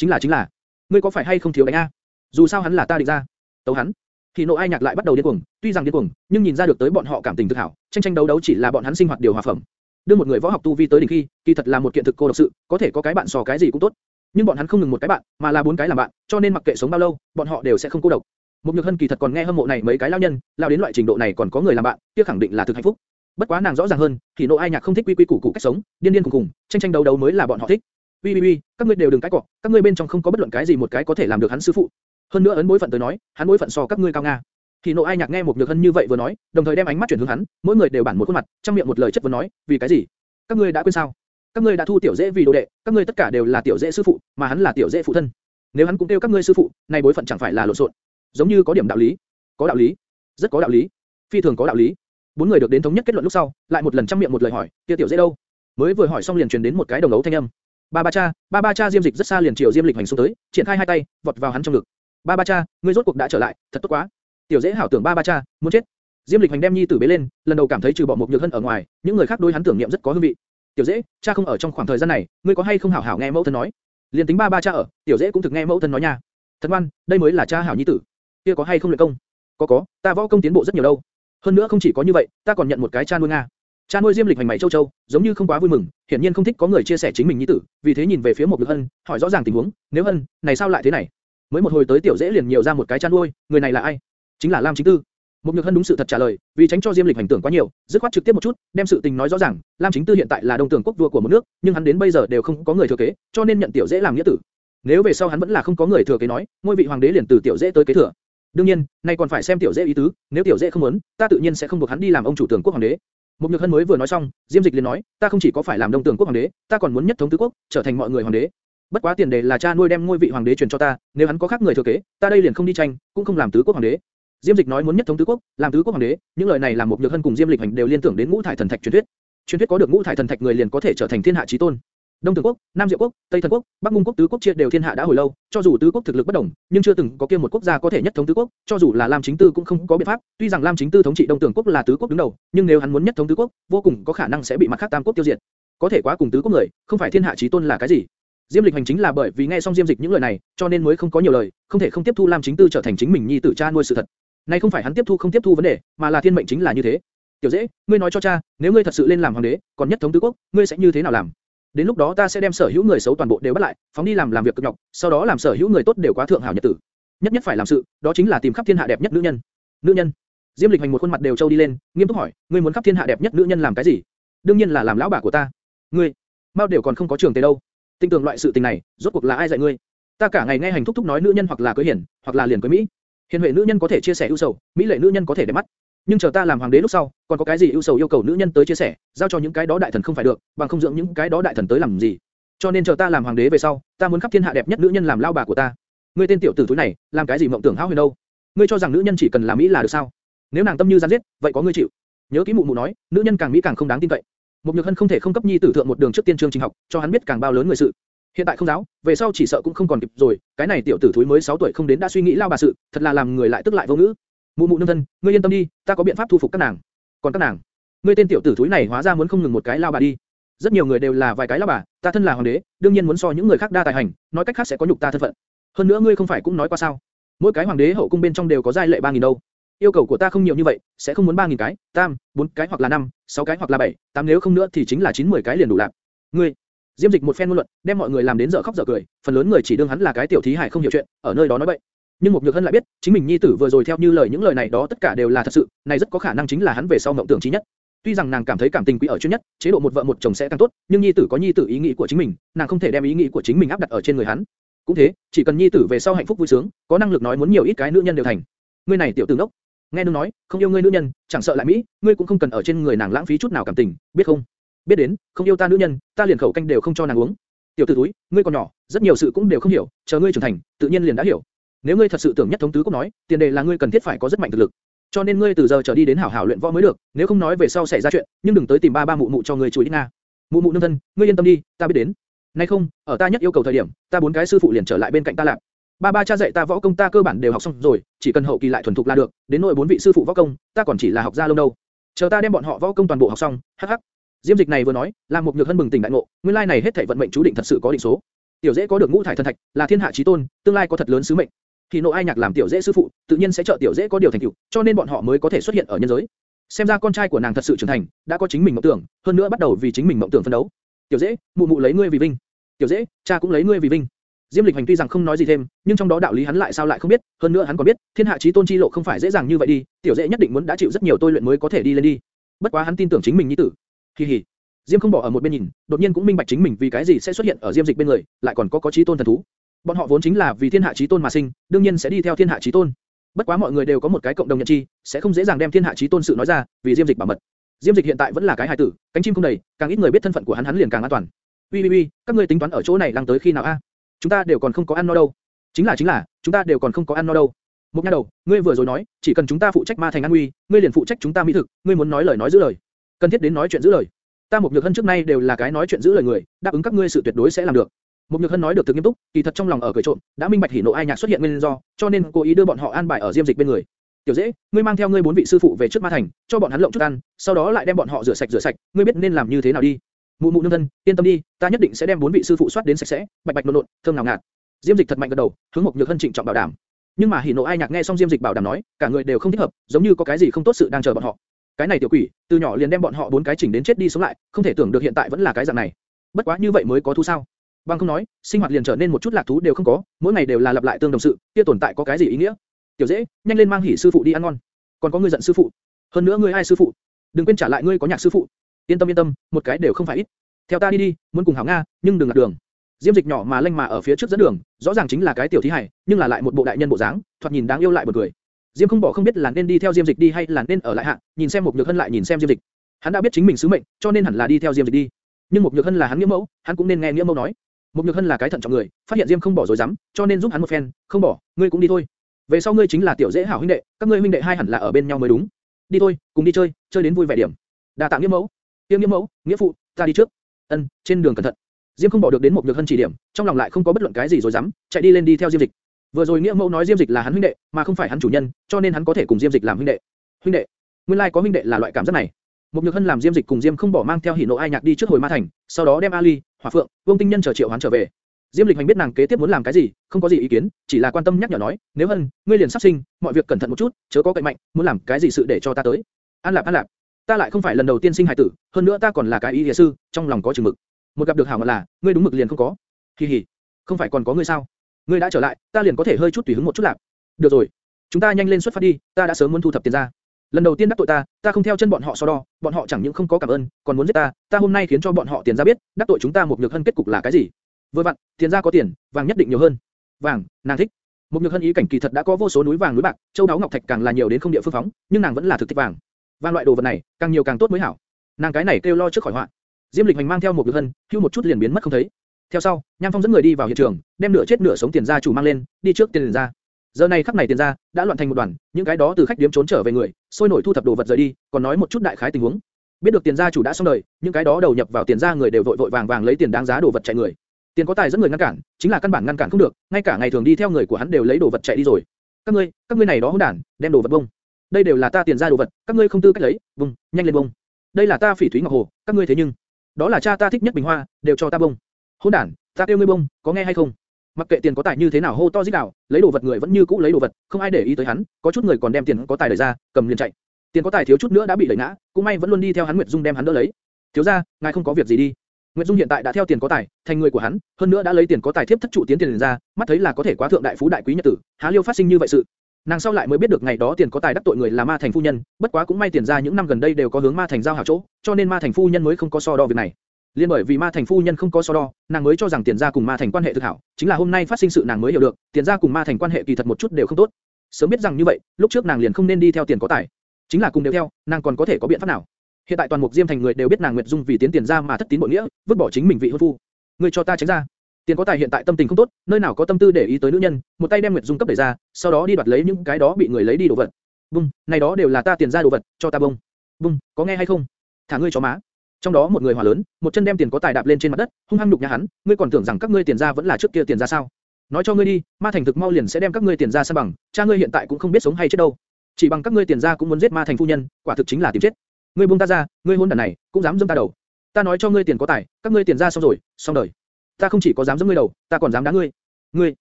chính là chính là, ngươi có phải hay không thiếu đánh a? Dù sao hắn là ta định ra, tấu hắn. Thì nộ ai nhạc lại bắt đầu điên cuồng, tuy rằng điên cuồng, nhưng nhìn ra được tới bọn họ cảm tình thực hảo, tranh tranh đấu đấu chỉ là bọn hắn sinh hoạt điều hòa phẩm. Đưa một người võ học tu vi tới đỉnh khi, kỳ thật là một kiện thực cô độc sự, có thể có cái bạn sò cái gì cũng tốt. Nhưng bọn hắn không ngừng một cái bạn, mà là bốn cái làm bạn, cho nên mặc kệ sống bao lâu, bọn họ đều sẽ không cô độc. Một nhược hân kỳ thật còn nghe hâm mộ này mấy cái lao nhân, lao đến loại trình độ này còn có người làm bạn, kia khẳng định là thực hạnh phúc. Bất quá nàng rõ ràng hơn, thì nộ ai nhạc không thích quy quy củ củ cách sống, điên điên cùng cùng, tranh tranh đấu đấu mới là bọn họ thích. Ui ui ui, các ngươi đều đừng cái cọ, các ngươi bên trong không có bất luận cái gì một cái có thể làm được hắn sư phụ. Hơn nữa ấn bối phận tới nói, hắn bối phận so các ngươi cao nga. Thì nộ ai nhạc nghe một nhược hân như vậy vừa nói, đồng thời đem ánh mắt chuyển hướng hắn, mỗi người đều bản một khuôn mặt, trong miệng một lời chất vấn nói, vì cái gì? Các ngươi đã quên sao? Các ngươi đã thu tiểu dễ vì đồ đệ, các ngươi tất cả đều là tiểu dễ sư phụ, mà hắn là tiểu dễ phụ thân. Nếu hắn cũng kêu các ngươi sư phụ, này bối phận chẳng phải là lộn xộn? Giống như có điểm đạo lý. Có đạo lý. Rất có đạo lý. Phi thường có đạo lý. Bốn người được đến thống nhất kết luận lúc sau, lại một lần trăm miệng một lời hỏi, kia tiểu dễ đâu? Mới vừa hỏi xong liền truyền đến một cái đồng ấu thanh âm. Ba ba cha, ba ba cha Diêm Dịch rất xa liền chiều Diêm Lịch hành xuống tới, triển khai hai tay, vọt vào hắn trong ngực. Ba ba cha, ngươi rốt cuộc đã trở lại, thật tốt quá. Tiểu dễ hảo tưởng ba ba cha, muốn chết. Diêm Lịch hành đem nhi tử bế lên, lần đầu cảm thấy trừ bỏ một nhược hân ở ngoài, những người khác đối hắn tưởng niệm rất có hương vị. Tiểu dễ, cha không ở trong khoảng thời gian này, ngươi có hay không hảo hảo nghe mẫu thân nói? Liên tính ba ba cha ở, tiểu dễ cũng thực nghe mẫu thân nói nha. Thật ngoan, đây mới là cha hảo nhi tử. Kia có hay không luyện công? Có có, ta võ công tiến bộ rất nhiều đâu. Hơn nữa không chỉ có như vậy, ta còn nhận một cái cha nuôi nga. Cha nuôi Diêm Lịch hành mày châu châu, giống như không quá vui mừng, hiển nhiên không thích có người chia sẻ chính mình nhi tử, vì thế nhìn về phía một Nhược Hân, hỏi rõ ràng tình huống, nếu Hân, này sao lại thế này? Mới một hồi tới tiểu dễ liền nhiều ra một cái cha nuôi, người này là ai? Chính là Lam Chính Tư. Một Nhược Hân đúng sự thật trả lời, vì tránh cho Diêm Lịch hành tưởng quá nhiều, dứt khoát trực tiếp một chút, đem sự tình nói rõ ràng. Lam Chính Tư hiện tại là Đông Tường quốc vua của một nước, nhưng hắn đến bây giờ đều không có người thừa kế, cho nên nhận tiểu dễ làm nghĩa tử. Nếu về sau hắn vẫn là không có người thừa kế nói, ngôi vị hoàng đế liền từ tiểu dễ tới kế thừa. đương nhiên, này còn phải xem tiểu dễ ý tứ, nếu tiểu dễ không muốn, ta tự nhiên sẽ không buộc hắn đi làm ông chủ tưởng quốc hoàng đế. Một Nhược Hân mới vừa nói xong, Diêm Dịch liền nói, ta không chỉ có phải làm Đông Tường quốc hoàng đế, ta còn muốn nhất thống tứ quốc, trở thành mọi người hoàng đế. Bất quá tiền đề là cha nuôi đem ngôi vị hoàng đế truyền cho ta, nếu hắn có khác người thừa kế, ta đây liền không đi tranh, cũng không làm tứ quốc hoàng đế. Diêm Dịch nói muốn nhất thống tứ quốc, làm tứ quốc hoàng đế, những lời này làm Mục Nhược Hân cùng Diêm Lịch Hành đều liên tưởng đến ngũ thải thần thạch truyền thuyết. Truyền thuyết có được ngũ thải thần thạch người liền có thể trở thành thiên hạ chí tôn. Đông Tường quốc, Nam Diệu quốc, Tây Thần quốc, Bắc Ngung quốc tứ quốc chia đều thiên hạ đã hồi lâu, cho dù tứ quốc thực lực bất đồng, nhưng chưa từng có kia một quốc gia có thể nhất thống tứ quốc, cho dù là Lam Chính Tư cũng không có biện pháp. Tuy rằng Lam Chính Tư thống trị Đông Tường quốc là tứ quốc đứng đầu, nhưng nếu hắn muốn nhất thống tứ quốc, vô cùng có khả năng sẽ bị mặt khác tam quốc tiêu diệt. Có thể quá cùng tứ quốc người, không phải thiên hạ chí tôn là cái gì? Diêm Lịch hành chính là bởi vì nghe xong Diêm Dịch những lời này, cho nên mới không có nhiều lời, không thể không tiếp thu Lam Chính Tư trở thành chính mình nhi tử cha nuôi sự thật. Này không phải hắn tiếp thu không tiếp thu vấn đề, mà là thiên mệnh chính là như thế. Tiểu dễ, ngươi nói cho cha, nếu ngươi thật sự lên làm hoàng đế, còn nhất thống tứ quốc, ngươi sẽ như thế nào làm? Đến lúc đó ta sẽ đem sở hữu người xấu toàn bộ đều bắt lại, phóng đi làm làm việc cực nhọc, sau đó làm sở hữu người tốt đều quá thượng hảo nhật tử. Nhất nhất phải làm sự, đó chính là tìm khắp thiên hạ đẹp nhất nữ nhân. Nữ nhân. Diêm Lịch hành một khuôn mặt đều trâu đi lên, nghiêm túc hỏi, ngươi muốn khắp thiên hạ đẹp nhất nữ nhân làm cái gì? Đương nhiên là làm lão bà của ta. Ngươi, mau đều còn không có trường tề đâu. Tinh tường loại sự tình này, rốt cuộc là ai dạy ngươi? Ta cả ngày nghe hành thúc thúc nói nữ nhân hoặc là cưới hiển, hoặc là liền cưới mỹ. Hiền huệ nữ nhân có thể chia sẻ ưu sầu, mỹ lệ nữ nhân có thể để mắt. Nhưng chờ ta làm hoàng đế lúc sau, còn có cái gì ưu sầu yêu cầu nữ nhân tới chia sẻ, giao cho những cái đó đại thần không phải được, bằng không dưỡng những cái đó đại thần tới làm gì. Cho nên chờ ta làm hoàng đế về sau, ta muốn khắp thiên hạ đẹp nhất nữ nhân làm lao bà của ta. Ngươi tên tiểu tử thúi này, làm cái gì mộng tưởng hão huyền đâu? Ngươi cho rằng nữ nhân chỉ cần làm mỹ là được sao? Nếu nàng tâm như gian giết, vậy có ngươi chịu? Nhớ kỹ mụ mụ nói, nữ nhân càng mỹ càng không đáng tin cậy. Một nhược hân không thể không cấp nhi tử thượng một đường trước tiên chương trình học, cho hắn biết càng bao lớn người sự. Hiện tại không giáo, về sau chỉ sợ cũng không còn kịp rồi, cái này tiểu tử thúi mới 6 tuổi không đến đã suy nghĩ lao bà sự, thật là làm người lại tức lại vô ngữ. Mụ mụ nương thân, ngươi yên tâm đi, ta có biện pháp thu phục các nàng. Còn các nàng, ngươi tên tiểu tử thúi này hóa ra muốn không ngừng một cái lao bà đi. Rất nhiều người đều là vài cái lao bà, ta thân là hoàng đế, đương nhiên muốn so những người khác đa tài hành, nói cách khác sẽ có nhục ta thân phận. Hơn nữa ngươi không phải cũng nói qua sao? Mỗi cái hoàng đế hậu cung bên trong đều có giai lệ 3000 đâu. Yêu cầu của ta không nhiều như vậy, sẽ không muốn 3000 cái, tam, bốn cái hoặc là năm, sáu cái hoặc là bảy, tám nếu không nữa thì chính là chín mười cái liền đủ lạc. Ngươi, Diêm Dịch một phen ngôn luận, đem mọi người làm đến dở khóc dở cười, phần lớn người chỉ đương hắn là cái tiểu thí hải không hiểu chuyện, ở nơi đó nói bậy. Nhưng một Nhược Hân lại biết, chính mình nhi tử vừa rồi theo như lời những lời này đó tất cả đều là thật sự, này rất có khả năng chính là hắn về sau mộng tưởng chí nhất. Tuy rằng nàng cảm thấy cảm tình quý ở chuyên nhất, chế độ một vợ một chồng sẽ càng tốt, nhưng nhi tử có nhi tử ý nghĩ của chính mình, nàng không thể đem ý nghĩ của chính mình áp đặt ở trên người hắn. Cũng thế, chỉ cần nhi tử về sau hạnh phúc vui sướng, có năng lực nói muốn nhiều ít cái nữ nhân đều thành. Ngươi này tiểu tử đốc, nghe nương nói, không yêu ngươi nữ nhân, chẳng sợ lại mỹ, ngươi cũng không cần ở trên người nàng lãng phí chút nào cảm tình, biết không? biết đến, không yêu ta nữ nhân, ta liền khẩu canh đều không cho nàng uống. Tiểu tử túi, ngươi còn nhỏ, rất nhiều sự cũng đều không hiểu, chờ ngươi trưởng thành, tự nhiên liền đã hiểu. Nếu ngươi thật sự tưởng nhất thống tứ quốc nói, tiền đề là ngươi cần thiết phải có rất mạnh thực lực. Cho nên ngươi từ giờ trở đi đến hảo hảo luyện võ mới được, nếu không nói về sau xảy ra chuyện, nhưng đừng tới tìm ba ba mụ mụ cho ngươi chùi đi nga. Mụ mụ nương thân, ngươi yên tâm đi, ta biết đến. Nay không, ở ta nhất yêu cầu thời điểm, ta bốn cái sư phụ liền trở lại bên cạnh ta làm Ba ba cha dạy ta võ công ta cơ bản đều học xong rồi, chỉ cần hậu kỳ lại thuần thục là được, đến nội bốn vị sư phụ võ công, ta còn chỉ là học ra lâu đâu. Chờ ta đem bọn họ võ công toàn bộ học xong, hắc hắc. Diêm Dịch này vừa nói, làm một nhược hân bừng tỉnh đại ngộ, nguyên lai này hết thảy vận mệnh chú định thật sự có định số. Tiểu dễ có được ngũ thải thần thạch, là thiên hạ chí tôn, tương lai có thật lớn sứ mệnh. Thì nộ ai nhạc làm tiểu dễ sư phụ, tự nhiên sẽ trợ tiểu dễ có điều thành tựu, cho nên bọn họ mới có thể xuất hiện ở nhân giới. Xem ra con trai của nàng thật sự trưởng thành, đã có chính mình mộng tưởng, hơn nữa bắt đầu vì chính mình mộng tưởng phấn đấu. Tiểu dễ, mụ mụ lấy ngươi vì vinh. Tiểu dễ, cha cũng lấy ngươi vì vinh. Diêm Lịch Hành tuy rằng không nói gì thêm, nhưng trong đó đạo lý hắn lại sao lại không biết, hơn nữa hắn còn biết, thiên hạ chí tôn chi lộ không phải dễ dàng như vậy đi, tiểu dễ nhất định muốn đã chịu rất nhiều tôi luyện mới có thể đi lên đi. Bất quá hắn tin tưởng chính mình nhi tử. Hi hi. Diêm không bỏ ở một bên nhìn, đột nhiên cũng minh bạch chính mình vì cái gì sẽ xuất hiện ở Diêm Dịch bên người, lại còn có có chí tôn thần thú. Bọn họ vốn chính là vì thiên hạ chí tôn mà sinh, đương nhiên sẽ đi theo thiên hạ chí tôn. Bất quá mọi người đều có một cái cộng đồng nhận chi, sẽ không dễ dàng đem thiên hạ chí tôn sự nói ra, vì Diêm Dịch bảo mật. Diêm Dịch hiện tại vẫn là cái hài tử, cánh chim không đầy, càng ít người biết thân phận của hắn hắn liền càng an toàn. Ui ui ui, các ngươi tính toán ở chỗ này lăng tới khi nào a? Chúng ta đều còn không có ăn no đâu. Chính là chính là, chúng ta đều còn không có ăn no đâu. Một nha đầu, ngươi vừa rồi nói, chỉ cần chúng ta phụ trách ma thành an nguy, ngươi liền phụ trách chúng ta mỹ thực, ngươi muốn nói lời nói giữ lời. Cần thiết đến nói chuyện giữ lời. Ta một nhược hân trước nay đều là cái nói chuyện giữ lời người, đáp ứng các ngươi sự tuyệt đối sẽ làm được. Một nhược hân nói được thực nghiêm túc, kỳ thật trong lòng ở cười trộm, đã minh bạch hỉ nộ ai nhạc xuất hiện nguyên do, cho nên cố ý đưa bọn họ an bài ở diêm dịch bên người. Tiểu dễ, ngươi mang theo ngươi bốn vị sư phụ về trước ma thành, cho bọn hắn lộng chút ăn, sau đó lại đem bọn họ rửa sạch rửa sạch, ngươi biết nên làm như thế nào đi. Mụ mụ nương thân, yên tâm đi, ta nhất định sẽ đem bốn vị sư phụ soát đến sạch sẽ, bạch bạch nộn nộn, thơm ngào ngạt. Diêm Dịch thật mạnh gật đầu, hướng Mục Nhược Hân trịnh trọng bảo đảm. Nhưng mà Hỉ Nộ Ai Nhạc nghe xong Diêm Dịch bảo đảm nói, cả người đều không thích hợp, giống như có cái gì không tốt sự đang chờ bọn họ. Cái này tiểu quỷ, từ nhỏ liền đem bọn họ bốn cái chỉnh đến chết đi sống lại, không thể tưởng được hiện tại vẫn là cái dạng này. Bất quá như vậy mới có thu sao? Bằng không nói, sinh hoạt liền trở nên một chút lạc thú đều không có, mỗi ngày đều là lặp lại tương đồng sự, kia tồn tại có cái gì ý nghĩa? Tiểu dễ, nhanh lên mang Hỉ sư phụ đi ăn ngon. Còn có người giận sư phụ. Hơn nữa ngươi ai sư phụ? Đừng quên trả lại ngươi có nhạc sư phụ. Yên tâm yên tâm, một cái đều không phải ít. Theo ta đi đi, muốn cùng hảo nga, nhưng đừng lạc đường. Diêm Dịch nhỏ mà lanh mà ở phía trước dẫn đường, rõ ràng chính là cái tiểu thí Hải, nhưng là lại một bộ đại nhân bộ dáng, thoạt nhìn đáng yêu lại buồn cười. Diêm không bỏ không biết là nên đi theo Diêm Dịch đi hay là nên ở lại hạ, nhìn xem một nhược hân lại nhìn xem Diêm Dịch. Hắn đã biết chính mình sứ mệnh, cho nên hẳn là đi theo Diêm Dịch đi. Nhưng một nhược hân là hắn nghĩa mẫu, hắn cũng nên nghe nghĩa mẫu nói. Mục nhược hân là cái thận trọng người, phát hiện Diêm không bỏ rồi dám, cho nên giúp hắn một phen, không bỏ, ngươi cũng đi thôi. Về sau ngươi chính là tiểu dễ hảo huynh đệ, các ngươi huynh đệ hai hẳn là ở bên nhau mới đúng. Đi thôi, cùng đi chơi, chơi đến vui vẻ điểm. Đa tạ nghĩa mẫu. Tiêm nghĩa mẫu, nghĩa phụ, ta đi trước. Ân, trên đường cẩn thận. Diêm không bỏ được đến Mục nhược hân chỉ điểm, trong lòng lại không có bất luận cái gì rồi dám, chạy đi lên đi theo Diêm Dịch. Vừa rồi nghĩa mẫu nói Diêm Dịch là hắn huynh đệ, mà không phải hắn chủ nhân, cho nên hắn có thể cùng Diêm Dịch làm huynh đệ. Huynh đệ, nguyên lai like có huynh đệ là loại cảm giác này. Mục nhược hân làm Diêm Dịch cùng Diêm không bỏ mang theo hỉ nộ ai nhạc đi trước hồi ma thành, sau đó đem Ali, Hỏa Phượng, Vương Tinh Nhân chờ triệu hoán trở về. Diêm Lịch Hành biết nàng kế tiếp muốn làm cái gì, không có gì ý kiến, chỉ là quan tâm nhắc nhở nói, nếu hân, ngươi liền sắp sinh, mọi việc cẩn thận một chút, chớ có cậy mạnh, muốn làm cái gì sự để cho ta tới. An Lạp An Lạp, ta lại không phải lần đầu tiên sinh hài tử, hơn nữa ta còn là cái y y sư, trong lòng có chừng mực. Một gặp được hảo ngọt là, ngươi đúng mực liền không có. Kỳ hỉ, không phải còn có ngươi sao? Ngươi đã trở lại, ta liền có thể hơi chút tùy hứng một chút lạc. Được rồi, chúng ta nhanh lên xuất phát đi, ta đã sớm muốn thu thập tiền ra. Lần đầu tiên đắc tội ta, ta không theo chân bọn họ so đo, bọn họ chẳng những không có cảm ơn, còn muốn giết ta, ta hôm nay khiến cho bọn họ tiền ra biết, đắc tội chúng ta một nhược hân kết cục là cái gì. Vừa vặn, tiền ra có tiền, vàng nhất định nhiều hơn. Vàng, nàng thích. Một nhược hân ý cảnh kỳ thật đã có vô số núi vàng núi bạc, châu đáo ngọc thạch càng là nhiều đến không địa phương phóng, nhưng nàng vẫn là thực thích vàng. Vàng loại đồ vật này, càng nhiều càng tốt mới hảo. Nàng cái này kêu lo trước khỏi họa. Diêm Lịch Hành mang theo một nhược hân, hưu một chút liền biến mất không thấy. Theo sau, Nham Phong dẫn người đi vào hiện trường, đem nửa chết nửa sống tiền gia chủ mang lên, đi trước tiền gia. Giờ này khắc này tiền gia đã loạn thành một đoàn, những cái đó từ khách điếm trốn trở về người, sôi nổi thu thập đồ vật rời đi, còn nói một chút đại khái tình huống. Biết được tiền gia chủ đã xong đời, những cái đó đầu nhập vào tiền gia người đều vội vội vàng vàng lấy tiền đáng giá đồ vật chạy người. Tiền có tài dẫn người ngăn cản, chính là căn bản ngăn cản không được, ngay cả ngày thường đi theo người của hắn đều lấy đồ vật chạy đi rồi. Các ngươi, các ngươi này đó hỗn đản, đem đồ vật bông. Đây đều là ta tiền gia đồ vật, các ngươi không tư cách lấy, bông, nhanh lên bông. Đây là ta phỉ thúy ngọc hồ, các ngươi thế nhưng, đó là cha ta thích nhất bình hoa, đều cho ta bông. Hỗn đản, ta kêu ngươi bông, có nghe hay không? Mặc kệ tiền có tài như thế nào hô to rít đảo, lấy đồ vật người vẫn như cũ lấy đồ vật, không ai để ý tới hắn, có chút người còn đem tiền có tài đẩy ra, cầm liền chạy. Tiền có tài thiếu chút nữa đã bị đẩy ngã, cũng may vẫn luôn đi theo hắn Nguyệt Dung đem hắn đỡ lấy. Thiếu gia, ngài không có việc gì đi. Nguyệt Dung hiện tại đã theo tiền có tài, thành người của hắn, hơn nữa đã lấy tiền có tài thiếp thất trụ tiến tiền ra, mắt thấy là có thể quá thượng đại phú đại quý nhật tử, há liêu phát sinh như vậy sự. Nàng sau lại mới biết được ngày đó tiền có tài đắc tội người là ma thành phu nhân, bất quá cũng may tiền ra những năm gần đây đều có hướng ma thành giao hảo chỗ, cho nên ma thành phu nhân mới không có so đo việc này. Liên bởi vì ma thành phu nhân không có so đo, nàng mới cho rằng tiền gia cùng ma thành quan hệ thực hảo, chính là hôm nay phát sinh sự nàng mới hiểu được, tiền gia cùng ma thành quan hệ kỳ thật một chút đều không tốt. Sớm biết rằng như vậy, lúc trước nàng liền không nên đi theo tiền có tài. Chính là cùng đều theo, nàng còn có thể có biện pháp nào? Hiện tại toàn mục diêm thành người đều biết nàng Nguyệt Dung vì tiến tiền gia mà thất tín bội nghĩa, vứt bỏ chính mình vị hôn phu. người cho ta tránh ra. Tiền có tài hiện tại tâm tình không tốt, nơi nào có tâm tư để ý tới nữ nhân, một tay đem Nguyệt Dung cấp đẩy ra, sau đó đi đoạt lấy những cái đó bị người lấy đi đồ vật. Bung, này đó đều là ta tiền gia đồ vật, cho ta bung. Bung, có nghe hay không? Thả ngươi chó má. Trong đó một người hỏa lớn, một chân đem tiền có tài đạp lên trên mặt đất, hung hăng nhục nhã hắn, ngươi còn tưởng rằng các ngươi tiền gia vẫn là trước kia tiền gia sao? Nói cho ngươi đi, ma thành thực mau liền sẽ đem các ngươi tiền gia san bằng, cha ngươi hiện tại cũng không biết sống hay chết đâu. Chỉ bằng các ngươi tiền gia cũng muốn giết ma thành phu nhân, quả thực chính là tìm chết. Ngươi buông ta ra, ngươi hôn đàn này, cũng dám dâm ta đầu. Ta nói cho ngươi tiền có tài, các ngươi tiền gia xong rồi, xong đời. ta không chỉ có dám dâm ngươi đầu, ta còn dám đá ngươi. Ngươi,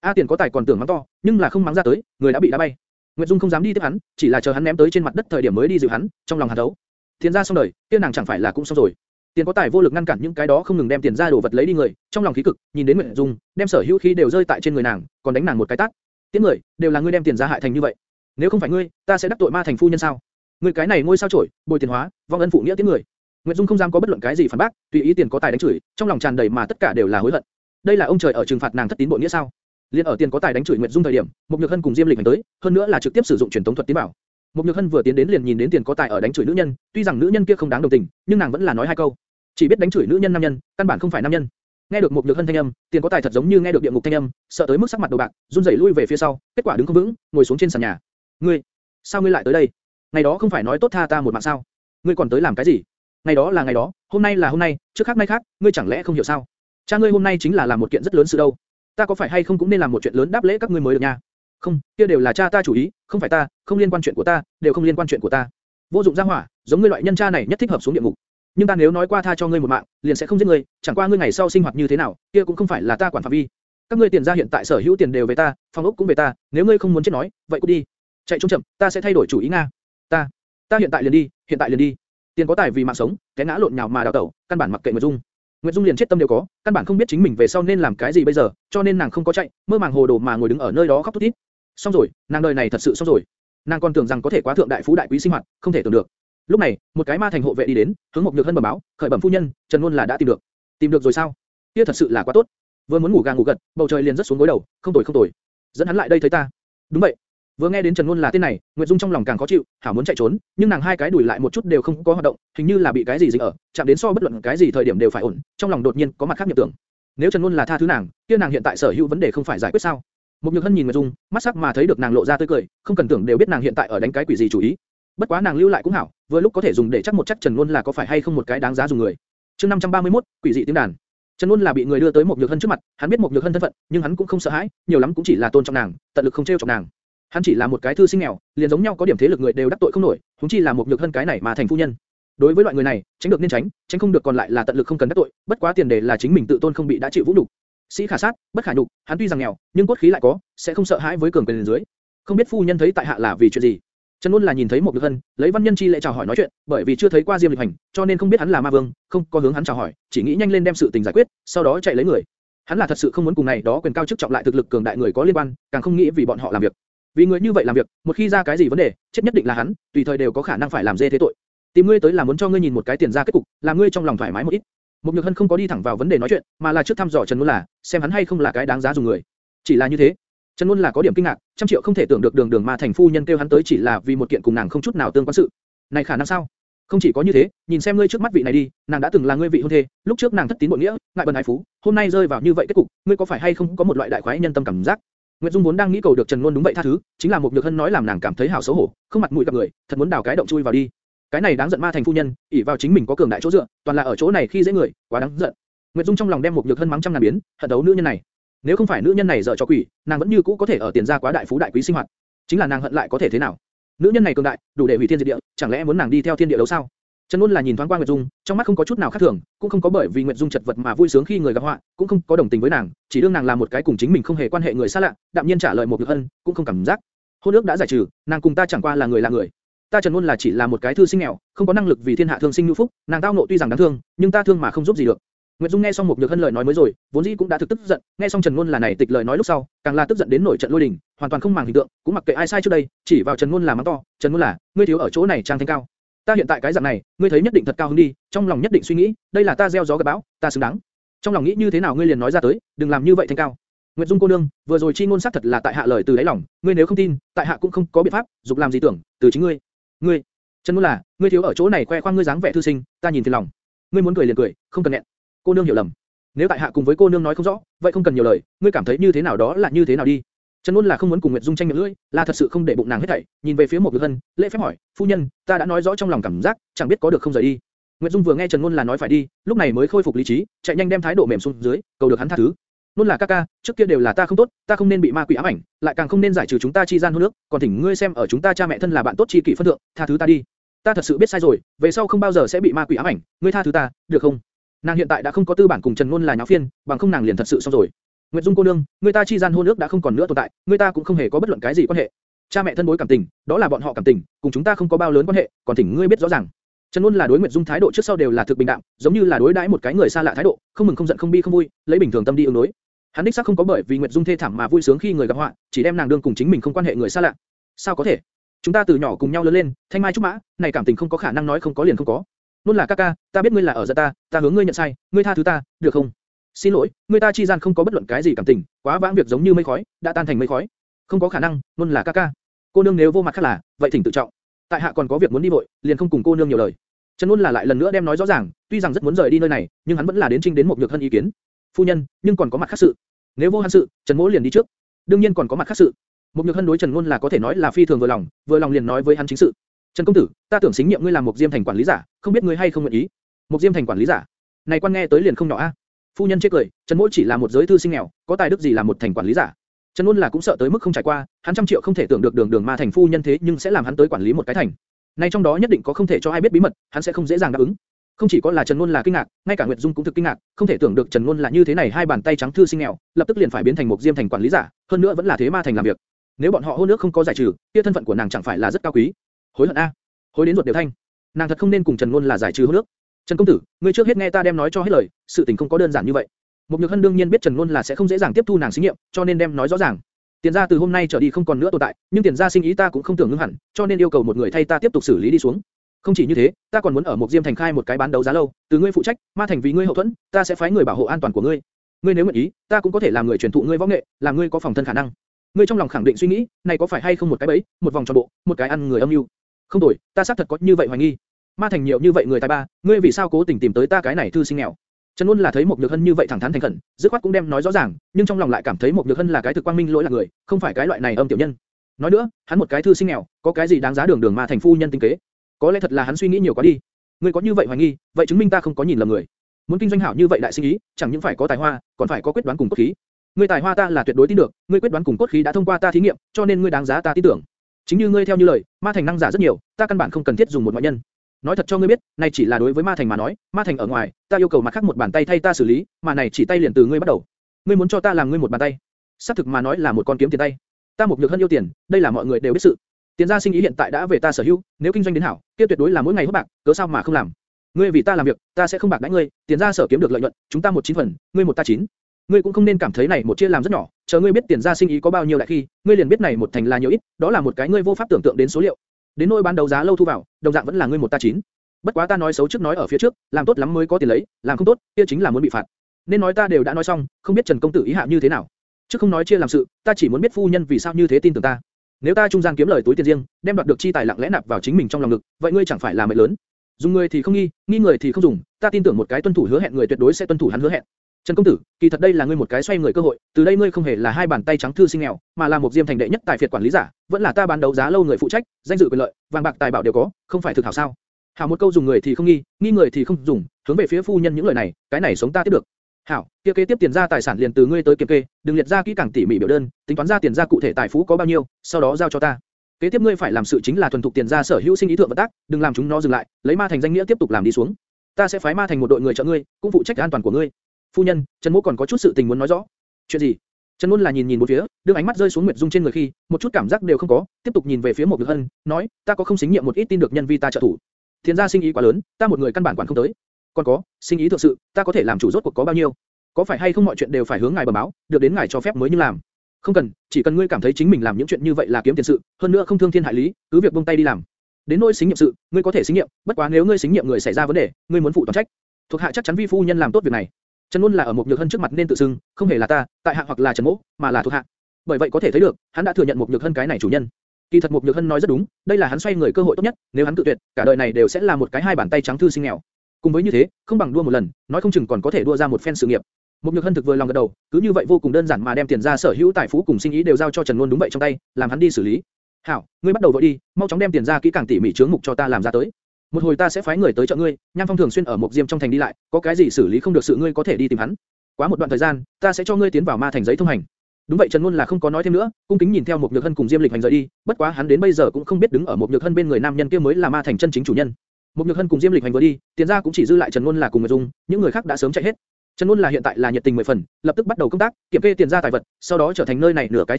A Tiền có tài còn tưởng mắng to, nhưng là không mắng ra tới, người đã bị đá bay. Nguyệt Dung không dám đi tiếp hắn, chỉ là chờ hắn ném tới trên mặt đất thời điểm mới đi dịu hắn, trong lòng hắn đấu. Tiền gia xong đời, tiên nàng chẳng phải là cũng xong rồi. Tiền có tài vô lực ngăn cản những cái đó không ngừng đem tiền ra đồ vật lấy đi người, trong lòng khí cực, nhìn đến Nguyệt Dung, đem sở hữu khí đều rơi tại trên người nàng, còn đánh nàng một cái tát. Tiễn người, đều là ngươi đem tiền ra hại thành như vậy. Nếu không phải ngươi, ta sẽ đắc tội ma thành phu nhân sao? Ngươi cái này ngôi sao chổi, bồi tiền hóa, vong ân phụ nghĩa tiễn người. Nguyệt Dung không dám có bất luận cái gì phản bác, tùy ý tiền có tài đánh chửi, trong lòng tràn đầy mà tất cả đều là hối hận. Đây là ông trời ở trừng phạt nàng thất tín bộ nghĩa sao? Liên ở tiền có tài đánh chửi Nguyệt Dung thời điểm, một Nhược Hân cùng Diêm Lịch hành tới, hơn nữa là trực tiếp sử dụng truyền thống thuật tiến bảo. Một Nhược Hân vừa tiến đến liền nhìn đến tiền có tài ở đánh chửi nữ nhân, tuy rằng nữ nhân kia không đáng đồng tình, nhưng nàng vẫn là nói hai câu. Chỉ biết đánh chửi nữ nhân nam nhân, căn bản không phải nam nhân. Nghe được một Nhược Hân thanh âm, tiền có tài thật giống như nghe được địa ngục thanh âm, sợ tới mức sắc mặt đồ bạc, run rẩy lui về phía sau, kết quả đứng không vững, ngồi xuống trên sàn nhà. Ngươi, sao ngươi lại tới đây? Ngày đó không phải nói tốt tha ta một mạng sao? Ngươi còn tới làm cái gì? Ngày đó là ngày đó, hôm nay là hôm nay, trước khác nay khác, ngươi chẳng lẽ không hiểu sao? Cha ngươi hôm nay chính là làm một kiện rất lớn sự đâu. Ta có phải hay không cũng nên làm một chuyện lớn đáp lễ các ngươi mới được nha? Không, kia đều là cha ta chủ ý, không phải ta, không liên quan chuyện của ta, đều không liên quan chuyện của ta. Vô dụng ra hỏa, giống ngươi loại nhân cha này nhất thích hợp xuống địa ngục. Nhưng ta nếu nói qua tha cho ngươi một mạng, liền sẽ không giết ngươi, chẳng qua ngươi ngày sau sinh hoạt như thế nào, kia cũng không phải là ta quản phạm vi. Các ngươi tiền gia hiện tại sở hữu tiền đều về ta, phòng ốc cũng về ta, nếu ngươi không muốn chết nói, vậy cứ đi. Chạy trốn chậm, ta sẽ thay đổi chủ ý nga. Ta, ta hiện tại liền đi, hiện tại liền đi. Tiền có tài vì mạng sống, cái ngã lộn nhào mà đào tẩu, căn bản mặc kệ Nguyệt Dung. Nguyệt Dung liền chết tâm đều có, căn bản không biết chính mình về sau nên làm cái gì bây giờ, cho nên nàng không có chạy, mơ màng hồ đồ mà ngồi đứng ở nơi đó khóc thút thít. Xong rồi, nàng đời này thật sự xong rồi. Nàng còn tưởng rằng có thể quá thượng đại phú đại quý sinh hoạt, không thể tưởng được. Lúc này, một cái ma thành hộ vệ đi đến, hướng một nhược hân bẩm báo, khởi bẩm phu nhân, Trần Luân là đã tìm được. Tìm được rồi sao? Kia thật sự là quá tốt. Vừa muốn ngủ gà ngủ gật, bầu trời liền rất xuống gối đầu, không tồi không tồi. Dẫn hắn lại đây thấy ta. Đúng vậy. Vừa nghe đến Trần Luân là tên này, Nguyệt Dung trong lòng càng khó chịu, hảo muốn chạy trốn, nhưng nàng hai cái đùi lại một chút đều không có hoạt động, hình như là bị cái gì dính ở, chạm đến so bất luận cái gì thời điểm đều phải ổn, trong lòng đột nhiên có mặt khác nhập tưởng. Nếu Trần Luân là tha thứ nàng, kia nàng hiện tại sở hữu vấn đề không phải giải quyết sao? Một Nhược Hân nhìn Nguyệt Dung, mắt sắc mà thấy được nàng lộ ra tươi cười, không cần tưởng đều biết nàng hiện tại ở đánh cái quỷ gì chủ ý. Bất quá nàng lưu lại cũng hảo, vừa lúc có thể dùng để chắc một chắc Trần Luân là có phải hay không một cái đáng giá dùng người. Chương 531, quỷ dị tiếng đàn. Trần Luân là bị người đưa tới một Nhược Hân trước mặt, hắn biết một Nhược Hân thân phận, nhưng hắn cũng không sợ hãi, nhiều lắm cũng chỉ là tôn trọng nàng, tận lực không trêu chọc nàng. Hắn chỉ là một cái thư sinh nghèo, liền giống nhau có điểm thế lực người đều đắc tội không nổi, huống chi là một Nhược Hân cái này mà thành phu nhân. Đối với loại người này, tránh được nên tránh, tránh không được còn lại là tận lực không cần đắc tội, bất quá tiền đề là chính mình tự tôn không bị đã chịu vũ nhục. Sĩ khả sát, bất khả nhục, hắn tuy rằng nghèo, nhưng cốt khí lại có, sẽ không sợ hãi với cường quyền dưới. Không biết phu nhân thấy tại hạ là vì chuyện gì. Trần Nôn là nhìn thấy một Nhược Hân, lấy văn nhân chi lễ chào hỏi nói chuyện, bởi vì chưa thấy qua Diêm Lịch Hành, cho nên không biết hắn là ma vương, không có hướng hắn chào hỏi, chỉ nghĩ nhanh lên đem sự tình giải quyết, sau đó chạy lấy người. Hắn là thật sự không muốn cùng này đó quyền cao chức trọng lại thực lực cường đại người có liên quan, càng không nghĩ vì bọn họ làm việc. Vì người như vậy làm việc, một khi ra cái gì vấn đề, chết nhất định là hắn, tùy thời đều có khả năng phải làm dê thế tội. Tìm ngươi tới là muốn cho ngươi nhìn một cái tiền ra kết cục, làm ngươi trong lòng thoải mái một ít. Một Nhược Hân không có đi thẳng vào vấn đề nói chuyện, mà là trước thăm dò Trần Luân là, xem hắn hay không là cái đáng giá dùng người. Chỉ là như thế. Trần Luân là có điểm kinh ngạc, trăm triệu không thể tưởng được đường đường ma thành phu nhân kêu hắn tới chỉ là vì một kiện cùng nàng không chút nào tương quan sự. Này khả năng sao? Không chỉ có như thế, nhìn xem ngươi trước mắt vị này đi, nàng đã từng là ngươi vị hôn thê, lúc trước nàng thất tín bội nghĩa, ngại bần ái phú, hôm nay rơi vào như vậy kết cục, ngươi có phải hay không có một loại đại khoái nhân tâm cảm giác? Nguyệt Dung vốn đang nghĩ cầu được Trần Luân đúng vậy tha thứ, chính là một nhược hân nói làm nàng cảm thấy hảo xấu hổ, không mặt mũi gặp người, thật muốn đào cái động chui vào đi. Cái này đáng giận ma thành phu nhân, ỷ vào chính mình có cường đại chỗ dựa, toàn là ở chỗ này khi dễ người, quá đáng giận. Nguyệt Dung trong lòng đem một nhược hân mắng trăm ngàn biến, hận đấu nữ nhân này. Nếu không phải nữ nhân này dở cho quỷ, nàng vẫn như cũ có thể ở tiền gia quá đại phú đại quý sinh hoạt. Chính là nàng hận lại có thể thế nào? Nữ nhân này cường đại, đủ để hủy thiên diệt địa, chẳng lẽ muốn nàng đi theo thiên địa đấu sao? Trần Luân là nhìn thoáng qua Nguyệt Dung, trong mắt không có chút nào khác thường, cũng không có bởi vì Nguyệt Dung chật vật mà vui sướng khi người gặp họa, cũng không có đồng tình với nàng, chỉ đương nàng là một cái cùng chính mình không hề quan hệ người xa lạ, đạm nhiên trả lời một nhược hân, cũng không cảm giác. Hôn ước đã giải trừ, nàng cùng ta chẳng qua là người là người. Ta Trần Nôn là chỉ là một cái thư sinh nghèo, không có năng lực vì thiên hạ thương sinh nhu phúc, nàng tao nộ tuy rằng đáng thương, nhưng ta thương mà không giúp gì được. Nguyệt Dung nghe xong một nhược hân lời nói mới rồi, vốn dĩ cũng đã thực tức giận, nghe xong Trần Ngôn là này tịch lời nói lúc sau, càng là tức giận đến nổi trận lôi đình, hoàn toàn không màng hình tượng, cũng mặc kệ ai sai trước đây, chỉ vào Trần Ngôn là mắng to, Trần Ngôn là, ngươi thiếu ở chỗ này trang thanh cao. Ta hiện tại cái dạng này, ngươi thấy nhất định thật cao hứng đi, trong lòng nhất định suy nghĩ, đây là ta gieo gió gặt bão, ta xứng đáng. Trong lòng nghĩ như thế nào ngươi liền nói ra tới, đừng làm như vậy thanh cao. Nguyệt Dung cô nương, vừa rồi chi ngôn sát thật là tại hạ lời từ đáy lòng, ngươi nếu không tin, tại hạ cũng không có biện pháp, dục làm gì tưởng, từ chính ngươi. Ngươi, Trần Luân là, ngươi thiếu ở chỗ này khoe khoang ngươi dáng vẻ thư sinh, ta nhìn phiền lòng. Ngươi muốn cười liền cười, không cần nẹn. Cô nương hiểu lầm. Nếu tại hạ cùng với cô nương nói không rõ, vậy không cần nhiều lời, ngươi cảm thấy như thế nào đó là như thế nào đi. Trần Nôn là không muốn cùng Nguyệt Dung tranh miệng lưỡi, là thật sự không để bụng nàng hết thảy, nhìn về phía một Nhược Hân, lễ phép hỏi, phu nhân, ta đã nói rõ trong lòng cảm giác, chẳng biết có được không rời đi. Nguyệt Dung vừa nghe Trần Nôn là nói phải đi, lúc này mới khôi phục lý trí, chạy nhanh đem thái độ mềm xuống dưới, cầu được hắn tha thứ. Luôn là ca ca, trước kia đều là ta không tốt, ta không nên bị ma quỷ ám ảnh, lại càng không nên giải trừ chúng ta chi gian hôn nước, còn thỉnh ngươi xem ở chúng ta cha mẹ thân là bạn tốt chi kỷ phân thượng, tha thứ ta đi. Ta thật sự biết sai rồi, về sau không bao giờ sẽ bị ma quỷ ám ảnh, ngươi tha thứ ta, được không? Nàng hiện tại đã không có tư bản cùng Trần Nôn là nháo phiên, bằng không nàng liền thật sự xong rồi. Nguyệt Dung cô nương, người ta chi gian hôn ước đã không còn nữa tồn tại, người ta cũng không hề có bất luận cái gì quan hệ. Cha mẹ thân bối cảm tình, đó là bọn họ cảm tình, cùng chúng ta không có bao lớn quan hệ, còn thỉnh ngươi biết rõ ràng. Trần Nôn là đối Nguyệt Dung thái độ trước sau đều là thực bình đạm, giống như là đối đãi một cái người xa lạ thái độ, không mừng không giận không bi không vui, lấy bình thường tâm đi ứng đối. Hắn đích xác không có bởi vì Nguyệt Dung thê thảm mà vui sướng khi người gặp họa, chỉ đem nàng đương cùng chính mình không quan hệ người xa lạ. Sao có thể? Chúng ta từ nhỏ cùng nhau lớn lên, thanh mai trúc mã, này cảm tình không có khả năng nói không có liền không có. Luôn là ca ca, ta biết ngươi là ở giận ta, ta hướng ngươi nhận sai, ngươi tha thứ ta, được không? Xin lỗi, người ta chi gian không có bất luận cái gì cảm tình, quá vãng việc giống như mây khói, đã tan thành mây khói. Không có khả năng, luôn là ca ca. Cô nương nếu vô mặt khác là, vậy thỉnh tự trọng. Tại hạ còn có việc muốn đi vội, liền không cùng cô nương nhiều lời. Trần luôn là lại lần nữa đem nói rõ ràng, tuy rằng rất muốn rời đi nơi này, nhưng hắn vẫn là đến trinh đến một nhược thân ý kiến. Phu nhân, nhưng còn có mặt khác sự. Nếu vô hắn sự, Trần Mỗ liền đi trước. Đương nhiên còn có mặt khác sự. Một nhược hân đối Trần Luân là có thể nói là phi thường vừa lòng, vừa lòng liền nói với hắn chính sự. Trần công tử, ta tưởng xính nhiệm ngươi làm một diêm thành quản lý giả, không biết ngươi hay không nguyện ý. Một diêm thành quản lý giả, này quan nghe tới liền không nhỏ a. À? Phu nhân chế cười, Trần Mỗ chỉ là một giới thư sinh nghèo, có tài đức gì làm một thành quản lý giả. Trần Luân là cũng sợ tới mức không trải qua, hắn trăm triệu không thể tưởng được đường đường ma thành phu nhân thế nhưng sẽ làm hắn tới quản lý một cái thành. Nay trong đó nhất định có không thể cho ai biết bí mật, hắn sẽ không dễ dàng đáp ứng. Không chỉ có là Trần Luân là kinh ngạc, ngay cả Nguyệt Dung cũng thực kinh ngạc, không thể tưởng được Trần Luân là như thế này hai bàn tay trắng thư sinh nghèo, lập tức liền phải biến thành một diêm thành quản lý giả, hơn nữa vẫn là thế ma thành làm việc. Nếu bọn họ hôn nước không có giải trừ, kia thân phận của nàng chẳng phải là rất cao quý. Hối hận a, hối đến ruột đều thanh. Nàng thật không nên cùng Trần Luân là giải trừ hôn nước. Trần công tử, ngươi trước hết nghe ta đem nói cho hết lời, sự tình không có đơn giản như vậy. Mục Nhược Hân đương nhiên biết Trần Luân là sẽ không dễ dàng tiếp thu nàng xí nhiệm, cho nên đem nói rõ ràng. Tiền gia từ hôm nay trở đi không còn nữa tồn tại, nhưng tiền gia sinh ý ta cũng không tưởng ngưng hẳn, cho nên yêu cầu một người thay ta tiếp tục xử lý đi xuống. Không chỉ như thế, ta còn muốn ở một Diêm Thành khai một cái bán đấu giá lâu, từ ngươi phụ trách, ma thành vì ngươi hậu thuẫn, ta sẽ phái người bảo hộ an toàn của ngươi. Ngươi nếu nguyện ý, ta cũng có thể làm người truyền thụ ngươi võ nghệ, làm ngươi có phòng thân khả năng. Ngươi trong lòng khẳng định suy nghĩ, này có phải hay không một cái bẫy, một vòng tròn bộ, một cái ăn người âm mưu. Không đổi, ta xác thật có như vậy hoài nghi. Ma thành nhiều như vậy người tài ba, ngươi vì sao cố tình tìm tới ta cái này thư sinh nghèo? Trần Luân là thấy một Nhược Hân như vậy thẳng thắn thành khẩn, dứt khoát cũng đem nói rõ ràng, nhưng trong lòng lại cảm thấy một Nhược Hân là cái thực quang minh lỗi là người, không phải cái loại này âm tiểu nhân. Nói nữa, hắn một cái thư sinh nghèo, có cái gì đáng giá đường đường ma thành phu nhân tinh kế? Có lẽ thật là hắn suy nghĩ nhiều quá đi. Ngươi có như vậy hoài nghi, vậy chứng minh ta không có nhìn lầm người. Muốn kinh doanh hảo như vậy đại sinh ý, chẳng những phải có tài hoa, còn phải có quyết đoán cùng cốt khí. Ngươi tài hoa ta là tuyệt đối tin được, ngươi quyết đoán cùng cốt khí đã thông qua ta thí nghiệm, cho nên ngươi đáng giá ta tin tưởng. Chính như ngươi theo như lời, ma thành năng giả rất nhiều, ta căn bản không cần thiết dùng một ngoại nhân. Nói thật cho ngươi biết, này chỉ là đối với ma thành mà nói, ma thành ở ngoài, ta yêu cầu mặt khác một bàn tay thay ta xử lý, mà này chỉ tay liền từ ngươi bắt đầu. Ngươi muốn cho ta làm ngươi một bàn tay. Xác thực mà nói là một con kiếm tiền tay. Ta một nhược hơn yêu tiền, đây là mọi người đều biết sự. Tiền gia sinh ý hiện tại đã về ta sở hữu, nếu kinh doanh đến hảo, kia tuyệt đối là mỗi ngày hốt bạc, cớ sao mà không làm? Ngươi vì ta làm việc, ta sẽ không bạc đãi ngươi, tiền gia sở kiếm được lợi nhuận, chúng ta một chín phần, ngươi một ta chín. Ngươi cũng không nên cảm thấy này một chia làm rất nhỏ, chờ ngươi biết tiền gia sinh ý có bao nhiêu đại khi, ngươi liền biết này một thành là nhiều ít, đó là một cái ngươi vô pháp tưởng tượng đến số liệu. Đến nỗi bán đấu giá lâu thu vào, đồng dạng vẫn là ngươi một ta chín. Bất quá ta nói xấu trước nói ở phía trước, làm tốt lắm mới có tiền lấy, làm không tốt, kia chính là muốn bị phạt. Nên nói ta đều đã nói xong, không biết Trần công tử ý hạ như thế nào. Trước không nói chia làm sự, ta chỉ muốn biết phu nhân vì sao như thế tin tưởng ta. Nếu ta trung gian kiếm lời túi tiền riêng, đem đoạt được chi tài lặng lẽ nạp vào chính mình trong lòng ngực, vậy ngươi chẳng phải là mệnh lớn. Dùng người thì không nghi, nghi người thì không dùng, ta tin tưởng một cái tuân thủ hứa hẹn người tuyệt đối sẽ tuân thủ hắn hứa hẹn. Trần công tử, kỳ thật đây là ngươi một cái xoay người cơ hội, từ đây ngươi không hề là hai bàn tay trắng thư sinh nghèo, mà là một diêm thành đệ nhất tài phiệt quản lý giả, vẫn là ta bán đấu giá lâu người phụ trách, danh dự quyền lợi, vàng bạc tài bảo đều có, không phải thực hảo sao? Hảo một câu dùng người thì không nghi, nghi người thì không dùng, hướng về phía phu nhân những lời này, cái này sống ta tiếp được. Hảo, kia kế tiếp tiền ra tài sản liền từ ngươi tới kiểm kê, đừng liệt ra kỹ càng tỉ mỉ biểu đơn, tính toán ra tiền ra cụ thể tài phú có bao nhiêu, sau đó giao cho ta. Kế tiếp ngươi phải làm sự chính là thuần thục tiền ra sở hữu sinh ý thượng vận tác, đừng làm chúng nó dừng lại, lấy ma thành danh nghĩa tiếp tục làm đi xuống. Ta sẽ phái ma thành một đội người trợ ngươi, cũng phụ trách an toàn của ngươi. Phu nhân, Trần Mỗ còn có chút sự tình muốn nói rõ. Chuyện gì? Trần Nôn là nhìn nhìn một phía, đưa ánh mắt rơi xuống Nguyệt Dung trên người khi, một chút cảm giác đều không có, tiếp tục nhìn về phía một Nhược Hân, nói, ta có không xính nhiệm một ít tin được nhân vi ta trợ thủ. Thiên gia sinh ý quá lớn, ta một người căn bản quản không tới. Còn có, sinh ý thực sự, ta có thể làm chủ rốt cuộc có bao nhiêu? Có phải hay không mọi chuyện đều phải hướng ngài bẩm báo, được đến ngài cho phép mới như làm. Không cần, chỉ cần ngươi cảm thấy chính mình làm những chuyện như vậy là kiếm tiền sự, hơn nữa không thương thiên hại lý, cứ việc buông tay đi làm. Đến nỗi xính nhiệm sự, ngươi có thể xính nhiệm, bất quá nếu ngươi xính nhiệm người xảy ra vấn đề, ngươi muốn phụ toàn trách. Thuộc hạ chắc chắn vi phu nhân làm tốt việc này. Trần Luân là ở một nhược hân trước mặt nên tự xưng, không hề là ta, tại hạ hoặc là Trần Mỗ, mà là thuộc hạ. Bởi vậy có thể thấy được, hắn đã thừa nhận một nhược hân cái này chủ nhân. Kỳ thật một nhược hân nói rất đúng, đây là hắn xoay người cơ hội tốt nhất, nếu hắn tự tuyệt, cả đời này đều sẽ là một cái hai bàn tay trắng thư sinh nghèo. Cùng với như thế, không bằng đua một lần, nói không chừng còn có thể đua ra một phen sự nghiệp. Một nhược hân thực vừa lòng gật đầu, cứ như vậy vô cùng đơn giản mà đem tiền ra sở hữu tài phú cùng sinh ý đều giao cho Trần Luân đúng vậy trong tay, làm hắn đi xử lý. Hảo, ngươi bắt đầu vội đi, mau chóng đem tiền ra kỹ càng tỉ mỉ chướng mục cho ta làm ra tới. Một hồi ta sẽ phái người tới trợ ngươi, Nham Phong thường xuyên ở một diêm trong thành đi lại, có cái gì xử lý không được sự ngươi có thể đi tìm hắn. Quá một đoạn thời gian, ta sẽ cho ngươi tiến vào ma thành giấy thông hành. Đúng vậy Trần Luân là không có nói thêm nữa, cung kính nhìn theo một nhược hân cùng Diêm Lịch hành rời đi, bất quá hắn đến bây giờ cũng không biết đứng ở một nhược hân bên người nam nhân kia mới là ma thành chân chính chủ nhân. Một Nhược Hân cùng Diêm Lịch Hành vừa đi, tiền gia cũng chỉ dư lại Trần Luân là cùng người Dung, những người khác đã sớm chạy hết. Trần Luân là hiện tại là nhiệt tình mười phần, lập tức bắt đầu công tác, kiểm kê tiền gia tài vật, sau đó trở thành nơi này nửa cái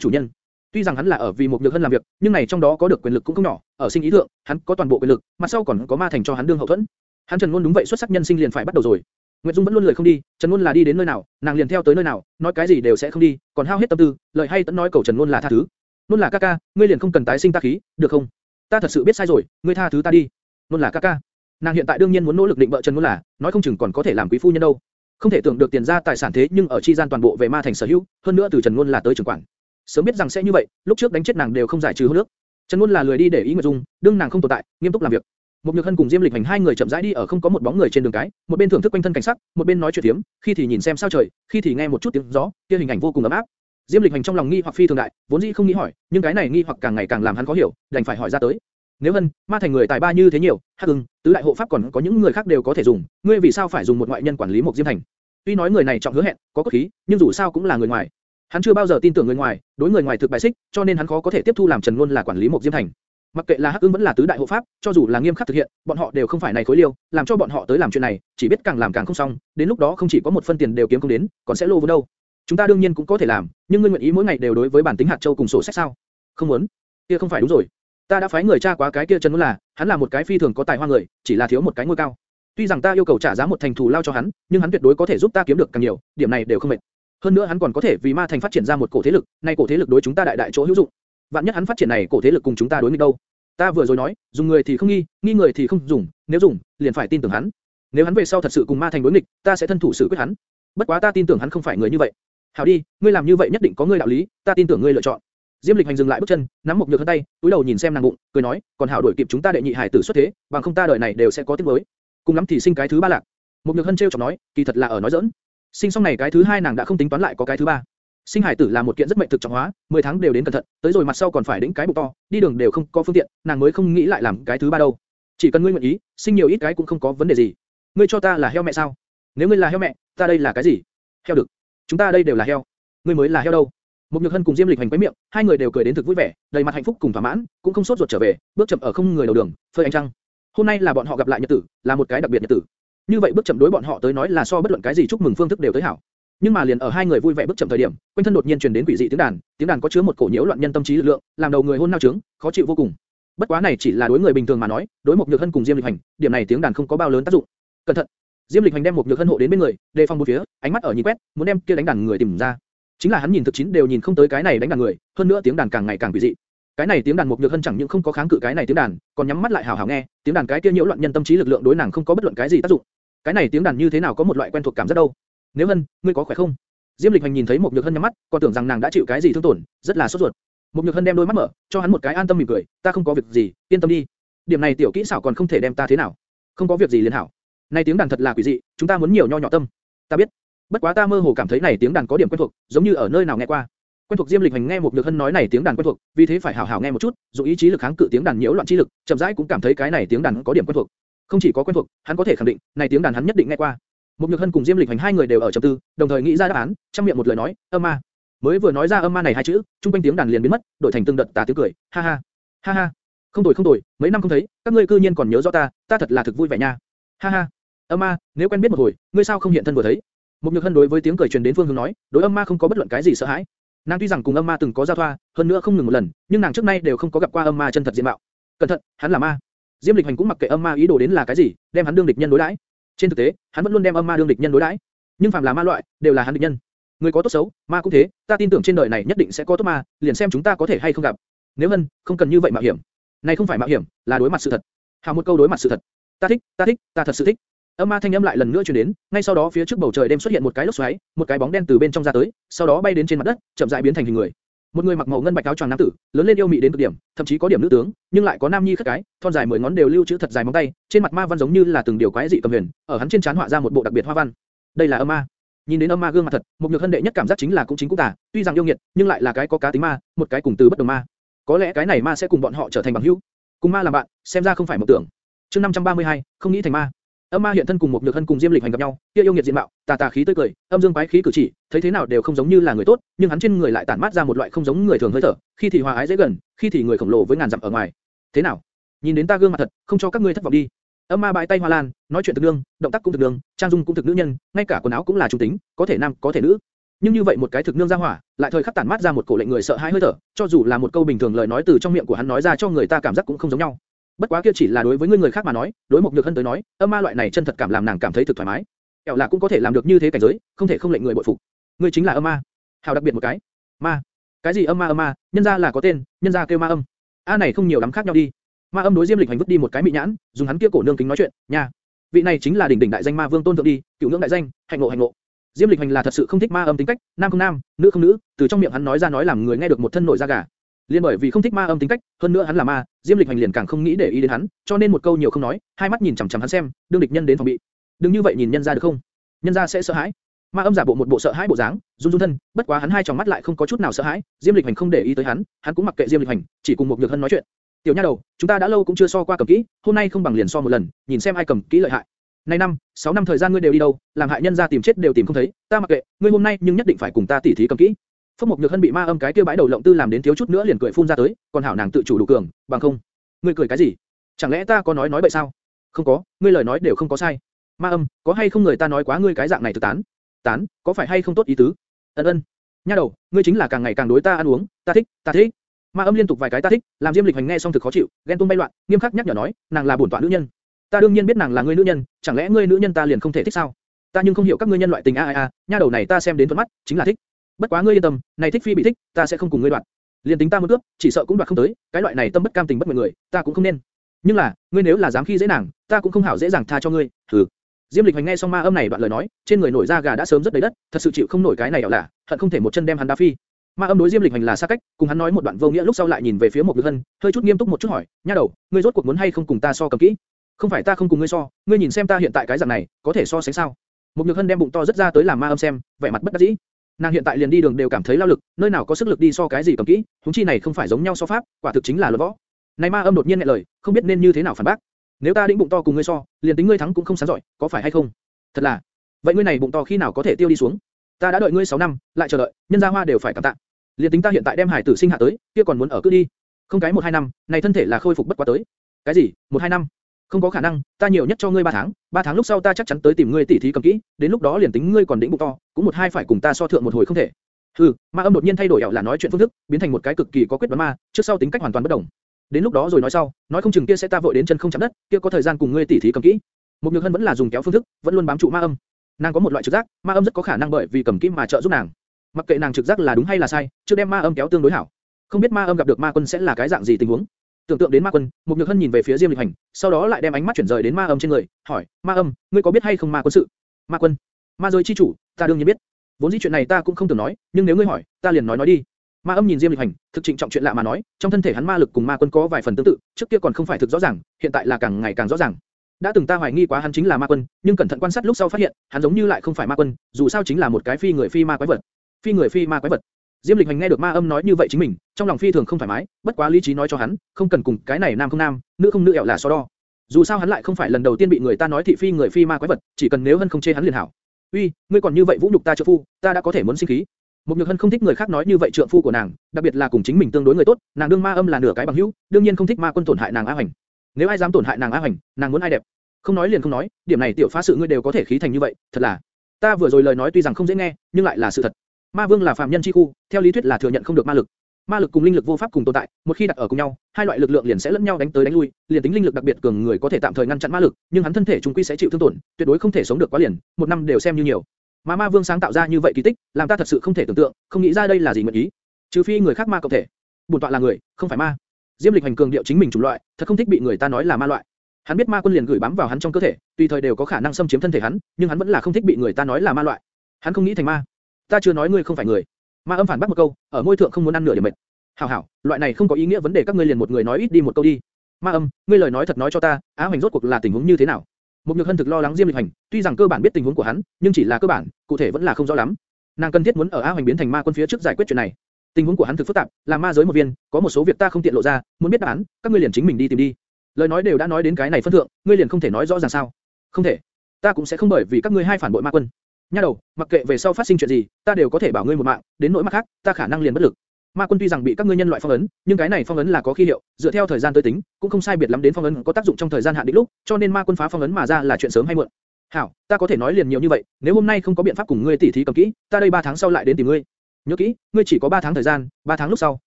chủ nhân. Tuy rằng hắn là ở vì một nhược hân làm việc, nhưng này trong đó có được quyền lực cũng không nhỏ, ở sinh ý thượng, hắn có toàn bộ quyền lực, mặt sau còn có ma thành cho hắn đương hậu thuẫn. Hắn Trần Luân đúng vậy xuất sắc nhân sinh liền phải bắt đầu rồi. Nguyệt Dung vẫn luôn lời không đi, Trần Luân là đi đến nơi nào, nàng liền theo tới nơi nào, nói cái gì đều sẽ không đi, còn hao hết tâm tư, lời hay tận nói cầu Trần Luân là tha thứ. Luân là ca ca, ngươi liền không cần tái sinh ta khí, được không? Ta thật sự biết sai rồi, ngươi tha thứ ta đi. Luân là ca ca. Nàng hiện tại đương nhiên muốn nỗ lực định bợ Trần muốn là, nói không chừng còn có thể làm quý phu nhân đâu. Không thể tưởng được tiền ra tài sản thế nhưng ở chi gian toàn bộ về ma thành sở hữu, hơn nữa từ Trần Luân là tới trưởng quản. Sớm biết rằng sẽ như vậy, lúc trước đánh chết nàng đều không giải trừ hôn nước. Trần Luân là lười đi để ý Nguyệt Dung, đương nàng không tồn tại, nghiêm túc làm việc. Một Nhược Hân cùng Diêm Lịch Hành hai người chậm rãi đi ở không có một bóng người trên đường cái, một bên thưởng thức quanh thân cảnh sắc, một bên nói chuyện tiếm, khi thì nhìn xem sao trời, khi thì nghe một chút tiếng gió, kia hình ảnh vô cùng ấm áp. Diêm Lịch Hành trong lòng nghi hoặc phi thường đại, vốn dĩ không nghĩ hỏi, nhưng cái này nghi hoặc càng ngày càng làm hắn khó hiểu, đành phải hỏi ra tới. Nếu Hân, ma thành người tài ba như thế nhiều, Hắc Ưng, tứ đại hộ pháp còn có những người khác đều có thể dùng, ngươi vì sao phải dùng một ngoại nhân quản lý một Diêm Thành? Tuy nói người này trọng hứa hẹn, có cốt khí, nhưng dù sao cũng là người ngoài. Hắn chưa bao giờ tin tưởng người ngoài, đối người ngoài thực bài xích, cho nên hắn khó có thể tiếp thu làm Trần Luân là quản lý một Diêm Thành. Mặc kệ là Hắc Ưng vẫn là tứ đại hộ pháp, cho dù là nghiêm khắc thực hiện, bọn họ đều không phải này khối liêu, làm cho bọn họ tới làm chuyện này, chỉ biết càng làm càng không xong, đến lúc đó không chỉ có một phân tiền đều kiếm không đến, còn sẽ lô vốn đâu. Chúng ta đương nhiên cũng có thể làm, nhưng ngươi nguyện ý mỗi ngày đều đối với bản tính hạt châu cùng sổ sách sao? Không muốn. Kia không phải đúng rồi. Ta đã phái người tra quá cái kia Trần Luân là, hắn là một cái phi thường có tài hoa người, chỉ là thiếu một cái ngôi cao. Tuy rằng ta yêu cầu trả giá một thành thù lao cho hắn, nhưng hắn tuyệt đối có thể giúp ta kiếm được càng nhiều, điểm này đều không mệt. Hơn nữa hắn còn có thể vì ma thành phát triển ra một cổ thế lực, nay cổ thế lực đối chúng ta đại đại chỗ hữu dụng. Vạn nhất hắn phát triển này cổ thế lực cùng chúng ta đối nghịch đâu? Ta vừa rồi nói, dùng người thì không nghi, nghi người thì không dùng, nếu dùng, liền phải tin tưởng hắn. Nếu hắn về sau thật sự cùng ma thành đối nghịch, ta sẽ thân thủ xử quyết hắn. Bất quá ta tin tưởng hắn không phải người như vậy. Hảo đi, ngươi làm như vậy nhất định có ngươi đạo lý, ta tin tưởng ngươi lựa chọn. Diêm Lịch Hành dừng lại bước chân, nắm một nhược tay, túi đầu nhìn xem nàng bụng, cười nói, còn hảo đuổi kịp chúng ta đệ nhị hải tử xuất thế, bằng không ta đời này đều sẽ có tiếc nuối. Cùng lắm thì sinh cái thứ ba lạc. Một nhược hân treo chọc nói, kỳ thật là ở nói giỡn. Sinh xong này cái thứ hai nàng đã không tính toán lại có cái thứ ba. Sinh hải tử là một kiện rất mệnh thực trọng hóa, 10 tháng đều đến cẩn thận, tới rồi mặt sau còn phải đĩnh cái bụng to, đi đường đều không có phương tiện, nàng mới không nghĩ lại làm cái thứ ba đâu. Chỉ cần ngươi nguyện ý, sinh nhiều ít cái cũng không có vấn đề gì. Ngươi cho ta là heo mẹ sao? Nếu ngươi là heo mẹ, ta đây là cái gì? Heo được. Chúng ta đây đều là heo. Ngươi mới là heo đâu? Một Nhược Hân cùng Diêm Lịch hành quấy miệng, hai người đều cười đến thực vui vẻ, đầy mặt hạnh phúc cùng thỏa mãn, cũng không sốt ruột trở về, bước chậm ở không người đầu đường, phơi ánh trăng. Hôm nay là bọn họ gặp lại nhật tử, là một cái đặc biệt nhật tử. Như vậy bước chậm đối bọn họ tới nói là so bất luận cái gì chúc mừng phương thức đều tới hảo. Nhưng mà liền ở hai người vui vẻ bước chậm thời điểm, quanh thân đột nhiên truyền đến quỷ dị tiếng đàn, tiếng đàn có chứa một cổ nhiễu loạn nhân tâm trí lực lượng, làm đầu người hôn nao trướng, khó chịu vô cùng. Bất quá này chỉ là đối người bình thường mà nói, đối một nhược hân cùng Diêm Lịch Hành, điểm này tiếng đàn không có bao lớn tác dụng. Cẩn thận! Diêm Lịch Hành đem một nhược hân hộ đến bên người, đề phòng bốn phía, ánh mắt ở nhìn quét, muốn đem kia đánh đàn người tìm ra. Chính là hắn nhìn thực chín đều nhìn không tới cái này đánh đàn người, hơn nữa tiếng đàn càng ngày càng quỷ dị. Cái này tiếng đàn một nhược hân chẳng những không có kháng cự cái này tiếng đàn, còn nhắm mắt lại hào hào nghe, tiếng đàn cái kia nhiễu loạn nhân tâm trí lực lượng đối nàng không có bất luận cái gì tác dụng. Cái này tiếng đàn như thế nào có một loại quen thuộc cảm giác đâu? Nếu hân, ngươi có khỏe không? Diêm Lịch Hành nhìn thấy một nhược hân nhắm mắt, còn tưởng rằng nàng đã chịu cái gì thương tổn, rất là sốt ruột. Một nhược hân đem đôi mắt mở, cho hắn một cái an tâm mỉm cười, ta không có việc gì, yên tâm đi. Điểm này tiểu kỹ xảo còn không thể đem ta thế nào. Không có việc gì liền hảo. Này tiếng đàn thật là quỷ dị, chúng ta muốn nhiều nho nhỏ tâm. Ta biết. Bất quá ta mơ hồ cảm thấy này tiếng đàn có điểm quen thuộc, giống như ở nơi nào nghe qua. Quen thuộc Diêm Lịch Hành nghe một nhược hân nói này tiếng đàn quen thuộc, vì thế phải hảo hảo nghe một chút, dùng ý chí lực kháng cự tiếng đàn nhiễu loạn chi lực, chậm rãi cũng cảm thấy cái này tiếng đàn có điểm quen thuộc. Không chỉ có quen thuộc, hắn có thể khẳng định, này tiếng đàn hắn nhất định nghe qua. Một Nhược Hân cùng Diêm Lịch Hành hai người đều ở trầm tư, đồng thời nghĩ ra đáp án, trong miệng một lời nói, âm ma. Mới vừa nói ra âm ma này hai chữ, trung quanh tiếng đàn liền biến mất, đổi thành từng đợt tà tiếng cười, ha ha, ha ha. Không tồi không tồi, mấy năm không thấy, các ngươi cư nhiên còn nhớ rõ ta, ta thật là thực vui vẻ nha. Ha ha. Âm ma, nếu quen biết một hồi, ngươi sao không hiện thân vừa thấy? Một Nhược Hân đối với tiếng cười truyền đến phương hướng nói, đối âm ma không có bất luận cái gì sợ hãi. Nàng tuy rằng cùng âm ma từng có giao thoa, hơn nữa không ngừng một lần, nhưng nàng trước nay đều không có gặp qua âm ma chân thật diện mạo. Cẩn thận, hắn là ma. Diêm Lịch Hành cũng mặc kệ âm ma ý đồ đến là cái gì, đem hắn đương địch nhân đối đãi. Trên thực tế, hắn vẫn luôn đem âm ma đương địch nhân đối đãi. Nhưng phàm là ma loại, đều là hắn địch nhân. Người có tốt xấu, ma cũng thế, ta tin tưởng trên đời này nhất định sẽ có tốt ma, liền xem chúng ta có thể hay không gặp. Nếu hân, không cần như vậy mạo hiểm. Này không phải mạo hiểm, là đối mặt sự thật. Hào một câu đối mặt sự thật. Ta thích, ta thích, ta thật sự thích. Âm ma thanh âm lại lần nữa truyền đến, ngay sau đó phía trước bầu trời đêm xuất hiện một cái lốc xoáy, một cái bóng đen từ bên trong ra tới, sau đó bay đến trên mặt đất, chậm rãi biến thành hình người. Một người mặc màu ngân bạch áo choàng nam tử, lớn lên yêu mị đến cực điểm, thậm chí có điểm nữ tướng, nhưng lại có nam nhi khất cái, thon dài mười ngón đều lưu trữ thật dài móng tay, trên mặt ma văn giống như là từng điều quái dị cầm huyền, ở hắn trên trán họa ra một bộ đặc biệt hoa văn. Đây là âm ma. Nhìn đến âm ma gương mặt thật, một nhược hân đệ nhất cảm giác chính là cũng chính cũng tà, tuy rằng yêu nghiệt, nhưng lại là cái có cá tính ma, một cái cùng từ bất đồng ma. Có lẽ cái này ma sẽ cùng bọn họ trở thành bằng hữu, cùng ma làm bạn, xem ra không phải một tưởng. Chương 532, không nghĩ thành ma. Âm ma hiện thân cùng một nhược hân cùng Diêm Lịch hành gặp nhau, kia yêu nghiệt diện mạo, tà tà khí tươi cười, âm dương quái khí cử chỉ, thấy thế nào đều không giống như là người tốt, nhưng hắn trên người lại tản mát ra một loại không giống người thường hơi thở, khi thì hòa ái dễ gần, khi thì người khổng lồ với ngàn dặm ở ngoài. Thế nào? Nhìn đến ta gương mặt thật, không cho các ngươi thất vọng đi. Âm ma bãi tay hoa lan, nói chuyện thực đương, động tác cũng thực đương, trang dung cũng thực nữ nhân, ngay cả quần áo cũng là trung tính, có thể nam, có thể nữ. Nhưng như vậy một cái thực nương ra hỏa, lại thời khắc tản mát ra một cổ lệnh người sợ hãi hơi thở, cho dù là một câu bình thường lời nói từ trong miệng của hắn nói ra cho người ta cảm giác cũng không giống nhau. Bất quá kia chỉ là đối với người người khác mà nói, đối một nhược hân tới nói, âm ma loại này chân thật cảm làm nàng cảm thấy thực thoải mái. Kẻo là cũng có thể làm được như thế cảnh giới, không thể không lệnh người bội phục. Ngươi chính là âm ma. Hào đặc biệt một cái. Ma. Cái gì âm ma âm ma, nhân gia là có tên, nhân gia kêu ma âm. A này không nhiều lắm khác nhau đi. Ma âm đối Diêm Lịch Hành vứt đi một cái mị nhãn, dùng hắn kia cổ nương kính nói chuyện, nha. Vị này chính là đỉnh đỉnh đại danh ma vương tôn thượng đi, cựu ngưỡng đại danh, hạnh ngộ hạnh ngộ. Diêm Lịch Hành là thật sự không thích ma âm tính cách, nam không nam, nữ không nữ, từ trong miệng hắn nói ra nói làm người nghe được một thân nổi da gà. Liên bởi vì không thích ma âm tính cách, hơn nữa hắn là ma, Diêm Lịch Hành liền càng không nghĩ để ý đến hắn, cho nên một câu nhiều không nói, hai mắt nhìn chằm chằm hắn xem, đương địch nhân đến phòng bị. Đừng như vậy nhìn nhân ra được không? Nhân ra sẽ sợ hãi. Ma âm giả bộ một bộ sợ hãi bộ dáng, run run thân, bất quá hắn hai tròng mắt lại không có chút nào sợ hãi, Diêm Lịch Hành không để ý tới hắn, hắn cũng mặc kệ Diêm Lịch Hành, chỉ cùng một nhược hân nói chuyện. Tiểu nha đầu, chúng ta đã lâu cũng chưa so qua cầm kỹ, hôm nay không bằng liền so một lần, nhìn xem ai cầm kỹ lợi hại. Nay năm, sáu năm thời gian ngươi đều đi đâu, làm hại nhân gia tìm chết đều tìm không thấy, ta mặc kệ, ngươi hôm nay nhưng nhất định phải cùng ta tỉ thí cầm kỹ. Phúc Mộc Nhược Hân bị ma âm cái kia bãi đầu lộng tư làm đến thiếu chút nữa liền cười phun ra tới, còn hảo nàng tự chủ đủ cường, bằng không, ngươi cười cái gì? Chẳng lẽ ta có nói nói bậy sao? Không có, ngươi lời nói đều không có sai. Ma âm, có hay không người ta nói quá ngươi cái dạng này thực tán? Tán, có phải hay không tốt ý tứ? Ân ân. Nha đầu, ngươi chính là càng ngày càng đối ta ăn uống, ta thích, ta thích. Ma âm liên tục vài cái ta thích, làm Diêm Lịch Hành nghe xong thực khó chịu, ghen tuông bay loạn, nghiêm khắc nhắc nhở nói, nàng là bổn tọa nữ nhân. Ta đương nhiên biết nàng là ngươi nữ nhân, chẳng lẽ ngươi nữ nhân ta liền không thể thích sao? Ta nhưng không hiểu các ngươi nhân loại tình a a a, nha đầu này ta xem đến thuận mắt, chính là thích. Bất quá ngươi yên tâm, này thích phi bị thích, ta sẽ không cùng ngươi đoạn. Liên tính ta muốn cướp, chỉ sợ cũng đoạt không tới, cái loại này tâm bất cam tình bất nguyện người, ta cũng không nên. Nhưng là, ngươi nếu là dám khi dễ nàng, ta cũng không hảo dễ dàng tha cho ngươi. Hừ. Diêm Lịch Hành nghe xong ma âm này đoạn lời nói, trên người nổi da gà đã sớm rất đầy đất, thật sự chịu không nổi cái này ảo là, hận không thể một chân đem hắn đá phi. Ma âm đối Diêm Lịch Hành là xa cách, cùng hắn nói một đoạn vô nghĩa lúc sau lại nhìn về phía một Nhược Hân, hơi chút nghiêm túc một chút hỏi, nha đầu, ngươi rốt cuộc muốn hay không cùng ta so cầm kỹ? Không phải ta không cùng ngươi so, ngươi nhìn xem ta hiện tại cái dạng này, có thể so sánh sao? Một Nhược Hân đem bụng to rất ra tới làm ma âm xem, vẻ mặt bất đắc dĩ. Nàng hiện tại liền đi đường đều cảm thấy lao lực, nơi nào có sức lực đi so cái gì cầm kỹ, huống chi này không phải giống nhau so pháp, quả thực chính là luận võ. Này ma âm đột nhiên nhẹ lời, không biết nên như thế nào phản bác. Nếu ta đĩnh bụng to cùng ngươi so, liền tính ngươi thắng cũng không sáng giỏi, có phải hay không? Thật là. Vậy ngươi này bụng to khi nào có thể tiêu đi xuống? Ta đã đợi ngươi 6 năm, lại chờ đợi, nhân gia hoa đều phải cảm tạ. Liền tính ta hiện tại đem hải tử sinh hạ tới, kia còn muốn ở cứ đi. Không cái một hai năm, này thân thể là khôi phục bất quá tới. Cái gì? Một hai năm? Không có khả năng, ta nhiều nhất cho ngươi 3 tháng, 3 tháng lúc sau ta chắc chắn tới tìm ngươi tỉ thí cầm kỹ, đến lúc đó liền tính ngươi còn đỉnh bụng to, cũng một hai phải cùng ta so thượng một hồi không thể. Hừ, ma âm đột nhiên thay đổi ảo là nói chuyện phương thức, biến thành một cái cực kỳ có quyết đoán ma, trước sau tính cách hoàn toàn bất đồng. Đến lúc đó rồi nói sau, nói không chừng kia sẽ ta vội đến chân không chạm đất, kia có thời gian cùng ngươi tỉ thí cầm kỹ. Một nhược hân vẫn là dùng kéo phương thức, vẫn luôn bám trụ ma âm. Nàng có một loại trực giác, ma âm rất có khả năng bởi vì cầm kỹ mà trợ giúp nàng. Mặc kệ nàng trực giác là đúng hay là sai, trước đem ma âm kéo tương đối hảo. Không biết ma âm gặp được ma quân sẽ là cái dạng gì tình huống. Tưởng tượng đến ma quân, một nhược hân nhìn về phía Diêm Lịch Hành, sau đó lại đem ánh mắt chuyển rời đến ma âm trên người, hỏi, ma âm, ngươi có biết hay không ma quân sự? Ma quân, ma giới chi chủ, ta đương nhiên biết. Vốn dĩ chuyện này ta cũng không tưởng nói, nhưng nếu ngươi hỏi, ta liền nói nói đi. Ma âm nhìn Diêm Lịch Hành, thực trịnh trọng chuyện lạ mà nói, trong thân thể hắn ma lực cùng ma quân có vài phần tương tự, trước kia còn không phải thực rõ ràng, hiện tại là càng ngày càng rõ ràng. Đã từng ta hoài nghi quá hắn chính là ma quân, nhưng cẩn thận quan sát lúc sau phát hiện, hắn giống như lại không phải ma quân, dù sao chính là một cái phi người phi ma quái vật. Phi người phi ma quái vật. Diêm Lịch Hành nghe được ma âm nói như vậy chính mình, trong lòng phi thường không thoải mái, bất quá lý trí nói cho hắn, không cần cùng cái này nam không nam, nữ không nữ ẹo là so đo. Dù sao hắn lại không phải lần đầu tiên bị người ta nói thị phi người phi ma quái vật, chỉ cần nếu hân không chê hắn liền hảo. Uy, ngươi còn như vậy vũ nhục ta trợ phu, ta đã có thể muốn sinh khí. Một nhược hân không thích người khác nói như vậy trợ phu của nàng, đặc biệt là cùng chính mình tương đối người tốt, nàng đương ma âm là nửa cái bằng hữu, đương nhiên không thích ma quân tổn hại nàng a Hoành. Nếu ai dám tổn hại nàng a Hoành, nàng muốn ai đẹp. Không nói liền không nói, điểm này tiểu phá sự ngươi đều có thể khí thành như vậy, thật là. Ta vừa rồi lời nói tuy rằng không dễ nghe, nhưng lại là sự thật. Ma vương là phàm nhân chi khu, theo lý thuyết là thừa nhận không được ma lực. Ma lực cùng linh lực vô pháp cùng tồn tại, một khi đặt ở cùng nhau, hai loại lực lượng liền sẽ lẫn nhau đánh tới đánh lui, liền tính linh lực đặc biệt cường người có thể tạm thời ngăn chặn ma lực, nhưng hắn thân thể trung quy sẽ chịu thương tổn, tuyệt đối không thể sống được quá liền, một năm đều xem như nhiều. Mà Ma Vương sáng tạo ra như vậy kỳ tích, làm ta thật sự không thể tưởng tượng, không nghĩ ra đây là gì nguyện ý. Trừ phi người khác ma cộng thể, bổn tọa là người, không phải ma. Diêm Lịch hành cường điệu chính mình chủng loại, thật không thích bị người ta nói là ma loại. Hắn biết ma quân liền gửi bám vào hắn trong cơ thể, tùy thời đều có khả năng xâm chiếm thân thể hắn, nhưng hắn vẫn là không thích bị người ta nói là ma loại. Hắn không nghĩ thành ma. Ta chưa nói ngươi không phải người. Ma âm phản bác một câu, ở môi thượng không muốn ăn nửa điểm mệt. Hảo hảo, loại này không có ý nghĩa vấn đề các ngươi liền một người nói ít đi một câu đi. Ma âm, ngươi lời nói thật nói cho ta, Á Hoành rốt cuộc là tình huống như thế nào? Một Nhược Hân thực lo lắng Diêm Lịch Hành, tuy rằng cơ bản biết tình huống của hắn, nhưng chỉ là cơ bản, cụ thể vẫn là không rõ lắm. Nàng cần thiết muốn ở Á Hoành biến thành ma quân phía trước giải quyết chuyện này. Tình huống của hắn thực phức tạp, là ma giới một viên, có một số việc ta không tiện lộ ra, muốn biết đáp án, các ngươi liền chính mình đi tìm đi. Lời nói đều đã nói đến cái này phân thượng, ngươi liền không thể nói rõ ràng sao? Không thể. Ta cũng sẽ không bởi vì các ngươi hai phản bội ma quân. Nha đầu, mặc kệ về sau phát sinh chuyện gì, ta đều có thể bảo ngươi một mạng, đến nỗi mặt khác, ta khả năng liền bất lực. Ma quân tuy rằng bị các ngươi nhân loại phong ấn, nhưng cái này phong ấn là có khi hiệu, dựa theo thời gian tới tính, cũng không sai biệt lắm đến phong ấn có tác dụng trong thời gian hạn định lúc, cho nên ma quân phá phong ấn mà ra là chuyện sớm hay muộn. Hảo, ta có thể nói liền nhiều như vậy, nếu hôm nay không có biện pháp cùng ngươi tỉ thí cầm kỹ, ta đây 3 tháng sau lại đến tìm ngươi. Nhớ kỹ, ngươi chỉ có 3 tháng thời gian, 3 tháng lúc sau,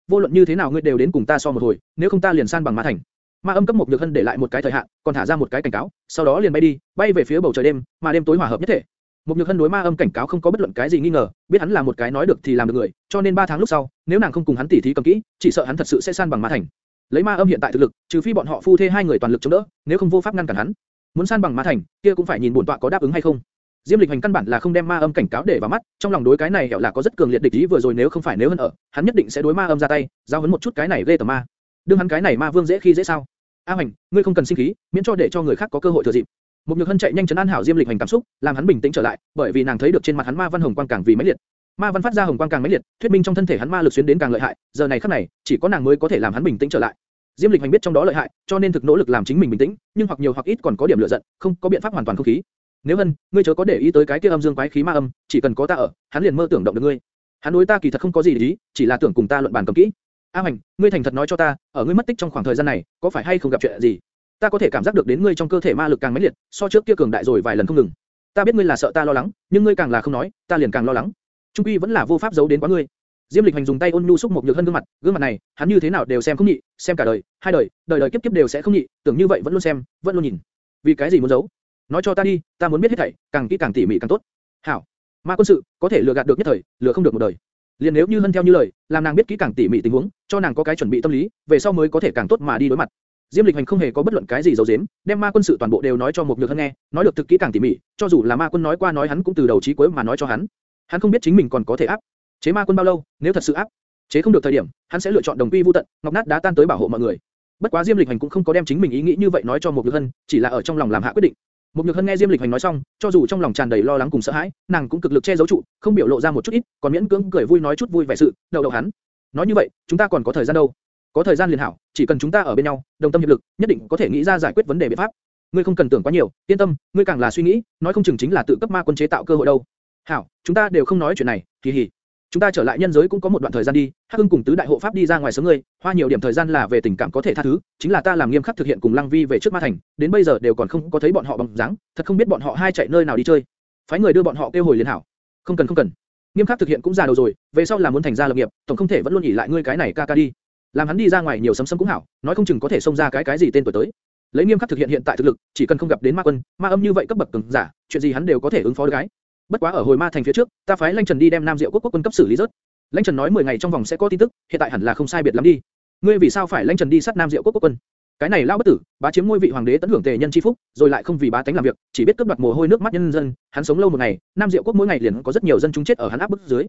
vô luận như thế nào ngươi đều đến cùng ta so một hồi, nếu không ta liền san bằng ma thành. Ma âm cấp một nhược hân để lại một cái thời hạn, còn thả ra một cái cảnh cáo, sau đó liền bay đi, bay về phía bầu trời đêm, mà đêm tối hòa hợp nhất thể. Một nhược hân đối ma âm cảnh cáo không có bất luận cái gì nghi ngờ, biết hắn là một cái nói được thì làm được người, cho nên 3 tháng lúc sau, nếu nàng không cùng hắn tỉ thí cầm kỹ, chỉ sợ hắn thật sự sẽ san bằng ma thành. Lấy ma âm hiện tại thực lực, trừ phi bọn họ phu thê hai người toàn lực chống đỡ, nếu không vô pháp ngăn cản hắn. Muốn san bằng ma thành, kia cũng phải nhìn bổn tọa có đáp ứng hay không. Diêm Lịch Hành căn bản là không đem ma âm cảnh cáo để vào mắt, trong lòng đối cái này hẹo là có rất cường liệt địch ý vừa rồi nếu không phải nếu hơn ở, hắn nhất định sẽ đối ma âm ra tay, giao hấn một chút cái này ghê tởm ma. Đương hắn cái này ma vương dễ khi dễ sao? A Hành, ngươi không cần sinh khí, miễn cho để cho người khác có cơ hội thừa dịp. Một Nhược Hân chạy nhanh chấn an hảo Diêm Lịch Hành cảm xúc, làm hắn bình tĩnh trở lại, bởi vì nàng thấy được trên mặt hắn ma văn hồng quang càng vì mãnh liệt. Ma văn phát ra hồng quang càng mãnh liệt, thuyết minh trong thân thể hắn ma lực xuyến đến càng lợi hại, giờ này khắc này, chỉ có nàng mới có thể làm hắn bình tĩnh trở lại. Diêm Lịch Hành biết trong đó lợi hại, cho nên thực nỗ lực làm chính mình bình tĩnh, nhưng hoặc nhiều hoặc ít còn có điểm lửa giận, không có biện pháp hoàn toàn không khí. Nếu Hân, ngươi chớ có để ý tới cái kia âm dương quái khí ma âm, chỉ cần có ta ở, hắn liền mơ tưởng động được ngươi. Hắn đối ta kỳ thật không có gì để ý, chỉ là tưởng cùng ta luận bàn cầm kỹ. A Hành, ngươi thành thật nói cho ta, ở ngươi mất tích trong khoảng thời gian này, có phải hay không gặp chuyện gì? Ta có thể cảm giác được đến ngươi trong cơ thể ma lực càng mãnh liệt, so trước kia cường đại rồi vài lần không ngừng. Ta biết ngươi là sợ ta lo lắng, nhưng ngươi càng là không nói, ta liền càng lo lắng. Trung quy vẫn là vô pháp giấu đến quá ngươi. Diêm Lịch Hành dùng tay ôn nhu xúc một nhược hân gương mặt, gương mặt này, hắn như thế nào đều xem không nhị, xem cả đời, hai đời, đời đời kiếp kiếp đều sẽ không nhị, tưởng như vậy vẫn luôn xem, vẫn luôn nhìn. Vì cái gì muốn giấu? Nói cho ta đi, ta muốn biết hết thảy, càng kỹ càng tỉ mỉ càng tốt. Hảo. Ma quân sự, có thể lừa gạt được nhất thời, lừa không được một đời. Liền nếu như hân theo như lời, làm nàng biết kỹ càng tỉ mỉ tình huống, cho nàng có cái chuẩn bị tâm lý, về sau mới có thể càng tốt mà đi đối mặt. Diêm Lịch Hành không hề có bất luận cái gì giấu giếm, đem ma quân sự toàn bộ đều nói cho một nhược hân nghe, nói được thực kỹ càng tỉ mỉ, cho dù là ma quân nói qua nói hắn cũng từ đầu chí cuối mà nói cho hắn. Hắn không biết chính mình còn có thể áp chế ma quân bao lâu, nếu thật sự áp chế không được thời điểm, hắn sẽ lựa chọn đồng quy vu tận, ngọc nát đá tan tới bảo hộ mọi người. Bất quá Diêm Lịch Hành cũng không có đem chính mình ý nghĩ như vậy nói cho một nhược hân, chỉ là ở trong lòng làm hạ quyết định. Một nhược hân nghe Diêm Lịch Hành nói xong, cho dù trong lòng tràn đầy lo lắng cùng sợ hãi, nàng cũng cực lực che giấu trụ, không biểu lộ ra một chút ít, còn miễn cưỡng cười vui nói chút vui vẻ sự, đầu đầu hắn. Nói như vậy, chúng ta còn có thời gian đâu? Có thời gian liền hảo, chỉ cần chúng ta ở bên nhau, đồng tâm hiệp lực, nhất định có thể nghĩ ra giải quyết vấn đề biện pháp. Ngươi không cần tưởng quá nhiều, yên tâm, ngươi càng là suy nghĩ, nói không chừng chính là tự cấp ma quân chế tạo cơ hội đâu. Hảo, chúng ta đều không nói chuyện này, kỳ hỉ. Chúng ta trở lại nhân giới cũng có một đoạn thời gian đi, Hắc Hưng cùng tứ đại hộ pháp đi ra ngoài sớm ngươi, hoa nhiều điểm thời gian là về tình cảm có thể tha thứ, chính là ta làm nghiêm khắc thực hiện cùng Lăng Vi về trước ma thành, đến bây giờ đều còn không có thấy bọn họ bằng dáng, thật không biết bọn họ hai chạy nơi nào đi chơi. Phái người đưa bọn họ kêu hồi liền hảo. Không cần không cần. Nghiêm khắc thực hiện cũng già đầu rồi, về sau là muốn thành gia lập nghiệp, tổng không thể vẫn luôn nghỉ lại ngươi cái này ca ca đi. Làm hắn đi ra ngoài nhiều sấm sấm cũng hảo, nói không chừng có thể xông ra cái cái gì tên tuổi tới. Lấy nghiêm khắc thực hiện hiện tại thực lực, chỉ cần không gặp đến ma quân, ma âm như vậy cấp bậc cường giả, chuyện gì hắn đều có thể ứng phó được cái. Bất quá ở hồi ma thành phía trước, ta phái Lanh Trần đi đem Nam Diệu quốc quốc quân cấp xử lý rớt. Lãnh Trần nói 10 ngày trong vòng sẽ có tin tức, hiện tại hẳn là không sai biệt lắm đi. Ngươi vì sao phải Lãnh Trần đi sát Nam Diệu quốc quốc quân? Cái này lao bất tử, bá chiếm ngôi vị hoàng đế tận hưởng tề nhân chi phúc, rồi lại không vì bá tánh làm việc, chỉ biết cướp đoạt mồ hôi nước mắt nhân dân, hắn sống lâu một ngày, Nam Diệu quốc mỗi ngày liền có rất nhiều dân chúng chết ở hắn áp bức dưới.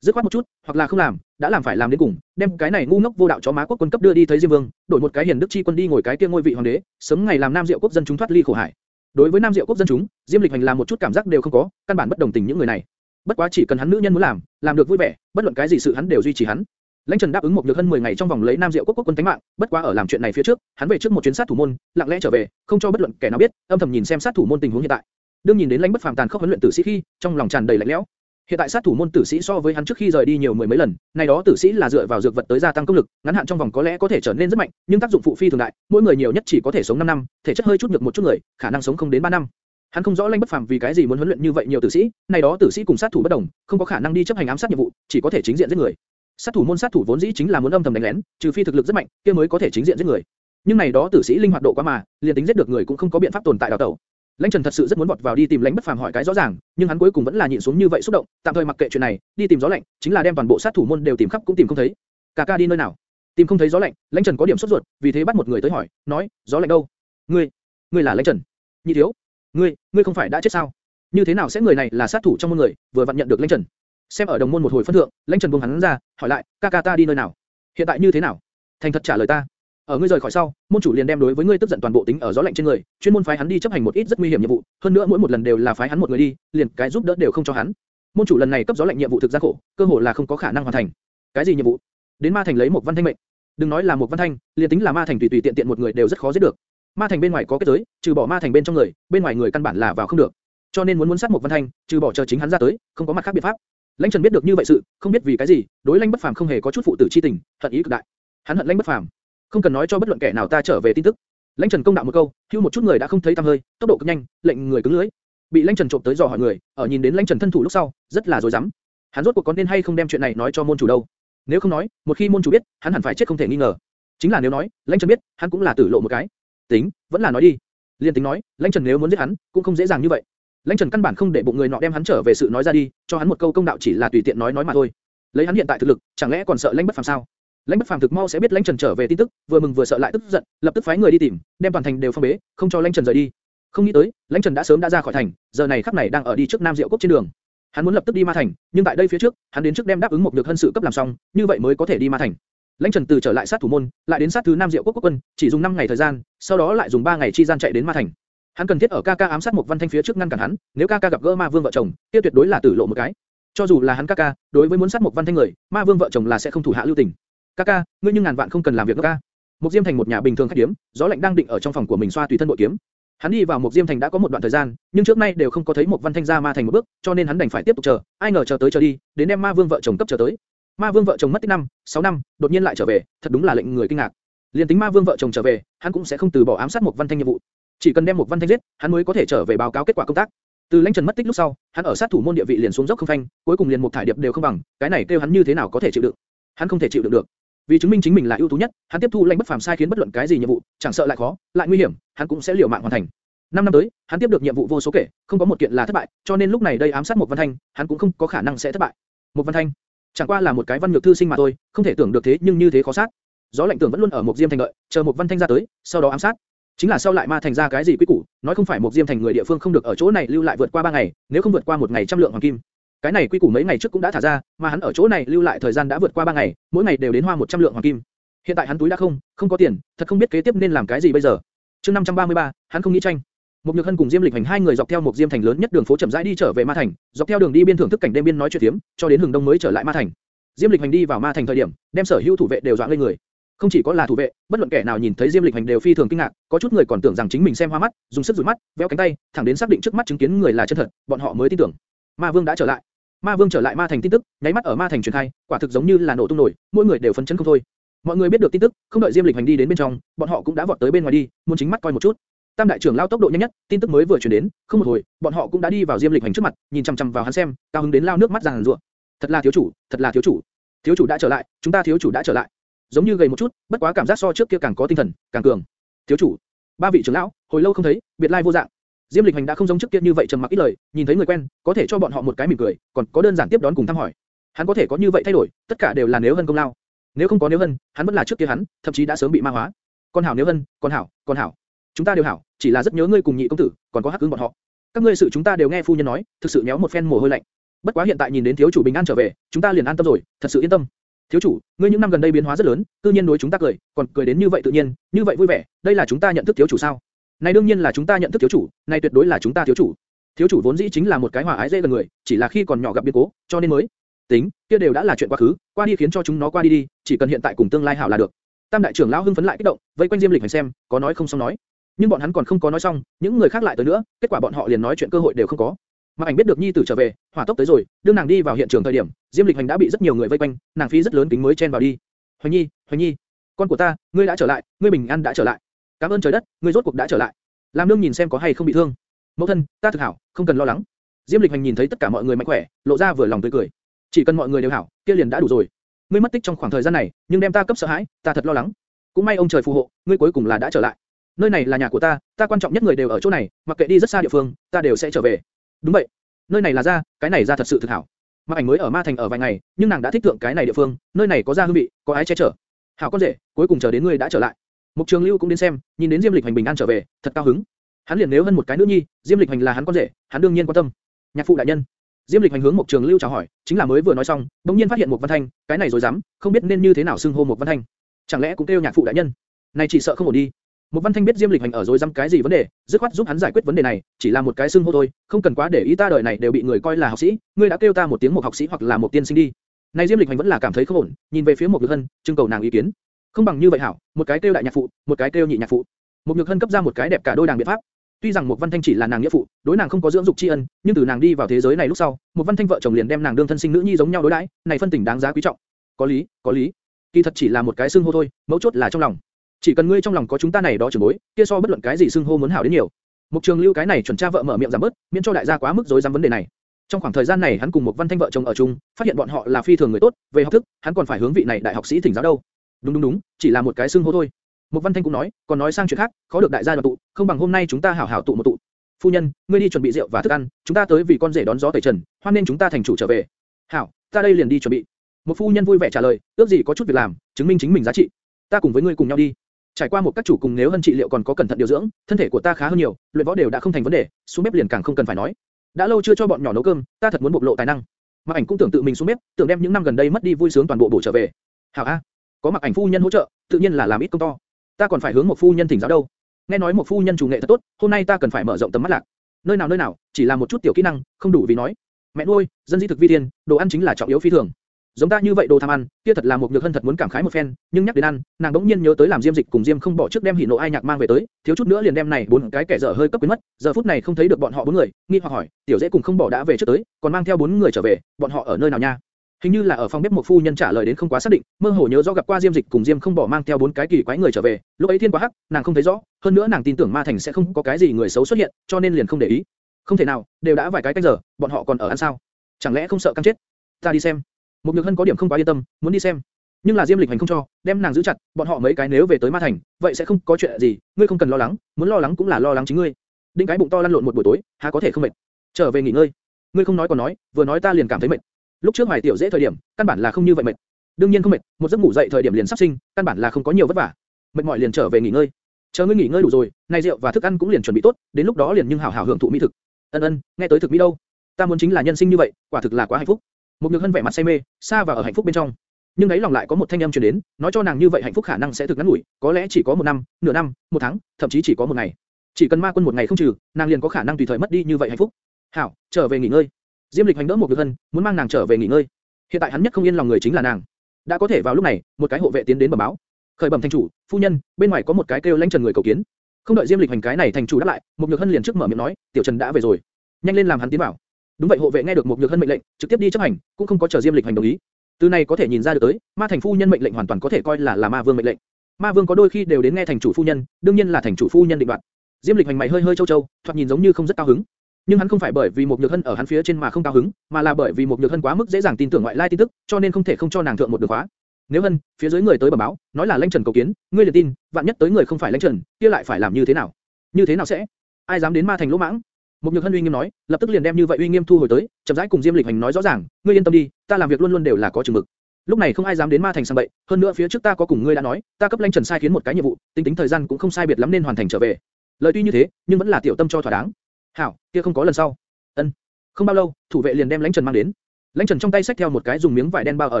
Dứt khoát một chút, hoặc là không làm, đã làm phải làm đến cùng, đem cái này ngu ngốc vô đạo chó má quốc quân cấp đưa đi thấy Diêm Vương, đổi một cái hiền đức chi quân đi ngồi cái kia ngôi vị hoàng đế, sớm ngày làm Nam Diệu quốc dân chúng thoát ly khổ hải. Đối với Nam Diệu quốc dân chúng, Diêm Lịch Hành làm một chút cảm giác đều không có, căn bản bất đồng tình những người này. Bất quá chỉ cần hắn nữ nhân muốn làm, làm được vui vẻ, bất luận cái gì sự hắn đều duy trì hắn. Lãnh Trần đáp ứng một nhược hơn 10 ngày trong vòng lấy Nam Diệu quốc quốc quân tính mạng, bất quá ở làm chuyện này phía trước, hắn về trước một chuyến sát thủ môn, lặng lẽ trở về, không cho bất luận kẻ nào biết, âm thầm nhìn xem sát thủ môn tình huống hiện tại. Đương nhìn đến lãnh bất phàm tàn khốc huấn luyện tử sĩ khi, trong lòng tràn đầy lạnh lẽo. Hiện tại sát thủ môn tử sĩ so với hắn trước khi rời đi nhiều mười mấy lần, này đó tử sĩ là dựa vào dược vật tới gia tăng công lực, ngắn hạn trong vòng có lẽ có thể trở nên rất mạnh, nhưng tác dụng phụ phi thường đại, mỗi người nhiều nhất chỉ có thể sống 5 năm, thể chất hơi chút nhược một chút người, khả năng sống không đến 3 năm. Hắn không rõ Lãnh Bất Phàm vì cái gì muốn huấn luyện như vậy nhiều tử sĩ, này đó tử sĩ cùng sát thủ bất đồng, không có khả năng đi chấp hành ám sát nhiệm vụ, chỉ có thể chính diện giết người. Sát thủ môn sát thủ vốn dĩ chính là muốn âm thầm đánh lén, trừ phi thực lực rất mạnh, kia mới có thể chính diện giết người. Nhưng này đó tử sĩ linh hoạt độ quá mà, liền tính giết được người cũng không có biện pháp tồn tại đào tẩu. Lãnh Trần thật sự rất muốn vọt vào đi tìm Lãnh Bất Phàm hỏi cái rõ ràng, nhưng hắn cuối cùng vẫn là nhịn xuống như vậy xúc động, tạm thời mặc kệ chuyện này, đi tìm gió lạnh, chính là đem toàn bộ sát thủ môn đều tìm khắp cũng tìm không thấy. Cà ca đi nơi nào? Tìm không thấy gió lạnh, Lãnh Trần có điểm sốt ruột, vì thế bắt một người tới hỏi, nói, gió lạnh đâu? Ngươi, ngươi là Lãnh Trần? Nhị thiếu, ngươi, ngươi không phải đã chết sao? Như thế nào sẽ người này là sát thủ trong môn người, vừa vặn nhận được Lãnh Trần. Xem ở đồng môn một hồi phân thượng, Lãnh Trần buông hắn ra, hỏi lại, ca ca ta đi nơi nào? Hiện tại như thế nào? Thành thật trả lời ta. Ở ngươi rời khỏi sau, môn chủ liền đem đối với ngươi tức giận toàn bộ tính ở gió lạnh trên người, chuyên môn phái hắn đi chấp hành một ít rất nguy hiểm nhiệm vụ, hơn nữa mỗi một lần đều là phái hắn một người đi, liền cái giúp đỡ đều không cho hắn. Môn chủ lần này cấp gió lạnh nhiệm vụ thực ra khổ, cơ hồ là không có khả năng hoàn thành. Cái gì nhiệm vụ? Đến ma thành lấy một văn thanh mệnh. Đừng nói là một văn thanh, liền tính là ma thành tùy tùy tiện tiện một người đều rất khó giết được. Ma thành bên ngoài có kết giới, trừ bỏ ma thành bên trong người, bên ngoài người căn bản là vào không được. Cho nên muốn muốn sát một văn thanh, trừ bỏ chờ chính hắn ra tới, không có mặt khác biện pháp. Lãnh Trần biết được như vậy sự, không biết vì cái gì, đối Lãnh Bất Phàm không hề có chút phụ tử chi tình, hận ý cực đại. Hắn hận Lãnh Bất Phàm, không cần nói cho bất luận kẻ nào ta trở về tin tức. Lãnh Trần công đạo một câu, hưu một chút người đã không thấy tăm hơi, tốc độ cực nhanh, lệnh người cứng lưới. Bị Lãnh Trần trộm tới dò hỏi người, ở nhìn đến Lãnh Trần thân thủ lúc sau, rất là rối rắm. Hắn rốt cuộc có nên hay không đem chuyện này nói cho môn chủ đâu? Nếu không nói, một khi môn chủ biết, hắn hẳn phải chết không thể nghi ngờ. Chính là nếu nói, Lãnh Trần biết, hắn cũng là tử lộ một cái. Tính, vẫn là nói đi. Liên tính nói, Lãnh Trần nếu muốn giết hắn, cũng không dễ dàng như vậy. Lãnh Trần căn bản không để bụng người nọ đem hắn trở về sự nói ra đi, cho hắn một câu công đạo chỉ là tùy tiện nói nói mà thôi. Lấy hắn hiện tại thực lực, chẳng lẽ còn sợ Lãnh Bất Phàm sao? Lãnh Bất Phàm thực mau sẽ biết Lãnh Trần trở về tin tức, vừa mừng vừa sợ lại tức giận, lập tức phái người đi tìm, đem toàn thành đều phong bế, không cho Lãnh Trần rời đi. Không nghĩ tới, Lãnh Trần đã sớm đã ra khỏi thành, giờ này khắc này đang ở đi trước Nam Diệu Quốc trên đường. Hắn muốn lập tức đi Ma Thành, nhưng tại đây phía trước, hắn đến trước đem đáp ứng một được hân sự cấp làm xong, như vậy mới có thể đi Ma Thành. Lãnh Trần từ trở lại sát thủ môn, lại đến sát thứ Nam Diệu Quốc quốc quân, chỉ dùng 5 ngày thời gian, sau đó lại dùng 3 ngày chi gian chạy đến Ma Thành. Hắn cần thiết ở Kaka ám sát một Văn Thanh phía trước ngăn cản hắn, nếu Kaka gặp gỡ Ma Vương vợ chồng, kia tuyệt đối là tử lộ một cái. Cho dù là hắn Kaka, đối với muốn sát một Văn Thanh người, Ma Vương vợ chồng là sẽ không thủ hạ lưu tình. Kaka, ngươi nhưng ngàn vạn không cần làm việc nữa ca. Một Diêm Thành một nhà bình thường khách điếm, gió lạnh đang định ở trong phòng của mình xoa tùy thân bộ kiếm. Hắn đi vào một Diêm Thành đã có một đoạn thời gian, nhưng trước nay đều không có thấy một Văn Thanh ra Ma Thành một bước, cho nên hắn đành phải tiếp tục chờ, ai ngờ chờ tới chờ đi, đến đem Ma Vương vợ chồng cấp chờ tới. Ma Vương vợ chồng mất tích năm, 6 năm, đột nhiên lại trở về, thật đúng là lệnh người kinh ngạc. Liên tính Ma Vương vợ chồng trở về, hắn cũng sẽ không từ bỏ ám sát một Văn Thanh nhiệm vụ. Chỉ cần đem một Văn Thanh giết, hắn mới có thể trở về báo cáo kết quả công tác. Từ Lãnh Trần mất tích lúc sau, hắn ở sát thủ môn địa vị liền xuống dốc không phanh, cuối cùng liền một thải điệp đều không bằng, cái này kêu hắn như thế nào có thể chịu đựng? Hắn không thể chịu đựng được. Vì chứng minh chính mình là ưu tú nhất, hắn tiếp thu lãnh bất phàm sai khiến bất luận cái gì nhiệm vụ, chẳng sợ lại khó, lại nguy hiểm, hắn cũng sẽ liều mạng hoàn thành. Năm năm tới, hắn tiếp được nhiệm vụ vô số kể, không có một kiện là thất bại, cho nên lúc này đây ám sát một Văn Thanh, hắn cũng không có khả năng sẽ thất bại. Một Văn Thanh, chẳng qua là một cái văn nhược thư sinh mà thôi, không thể tưởng được thế nhưng như thế khó sát. Gió lạnh tưởng vẫn luôn ở một diêm thành đợi, chờ một Văn Thanh ra tới, sau đó ám sát. Chính là sau lại ma thành ra cái gì quy củ, nói không phải một diêm thành người địa phương không được ở chỗ này lưu lại vượt qua ba ngày, nếu không vượt qua một ngày trăm lượng hoàng kim. Cái này quy củ mấy ngày trước cũng đã thả ra, mà hắn ở chỗ này lưu lại thời gian đã vượt qua ba ngày, mỗi ngày đều đến hoa 100 lượng hoàng kim. Hiện tại hắn túi đã không, không có tiền, thật không biết kế tiếp nên làm cái gì bây giờ. Chương 533, hắn không nghĩ tranh. Một Nhược Hân cùng Diêm Lịch Hành hai người dọc theo một Diêm thành lớn nhất đường phố chậm rãi đi trở về Ma Thành, dọc theo đường đi biên thưởng thức cảnh đêm biên nói chuyện thiếm, cho đến hừng đông mới trở lại Ma Thành. Diêm Lịch Hành đi vào Ma Thành thời điểm, đem sở hữu thủ vệ đều dọa lên người. Không chỉ có là thủ vệ, bất luận kẻ nào nhìn thấy Diêm Lịch Hành đều phi thường kinh ngạc, có chút người còn tưởng rằng chính mình xem hoa mắt, dùng sức dụi mắt, véo cánh tay, thẳng đến xác định trước mắt chứng kiến người là chân thật, bọn họ mới tin tưởng. Ma Vương đã trở lại. Ma Vương trở lại Ma Thành tin tức, nháy mắt ở Ma Thành truyền khai, quả thực giống như là nổ tung nổi, mỗi người đều phấn chấn không thôi. Mọi người biết được tin tức, không đợi Diêm Lịch Hành đi đến bên trong, bọn họ cũng đã vọt tới bên ngoài đi, muốn chính mắt coi một chút. Tam đại trưởng lao tốc độ nhanh nhất, tin tức mới vừa truyền đến, không một hồi, bọn họ cũng đã đi vào Diêm Lịch Hành trước mặt, nhìn chăm chăm vào hắn xem, cao hứng đến lao nước mắt ràn rụa. Thật là thiếu chủ, thật là thiếu chủ. Thiếu chủ đã trở lại, chúng ta thiếu chủ đã trở lại. Giống như gầy một chút, bất quá cảm giác so trước kia càng có tinh thần, càng cường. Thiếu chủ, ba vị trưởng lão, hồi lâu không thấy, biệt lai vô dạng. Diêm Lịch Hành đã không giống trước kia như vậy trầm mặc ít lời, nhìn thấy người quen, có thể cho bọn họ một cái mỉm cười, còn có đơn giản tiếp đón cùng thăm hỏi. Hắn có thể có như vậy thay đổi, tất cả đều là nếu hân công lao. Nếu không có nếu hân, hắn vẫn là trước kia hắn, thậm chí đã sớm bị ma hóa. Con hảo nếu hân, con hảo, con hảo. Chúng ta đều hảo, chỉ là rất nhớ ngươi cùng nhị công tử, còn có hắc ứng bọn họ. Các ngươi sự chúng ta đều nghe phu nhân nói, thực sự nhéo một phen mồ hôi lạnh. Bất quá hiện tại nhìn đến thiếu chủ bình an trở về, chúng ta liền an tâm rồi, thật sự yên tâm. Thiếu chủ, ngươi những năm gần đây biến hóa rất lớn, tự nhiên đối chúng ta cười, còn cười đến như vậy tự nhiên, như vậy vui vẻ, đây là chúng ta nhận thức thiếu chủ sao? Này đương nhiên là chúng ta nhận thức thiếu chủ, này tuyệt đối là chúng ta thiếu chủ. Thiếu chủ vốn dĩ chính là một cái hòa ái dễ gần người, chỉ là khi còn nhỏ gặp biến cố, cho nên mới tính, kia đều đã là chuyện quá khứ, qua đi khiến cho chúng nó qua đi đi, chỉ cần hiện tại cùng tương lai hảo là được. Tam đại trưởng lão hưng phấn lại kích động, vây quanh Diêm Lịch hành xem, có nói không xong nói. Nhưng bọn hắn còn không có nói xong, những người khác lại tới nữa, kết quả bọn họ liền nói chuyện cơ hội đều không có. Mà ảnh biết được nhi tử trở về, hỏa tốc tới rồi, đương nàng đi vào hiện trường thời điểm, Diêm Lịch hành đã bị rất nhiều người vây quanh, nàng phi rất lớn kính mới chen vào đi. Hoành Nhi, Hoành Nhi, con của ta, ngươi đã trở lại, ngươi bình an đã trở lại. Cảm ơn trời đất, ngươi rốt cuộc đã trở lại. Làm nương nhìn xem có hay không bị thương. Mẫu thân, ta thực hảo, không cần lo lắng. Diêm Lịch hành nhìn thấy tất cả mọi người mạnh khỏe, lộ ra vừa lòng tươi cười. Chỉ cần mọi người đều hảo, kia liền đã đủ rồi. Ngươi mất tích trong khoảng thời gian này, nhưng đem ta cấp sợ hãi, ta thật lo lắng. Cũng may ông trời phù hộ, ngươi cuối cùng là đã trở lại. Nơi này là nhà của ta, ta quan trọng nhất người đều ở chỗ này, mặc kệ đi rất xa địa phương, ta đều sẽ trở về. Đúng vậy, nơi này là gia, cái này gia thật sự thực hảo. Mạc Ảnh mới ở Ma Thành ở vài ngày, nhưng nàng đã thích thượng cái này địa phương, nơi này có gia hương vị, có ái che chở. Hảo con rể, cuối cùng chờ đến ngươi đã trở lại. Mục Trường Lưu cũng đến xem, nhìn đến Diêm Lịch Hành bình an trở về, thật cao hứng. Hắn liền nếu hơn một cái nữ nhi, Diêm Lịch Hành là hắn con rể, hắn đương nhiên quan tâm. Nhạc phụ đại nhân. Diêm Lịch Hành hướng Mục Trường Lưu chào hỏi, chính là mới vừa nói xong, bỗng nhiên phát hiện Mục Văn Thanh, cái này rồi dám, không biết nên như thế nào xưng hô Mục Văn Thanh. Chẳng lẽ cũng kêu nhạc phụ đại nhân? Này chỉ sợ không ổn đi. Mục Văn Thanh biết Diêm Lịch Hành ở rồi dám cái gì vấn đề, dứt khoát giúp hắn giải quyết vấn đề này, chỉ là một cái xưng hô thôi, không cần quá để ý ta đời này đều bị người coi là học sĩ, ngươi đã kêu ta một tiếng một học sĩ hoặc là một tiên sinh đi. Này Diêm Lịch Hành vẫn là cảm thấy không ổn, nhìn về phía Mục Nhược Hân, trưng cầu nàng ý kiến. Không bằng như vậy hảo, một cái kêu đại nhạc phụ, một cái kêu nhị nhạc phụ. Mục Nhược Hân cấp ra một cái đẹp cả đôi đàng biện pháp. Tuy rằng một Văn Thanh chỉ là nàng nghĩa phụ, đối nàng không có dưỡng dục tri ân, nhưng từ nàng đi vào thế giới này lúc sau, một Văn Thanh vợ chồng liền đem nàng đương thân sinh nữ nhi giống nhau đối đãi, này phân tình đáng giá quý trọng. Có lý, có lý. Kỳ thật chỉ là một cái xưng hô thôi, mấu chốt là trong lòng. Chỉ cần ngươi trong lòng có chúng ta này đó trưởng bối, kia so bất luận cái gì xưng hô muốn hảo đến nhiều. Mục Trường Lưu cái này chuẩn cha vợ mở miệng giảm bớt, miễn cho đại gia quá mức rối rắm vấn đề này. Trong khoảng thời gian này hắn cùng một Văn Thanh vợ chồng ở chung, phát hiện bọn họ là phi thường người tốt, về học thức, hắn còn phải hướng vị này đại học sĩ thỉnh giáo đâu. Đúng đúng đúng, chỉ là một cái xương hô thôi. Một Văn Thanh cũng nói, còn nói sang chuyện khác, khó được đại gia đoàn tụ, không bằng hôm nay chúng ta hảo hảo tụ một tụ. Phu nhân, ngươi đi chuẩn bị rượu và thức ăn, chúng ta tới vì con rể đón gió tẩy trần, hoan nên chúng ta thành chủ trở về. Hảo, ta đây liền đi chuẩn bị. Một phu nhân vui vẻ trả lời, ước gì có chút việc làm, chứng minh chính mình giá trị. Ta cùng với ngươi cùng nhau đi. Trải qua một các chủ cùng nếu hơn trị liệu còn có cẩn thận điều dưỡng, thân thể của ta khá hơn nhiều, luyện võ đều đã không thành vấn đề, xuống bếp liền càng không cần phải nói. Đã lâu chưa cho bọn nhỏ nấu cơm, ta thật muốn bộc lộ tài năng. Mặc Ảnh cũng tưởng tự mình xuống bếp, tưởng đem những năm gần đây mất đi vui sướng toàn bộ bổ trở về. Hảo a, có Mặc Ảnh phu nhân hỗ trợ, tự nhiên là làm ít công to. Ta còn phải hướng một phu nhân thỉnh giáo đâu. Nghe nói một phu nhân chủ nghệ thật tốt, hôm nay ta cần phải mở rộng tầm mắt lạc. Nơi nào nơi nào, chỉ là một chút tiểu kỹ năng, không đủ vì nói. Mẹ nuôi, dân di thực vi tiên, đồ ăn chính là trọng yếu phi thường. Giống ta như vậy đồ tham ăn, kia thật là một nhược hân thật muốn cảm khái một phen, nhưng nhắc đến ăn, nàng đống nhiên nhớ tới làm diêm dịch cùng diêm không bỏ trước đem hỉ nộ ai nhạc mang về tới, thiếu chút nữa liền đem này bốn cái kẻ dở hơi cấp quyến mất, giờ phút này không thấy được bọn họ bốn người, nghi hoặc hỏi, tiểu dễ cùng không bỏ đã về trước tới, còn mang theo bốn người trở về, bọn họ ở nơi nào nha? Hình như là ở phòng bếp một phu nhân trả lời đến không quá xác định, mơ hồ nhớ rõ gặp qua Diêm Dịch cùng Diêm không bỏ mang theo bốn cái kỳ quái người trở về, lúc ấy thiên quá hắc, nàng không thấy rõ, hơn nữa nàng tin tưởng Ma Thành sẽ không có cái gì người xấu xuất hiện, cho nên liền không để ý. Không thể nào, đều đã vài cái canh giờ, bọn họ còn ở ăn sao? Chẳng lẽ không sợ căng chết? Ta đi xem. Một Nhược Hân có điểm không quá yên tâm, muốn đi xem. Nhưng là Diêm Lịch Hành không cho, đem nàng giữ chặt, bọn họ mấy cái nếu về tới Ma Thành, vậy sẽ không có chuyện gì, ngươi không cần lo lắng, muốn lo lắng cũng là lo lắng chính ngươi. Đinh cái bụng to lăn lộn một buổi tối, há có thể không mệt? Trở về nghỉ ngơi. Ngươi không nói còn nói, vừa nói ta liền cảm thấy mệt. Lúc trước Hoài Tiểu dễ thời điểm, căn bản là không như vậy mệt. Đương nhiên không mệt, một giấc ngủ dậy thời điểm liền sắp sinh, căn bản là không có nhiều vất vả. Mệt mỏi liền trở về nghỉ ngơi. Chờ ngươi nghỉ ngơi đủ rồi, này rượu và thức ăn cũng liền chuẩn bị tốt, đến lúc đó liền nhưng hảo hảo hưởng thụ mỹ thực. Ân ân, nghe tới thực mỹ đâu? Ta muốn chính là nhân sinh như vậy, quả thực là quá hạnh phúc. Một nhược hân vẻ mặt say mê, xa và ở hạnh phúc bên trong. Nhưng đấy lòng lại có một thanh âm truyền đến, nói cho nàng như vậy hạnh phúc khả năng sẽ thực ngắn ngủi, có lẽ chỉ có một năm, nửa năm, một tháng, thậm chí chỉ có một ngày. Chỉ cần ma quân một ngày không trừ, nàng liền có khả năng tùy thời mất đi như vậy hạnh phúc. Hảo, trở về nghỉ ngơi. Diêm Lịch hành đỡ một nhược hân, muốn mang nàng trở về nghỉ ngơi. Hiện tại hắn nhất không yên lòng người chính là nàng. Đã có thể vào lúc này, một cái hộ vệ tiến đến bẩm báo. Khởi bẩm thành chủ, phu nhân, bên ngoài có một cái kêu lãnh trần người cầu kiến. Không đợi Diêm Lịch hành cái này thành chủ đáp lại, một nhược hân liền trước mở miệng nói, tiểu trần đã về rồi, nhanh lên làm hắn tiến vào. Đúng vậy hộ vệ nghe được một nhược hân mệnh lệnh, trực tiếp đi chấp hành, cũng không có chờ Diêm Lịch hành đồng ý. Từ này có thể nhìn ra được tới, ma thành phu nhân mệnh lệnh hoàn toàn có thể coi là là ma vương mệnh lệnh. Ma vương có đôi khi đều đến nghe thành chủ phu nhân, đương nhiên là thành chủ phu nhân định đoạt. Diêm Lịch hành mày hơi hơi châu châu, thoạt nhìn giống như không rất cao hứng. Nhưng hắn không phải bởi vì một nhược hân ở hắn phía trên mà không cao hứng, mà là bởi vì một nhược hân quá mức dễ dàng tin tưởng ngoại lai tin tức, cho nên không thể không cho nàng thượng một đường khóa. Nếu hân, phía dưới người tới bẩm báo, nói là lãnh trần cầu kiến, ngươi liền tin, vạn nhất tới người không phải lãnh trần, kia lại phải làm như thế nào? Như thế nào sẽ? Ai dám đến ma thành lỗ mãng? Một nhược hân uy nghiêm nói, lập tức liền đem như vậy uy nghiêm thu hồi tới, chậm rãi cùng Diêm Lịch Hành nói rõ ràng, ngươi yên tâm đi, ta làm việc luôn luôn đều là có chừng mực. Lúc này không ai dám đến ma thành sang bậy, hơn nữa phía trước ta có cùng ngươi đã nói, ta cấp lãnh trần sai khiến một cái nhiệm vụ, tính tính thời gian cũng không sai biệt lắm nên hoàn thành trở về. Lời tuy như thế, nhưng vẫn là tiểu tâm cho thỏa đáng. Hảo, kia không có lần sau. Ân. Không bao lâu, thủ vệ liền đem lãnh trần mang đến. Lãnh trần trong tay xách theo một cái dùng miếng vải đen bao ở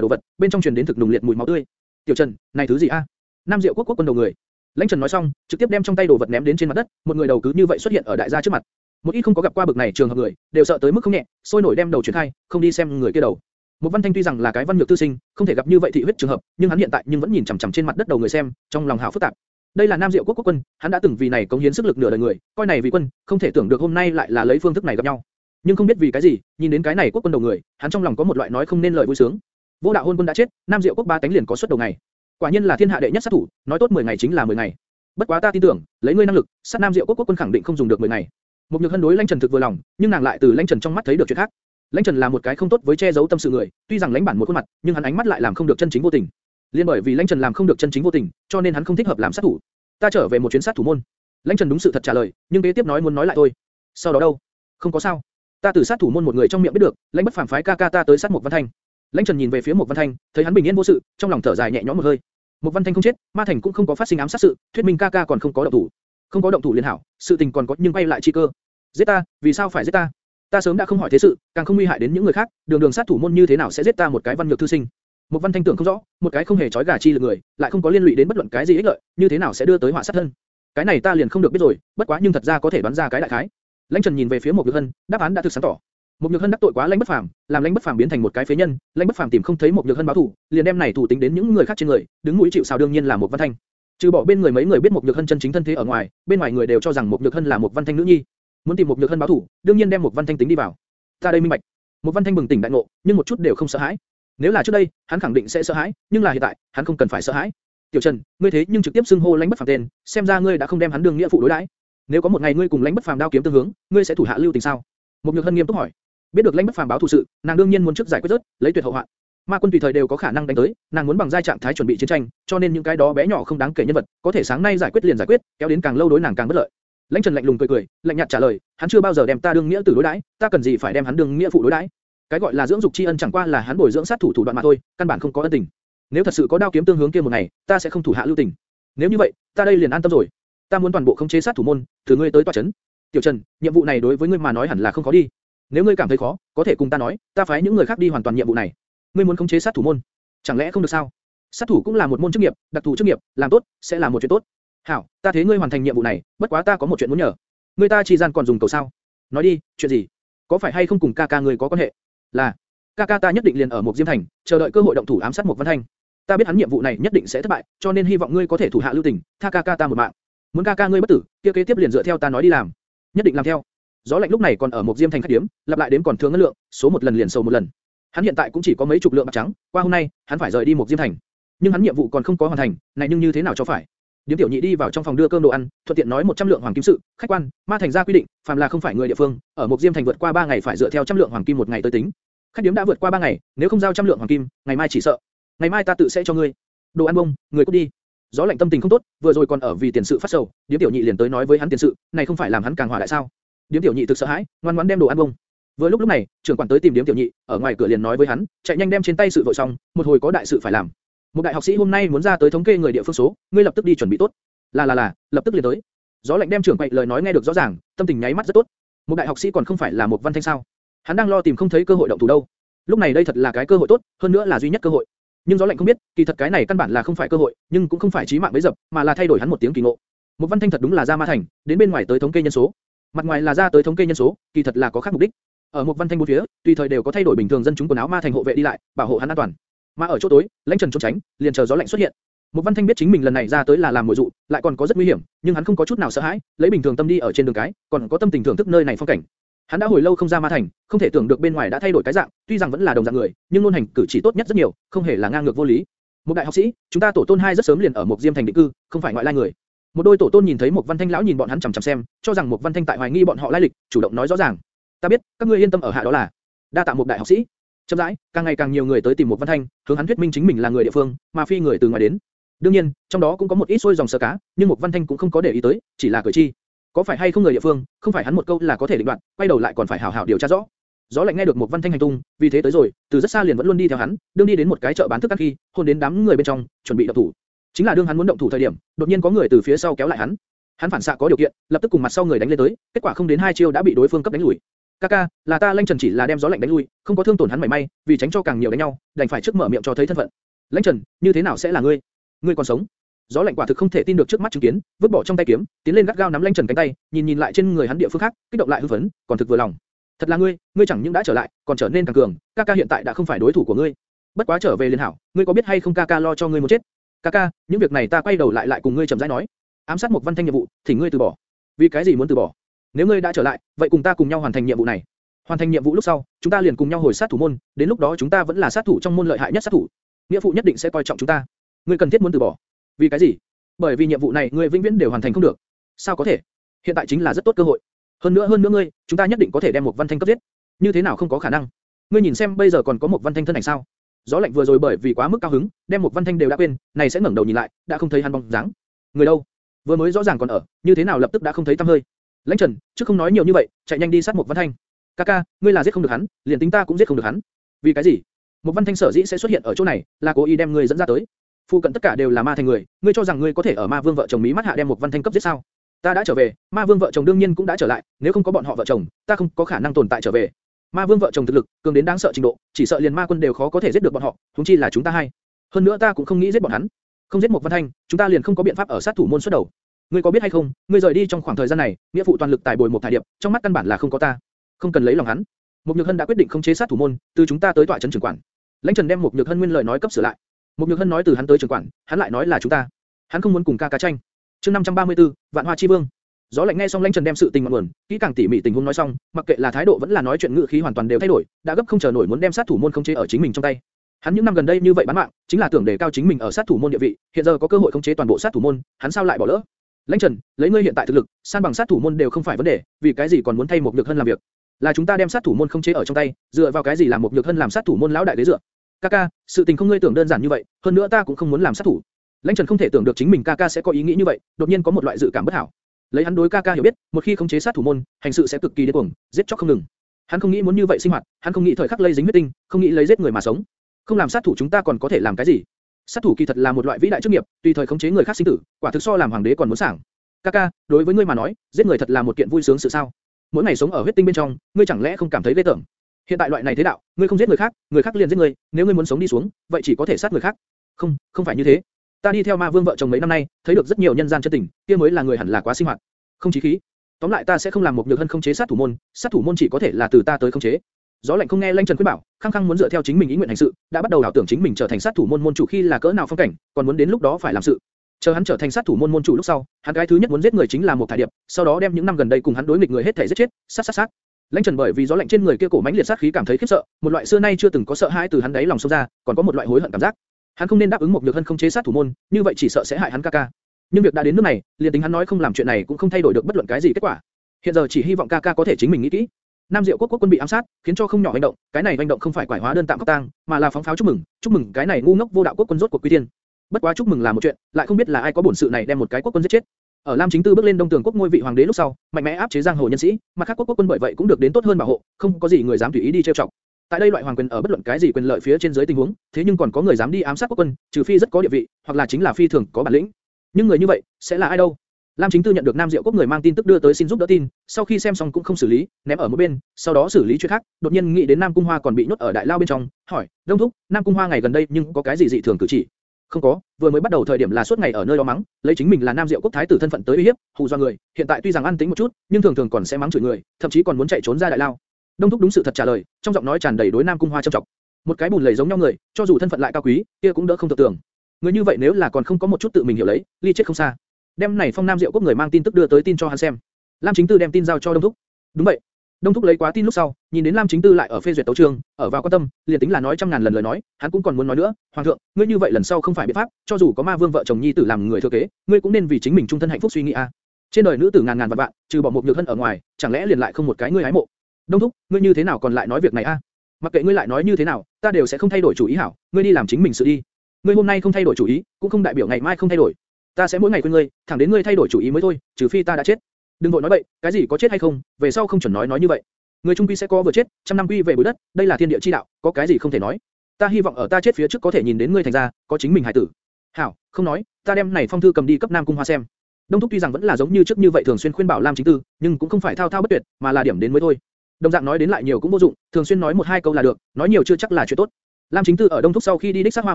đồ vật, bên trong truyền đến thực nùng liệt mùi máu tươi. Tiểu Trần, này thứ gì a? Nam Diệu Quốc quốc quân đầu người. Lãnh Trần nói xong, trực tiếp đem trong tay đồ vật ném đến trên mặt đất, một người đầu cứ như vậy xuất hiện ở đại gia trước mặt. Một ít không có gặp qua bực này trường hợp người, đều sợ tới mức không nhẹ, sôi nổi đem đầu chuyển khai, không đi xem người kia đầu. Một Văn Thanh tuy rằng là cái văn nhược tư sinh, không thể gặp như vậy thị huyết trường hợp, nhưng hắn hiện tại nhưng vẫn nhìn chằm chằm trên mặt đất đầu người xem, trong lòng hảo phức tạp. Đây là Nam Diệu Quốc quốc quân, hắn đã từng vì này cống hiến sức lực nửa đời người, coi này vì quân, không thể tưởng được hôm nay lại là lấy phương thức này gặp nhau. Nhưng không biết vì cái gì, nhìn đến cái này quốc quân đầu người, hắn trong lòng có một loại nói không nên lời vui sướng. Vô đạo hôn quân đã chết, Nam Diệu Quốc ba tánh liền có suất đầu ngày. Quả nhiên là thiên hạ đệ nhất sát thủ, nói tốt 10 ngày chính là 10 ngày. Bất quá ta tin tưởng, lấy ngươi năng lực, sát Nam Diệu Quốc quốc quân khẳng định không dùng được 10 ngày. Một nhược hân đối Lãnh Trần thực vừa lòng, nhưng nàng lại từ Lãnh Trần trong mắt thấy được chuyện khác. Lãnh Trần là một cái không tốt với che giấu tâm sự người, tuy rằng lãnh bản một khuôn mặt, nhưng hắn ánh mắt lại làm không được chân chính vô tình. Liên bởi vì Lãnh Trần làm không được chân chính vô tình, cho nên hắn không thích hợp làm sát thủ. Ta trở về một chuyến sát thủ môn. Lãnh Trần đúng sự thật trả lời, nhưng kế tiếp nói muốn nói lại thôi. Sau đó đâu? Không có sao. Ta từ sát thủ môn một người trong miệng biết được, lãnh bất phàm phái ca ca ta tới sát một văn thanh. Lãnh Trần nhìn về phía một văn thanh, thấy hắn bình yên vô sự, trong lòng thở dài nhẹ nhõm một hơi. Một văn thanh không chết, ma thành cũng không có phát sinh ám sát sự, thuyết minh ca ca còn không có động thủ. Không có động thủ liên hảo, sự tình còn có nhưng bay lại chi cơ. Giết ta, vì sao phải giết ta? Ta sớm đã không hỏi thế sự, càng không nguy hại đến những người khác, đường đường sát thủ môn như thế nào sẽ giết ta một cái văn nhược thư sinh? Một văn thanh tưởng không rõ, một cái không hề chói gà chi lực người, lại không có liên lụy đến bất luận cái gì ích lợi, như thế nào sẽ đưa tới họa sát thân? Cái này ta liền không được biết rồi, bất quá nhưng thật ra có thể đoán ra cái đại khái. Lãnh Trần nhìn về phía một Nhược Hân, đáp án đã thực sáng tỏ. Một Nhược Hân đắc tội quá Lãnh Bất Phàm, làm Lãnh Bất Phàm biến thành một cái phế nhân, Lãnh Bất Phàm tìm không thấy một Nhược Hân báo thù, liền đem này thủ tính đến những người khác trên người, đứng mũi chịu sào đương nhiên là một Văn Thanh. Trừ bỏ bên người mấy người biết một nhược hân chân chính thân thế ở ngoài, bên ngoài người đều cho rằng một nhược hân là một văn thanh nữ nhi. Muốn tìm một nhược hân báo thù, đương nhiên đem một văn thanh tính đi vào. Ta đây minh bạch. Một văn thanh bừng tỉnh đại ngộ, nhưng một chút đều không sợ hãi. Nếu là trước đây, hắn khẳng định sẽ sợ hãi, nhưng là hiện tại, hắn không cần phải sợ hãi. Tiểu Trần, ngươi thế nhưng trực tiếp xưng hô lãnh bất phàm tên, xem ra ngươi đã không đem hắn đương nghĩa phụ đối đãi. Nếu có một ngày ngươi cùng lãnh bất phàm đao kiếm tương hướng, ngươi sẽ thủ hạ lưu tình sao? Một nhược hân nghiêm túc hỏi. Biết được lãnh bất phàm báo thù sự, nàng đương nhiên muốn trước giải quyết rớt, lấy tuyệt hậu hoạn. Ma quân tùy thời đều có khả năng đánh tới, nàng muốn bằng giai trạng thái chuẩn bị chiến tranh, cho nên những cái đó bé nhỏ không đáng kể nhân vật, có thể sáng nay giải quyết liền giải quyết, kéo đến càng lâu đối nàng càng bất lợi. Lãnh Trần lạnh lùng cười cười, lạnh nhạt trả lời, hắn chưa bao giờ đem ta đương nghĩa tử đối đãi, ta cần gì phải đem hắn đương nghĩa phụ đối đãi? Cái gọi là dưỡng dục tri ân chẳng qua là hắn bồi dưỡng sát thủ thủ đoạn mà thôi, căn bản không có ân tình. Nếu thật sự có đao kiếm tương hướng kia một ngày, ta sẽ không thủ hạ lưu tình. Nếu như vậy, ta đây liền an tâm rồi. Ta muốn toàn bộ không chế sát thủ môn, từ ngươi tới tòa chấn. Tiểu Trần, nhiệm vụ này đối với ngươi mà nói hẳn là không khó đi. Nếu ngươi cảm thấy khó, có thể cùng ta nói, ta phái những người khác đi hoàn toàn nhiệm vụ này. Ngươi muốn khống chế sát thủ môn, chẳng lẽ không được sao? Sát thủ cũng là một môn chức nghiệp, đặc thù chức nghiệp, làm tốt sẽ là một chuyện tốt. Hảo, ta thế ngươi hoàn thành nhiệm vụ này, bất quá ta có một chuyện muốn nhờ. Ngươi ta chỉ gian còn dùng cầu sao? Nói đi, chuyện gì? Có phải hay không cùng ca ca ngươi có quan hệ? Là, ca ca ta nhất định liền ở một diêm thành, chờ đợi cơ hội động thủ ám sát một văn thanh. Ta biết hắn nhiệm vụ này nhất định sẽ thất bại, cho nên hy vọng ngươi có thể thủ hạ lưu tình, tha ca ca ta một mạng. Muốn ca ca ngươi bất tử, kia kế tiếp liền dựa theo ta nói đi làm. Nhất định làm theo. Gió lạnh lúc này còn ở một diêm thành khách điểm, lặp lại đến còn thương ngân lượng, số một lần liền sầu một lần. Hắn hiện tại cũng chỉ có mấy chục lượng bạc trắng, qua hôm nay, hắn phải rời đi một diêm thành. Nhưng hắn nhiệm vụ còn không có hoàn thành, này nhưng như thế nào cho phải? Điếm tiểu nhị đi vào trong phòng đưa cơm đồ ăn, thuận tiện nói 100 lượng hoàng kim sự, khách quan, ma thành ra quy định, phàm là không phải người địa phương, ở một diêm thành vượt qua 3 ngày phải dựa theo trăm lượng hoàng kim một ngày tới tính. Khách điếm đã vượt qua 3 ngày, nếu không giao trăm lượng hoàng kim, ngày mai chỉ sợ. Ngày mai ta tự sẽ cho ngươi. Đồ ăn bông, người cút đi. Gió lạnh tâm tình không tốt, vừa rồi còn ở vì tiền sự phát sầu, điếm tiểu nhị liền tới nói với hắn tiền sự, này không phải làm hắn càng hỏa đại sao? Điếm tiểu nhị thực sợ hãi, ngoan ngoãn đem đồ ăn bông. Vừa lúc lúc này, trưởng quản tới tìm điếm tiểu nhị, ở ngoài cửa liền nói với hắn, chạy nhanh đem trên tay sự vội xong, một hồi có đại sự phải làm. Một đại học sĩ hôm nay muốn ra tới thống kê người địa phương số, ngươi lập tức đi chuẩn bị tốt. Là là là, lập tức liền tới. Gió lạnh đem trưởng quậy lời nói nghe được rõ ràng, tâm tình nháy mắt rất tốt. Một đại học sĩ còn không phải là một văn thanh sao? Hắn đang lo tìm không thấy cơ hội động thủ đâu. Lúc này đây thật là cái cơ hội tốt, hơn nữa là duy nhất cơ hội. Nhưng gió lạnh không biết, kỳ thật cái này căn bản là không phải cơ hội, nhưng cũng không phải chí mạng bấy dập, mà là thay đổi hắn một tiếng kỳ ngộ. Một văn thanh thật đúng là ra ma thành, đến bên ngoài tới thống kê nhân số. Mặt ngoài là ra tới thống kê nhân số, kỳ thật là có khác mục đích. Ở một văn thanh bốn phía, tùy thời đều có thay đổi bình thường dân chúng quần áo ma thành hộ vệ đi lại, bảo hộ hắn an toàn. Mà ở chỗ tối, lãnh trần trốn tránh, liền chờ gió lạnh xuất hiện. Một Văn Thanh biết chính mình lần này ra tới là làm mồi dụ, lại còn có rất nguy hiểm, nhưng hắn không có chút nào sợ hãi, lấy bình thường tâm đi ở trên đường cái, còn có tâm tình thưởng thức nơi này phong cảnh. Hắn đã hồi lâu không ra ma thành, không thể tưởng được bên ngoài đã thay đổi cái dạng, tuy rằng vẫn là đồng dạng người, nhưng luôn hành cử chỉ tốt nhất rất nhiều, không hề là ngang ngược vô lý. Một đại học sĩ, chúng ta tổ tôn hai rất sớm liền ở một diêm thành định cư, không phải ngoại lai người. Một đôi tổ tôn nhìn thấy một Văn Thanh lão nhìn bọn hắn chằm chằm xem, cho rằng một Văn Thanh tại hoài nghi bọn họ lai lịch, chủ động nói rõ ràng. Ta biết, các ngươi yên tâm ở hạ đó là. Đa tạ một đại học sĩ. Chậm rãi, càng ngày càng nhiều người tới tìm một Văn Thanh, hướng hắn thuyết minh chính mình là người địa phương, mà phi người từ ngoài đến. đương nhiên, trong đó cũng có một ít xôi dòng sơ cá, nhưng một Văn Thanh cũng không có để ý tới, chỉ là cười chi. Có phải hay không người địa phương, không phải hắn một câu là có thể định đoạt, quay đầu lại còn phải hảo hảo điều tra rõ. Gió lạnh nghe được một Văn Thanh hành tung, vì thế tới rồi, từ rất xa liền vẫn luôn đi theo hắn, đương đi đến một cái chợ bán thức ăn khi, hôn đến đám người bên trong, chuẩn bị động thủ. Chính là đương hắn muốn động thủ thời điểm, đột nhiên có người từ phía sau kéo lại hắn. Hắn phản xạ có điều kiện, lập tức cùng mặt sau người đánh lên tới, kết quả không đến hai chiêu đã bị đối phương cấp đánh lùi. Kaka, là ta Lãnh Trần chỉ là đem gió lạnh đánh lui, không có thương tổn hắn mảy may, vì tránh cho càng nhiều đánh nhau, đành phải trước mở miệng cho thấy thân phận. Lãnh Trần, như thế nào sẽ là ngươi? Ngươi còn sống? Gió lạnh quả thực không thể tin được trước mắt chứng kiến, vứt bỏ trong tay kiếm, tiến lên gắt gao nắm Lãnh Trần cánh tay, nhìn nhìn lại trên người hắn địa phương khác, kích động lại hư phấn, còn thực vừa lòng. Thật là ngươi, ngươi chẳng những đã trở lại, còn trở nên càng cường, Kaka hiện tại đã không phải đối thủ của ngươi. Bất quá trở về liên hảo, ngươi có biết hay không Kaka lo cho ngươi một chết? Kaka, những việc này ta quay đầu lại lại cùng ngươi chậm rãi nói. Ám sát một văn thanh nhiệm vụ, thì ngươi từ bỏ. Vì cái gì muốn từ bỏ? Nếu ngươi đã trở lại, vậy cùng ta cùng nhau hoàn thành nhiệm vụ này. Hoàn thành nhiệm vụ lúc sau, chúng ta liền cùng nhau hồi sát thủ môn, đến lúc đó chúng ta vẫn là sát thủ trong môn lợi hại nhất sát thủ. Nghĩa phụ nhất định sẽ coi trọng chúng ta. Ngươi cần thiết muốn từ bỏ. Vì cái gì? Bởi vì nhiệm vụ này ngươi vĩnh viễn đều hoàn thành không được. Sao có thể? Hiện tại chính là rất tốt cơ hội. Hơn nữa hơn nữa ngươi, chúng ta nhất định có thể đem một văn thanh cấp giết. Như thế nào không có khả năng? Ngươi nhìn xem bây giờ còn có một văn thanh thân ảnh sao? Gió lạnh vừa rồi bởi vì quá mức cao hứng, đem một văn thanh đều đã quên, này sẽ ngẩng đầu nhìn lại, đã không thấy hắn bóng dáng. Người đâu? Vừa mới rõ ràng còn ở, như thế nào lập tức đã không thấy tăm hơi? Lãnh Trần, trước không nói nhiều như vậy, chạy nhanh đi sát một văn thanh. ca ca ngươi là giết không được hắn, liền tính ta cũng giết không được hắn. Vì cái gì? Một văn thanh sở dĩ sẽ xuất hiện ở chỗ này, là cố ý đem ngươi dẫn ra tới. Phu cận tất cả đều là ma thành người, ngươi cho rằng ngươi có thể ở ma vương vợ chồng mí mắt hạ đem một văn thanh cấp giết sao? Ta đã trở về, ma vương vợ chồng đương nhiên cũng đã trở lại, nếu không có bọn họ vợ chồng, ta không có khả năng tồn tại trở về. Ma vương vợ chồng thực lực cường đến đáng sợ trình độ, chỉ sợ liền ma quân đều khó có thể giết được bọn họ, chúng chi là chúng ta hai. Hơn nữa ta cũng không nghĩ giết bọn hắn, không giết một văn thanh, chúng ta liền không có biện pháp ở sát thủ môn xuất đầu. Ngươi có biết hay không, ngươi rời đi trong khoảng thời gian này, nghĩa phụ toàn lực tài bồi một thải điệp, trong mắt căn bản là không có ta không cần lấy lòng hắn. Mục Nhược Hân đã quyết định không chế sát thủ môn, từ chúng ta tới tọa trấn trưởng quản. Lãnh Trần đem Mục Nhược Hân nguyên lời nói cấp sửa lại. Mục Nhược Hân nói từ hắn tới trưởng quản, hắn lại nói là chúng ta. Hắn không muốn cùng ca ca tranh. Chương 534, Vạn Hoa chi vương. Gió lạnh nghe xong Lãnh Trần đem sự tình ngọn nguồn, kỹ càng tỉ mỉ tình huống nói xong, mặc kệ là thái độ vẫn là nói chuyện ngữ khí hoàn toàn đều thay đổi, đã gấp không chờ nổi muốn đem sát thủ môn khống chế ở chính mình trong tay. Hắn những năm gần đây như vậy bán mạng, chính là tưởng đề cao chính mình ở sát thủ môn địa vị, hiện giờ có cơ hội khống chế toàn bộ sát thủ môn, hắn sao lại bỏ lỡ? Lãnh Trần, lấy ngươi hiện tại thực lực, san bằng sát thủ môn đều không phải vấn đề, vì cái gì còn muốn thay một nhược hân làm việc? Là chúng ta đem sát thủ môn không chế ở trong tay, dựa vào cái gì làm một nhược hân làm sát thủ môn lão đại đế dựa? Kaka, sự tình không ngươi tưởng đơn giản như vậy, hơn nữa ta cũng không muốn làm sát thủ. Lãnh Trần không thể tưởng được chính mình Kaka sẽ có ý nghĩ như vậy, đột nhiên có một loại dự cảm bất hảo. Lấy hắn đối Kaka hiểu biết, một khi không chế sát thủ môn, hành sự sẽ cực kỳ điên cuồng, giết chóc không ngừng. Hắn không nghĩ muốn như vậy sinh hoạt, hắn không nghĩ thời khắc lây dính huyết tinh, không nghĩ lấy giết người mà sống. Không làm sát thủ chúng ta còn có thể làm cái gì? Sát thủ kỳ thật là một loại vĩ đại chức nghiệp, tùy thời khống chế người khác sinh tử, quả thực so làm hoàng đế còn muốn sảng. Kaka, đối với ngươi mà nói, giết người thật là một kiện vui sướng sự sao? Mỗi ngày sống ở huyết tinh bên trong, ngươi chẳng lẽ không cảm thấy ghê tởm? Hiện tại loại này thế đạo, ngươi không giết người khác, người khác liền giết ngươi, nếu ngươi muốn sống đi xuống, vậy chỉ có thể sát người khác. Không, không phải như thế. Ta đi theo Ma Vương vợ chồng mấy năm nay, thấy được rất nhiều nhân gian chân tình, kia mới là người hẳn là quá sinh hoạt. Không chí khí. Tóm lại ta sẽ không làm một nhược hân không chế sát thủ môn, sát thủ môn chỉ có thể là từ ta tới không chế. Gió lạnh không nghe Lanh Trần khuyên bảo, khăng khăng muốn dựa theo chính mình ý nguyện hành sự, đã bắt đầu đảo tưởng chính mình trở thành sát thủ môn môn chủ khi là cỡ nào phong cảnh, còn muốn đến lúc đó phải làm sự. Chờ hắn trở thành sát thủ môn môn chủ lúc sau, hắn cái thứ nhất muốn giết người chính là một thải điệp, sau đó đem những năm gần đây cùng hắn đối nghịch người hết thể giết chết, sát sát sát. Lãnh Trần bởi vì gió lạnh trên người kia cổ mãnh liệt sát khí cảm thấy khiếp sợ, một loại xưa nay chưa từng có sợ hãi từ hắn đáy lòng xông ra, còn có một loại hối hận cảm giác. Hắn không nên đáp ứng một nhược hân không chế sát thủ môn, như vậy chỉ sợ sẽ hại hắn ca ca. Nhưng việc đã đến nước này, liền tính hắn nói không làm chuyện này cũng không thay đổi được bất luận cái gì kết quả. Hiện giờ chỉ hy vọng ca ca có thể chính mình nghĩ kỹ. Nam Diệu quốc quốc quân bị ám sát, khiến cho không nhỏ hành động, cái này hành động không phải quải hóa đơn tạm cấp tang, mà là phóng pháo chúc mừng, chúc mừng cái này ngu ngốc vô đạo quốc quân rốt cuộc quy thiên. Bất quá chúc mừng là một chuyện, lại không biết là ai có bổn sự này đem một cái quốc quân giết chết. Ở Lam Chính Tư bước lên Đông Tường quốc ngôi vị hoàng đế lúc sau, mạnh mẽ áp chế giang hồ nhân sĩ, mà các quốc quốc quân bởi vậy cũng được đến tốt hơn bảo hộ, không có gì người dám tùy ý đi trêu chọc. Tại đây loại hoàng quyền ở bất luận cái gì quyền lợi phía trên dưới tình huống, thế nhưng còn có người dám đi ám sát quốc quân, trừ phi rất có địa vị, hoặc là chính là phi thường có bản lĩnh. Nhưng người như vậy sẽ là ai đâu? Lam Chính Tư nhận được Nam Diệu quốc người mang tin tức đưa tới xin giúp đỡ tin, sau khi xem xong cũng không xử lý, ném ở một bên, sau đó xử lý chuyện khác, đột nhiên nghĩ đến Nam Cung Hoa còn bị nhốt ở đại lao bên trong, hỏi, Đông thúc, Nam Cung Hoa ngày gần đây nhưng có cái gì dị thường cử chỉ? Không có, vừa mới bắt đầu thời điểm là suốt ngày ở nơi đó mắng, lấy chính mình là Nam Diệu quốc thái tử thân phận tới uy hiếp, hù dọa người, hiện tại tuy rằng ăn tính một chút, nhưng thường thường còn sẽ mắng chửi người, thậm chí còn muốn chạy trốn ra đại lao. Đông thúc đúng sự thật trả lời, trong giọng nói tràn đầy đối Nam Cung Hoa trầm trọng. Một cái bùn lầy giống nhau người, cho dù thân phận lại cao quý, kia cũng đỡ không tự tưởng. Người như vậy nếu là còn không có một chút tự mình hiểu lấy, ly chết không xa. Đem này phong Nam Diệu quốc người mang tin tức đưa tới tin cho hắn xem. Lam Chính Tư đem tin giao cho Đông thúc. Đúng vậy. Đông thúc lấy quá tin lúc sau, nhìn đến Lam Chính Tư lại ở phê duyệt tấu chương, ở vào quan tâm, liền tính là nói trăm ngàn lần lời nói, hắn cũng còn muốn nói nữa. Hoàng thượng, ngươi như vậy lần sau không phải biện pháp, cho dù có ma vương vợ chồng nhi tử làm người thừa kế, ngươi cũng nên vì chính mình trung thân hạnh phúc suy nghĩ a. Trên đời nữ tử ngàn ngàn vạn vạn, trừ bỏ một nhược thân ở ngoài, chẳng lẽ liền lại không một cái ngươi hái mộ? Đông thúc, ngươi như thế nào còn lại nói việc này a? Mặc kệ ngươi lại nói như thế nào, ta đều sẽ không thay đổi chủ ý hảo, ngươi đi làm chính mình sự đi. Ngươi hôm nay không thay đổi chủ ý, cũng không đại biểu ngày mai không thay đổi. Ta sẽ mỗi ngày khuyên ngươi, thẳng đến ngươi thay đổi chủ ý mới thôi, trừ phi ta đã chết. Đừng vội nói bậy, cái gì có chết hay không, về sau không chuẩn nói nói như vậy. Người trung quy sẽ có vừa chết, trăm năm quy về bụi đất, đây là thiên địa chi đạo, có cái gì không thể nói. Ta hy vọng ở ta chết phía trước có thể nhìn đến ngươi thành ra, có chính mình hải tử. Hảo, không nói, ta đem này phong thư cầm đi cấp Nam Cung Hoa xem. Đông Thúc tuy rằng vẫn là giống như trước như vậy thường xuyên khuyên bảo Lam Chính Tư, nhưng cũng không phải thao thao bất tuyệt, mà là điểm đến mới thôi. Đồng dạng nói đến lại nhiều cũng vô dụng, thường xuyên nói một hai câu là được, nói nhiều chưa chắc là chuyện tốt. Lam Chính Tư ở Đông Thúc sau khi đi đích xác hoa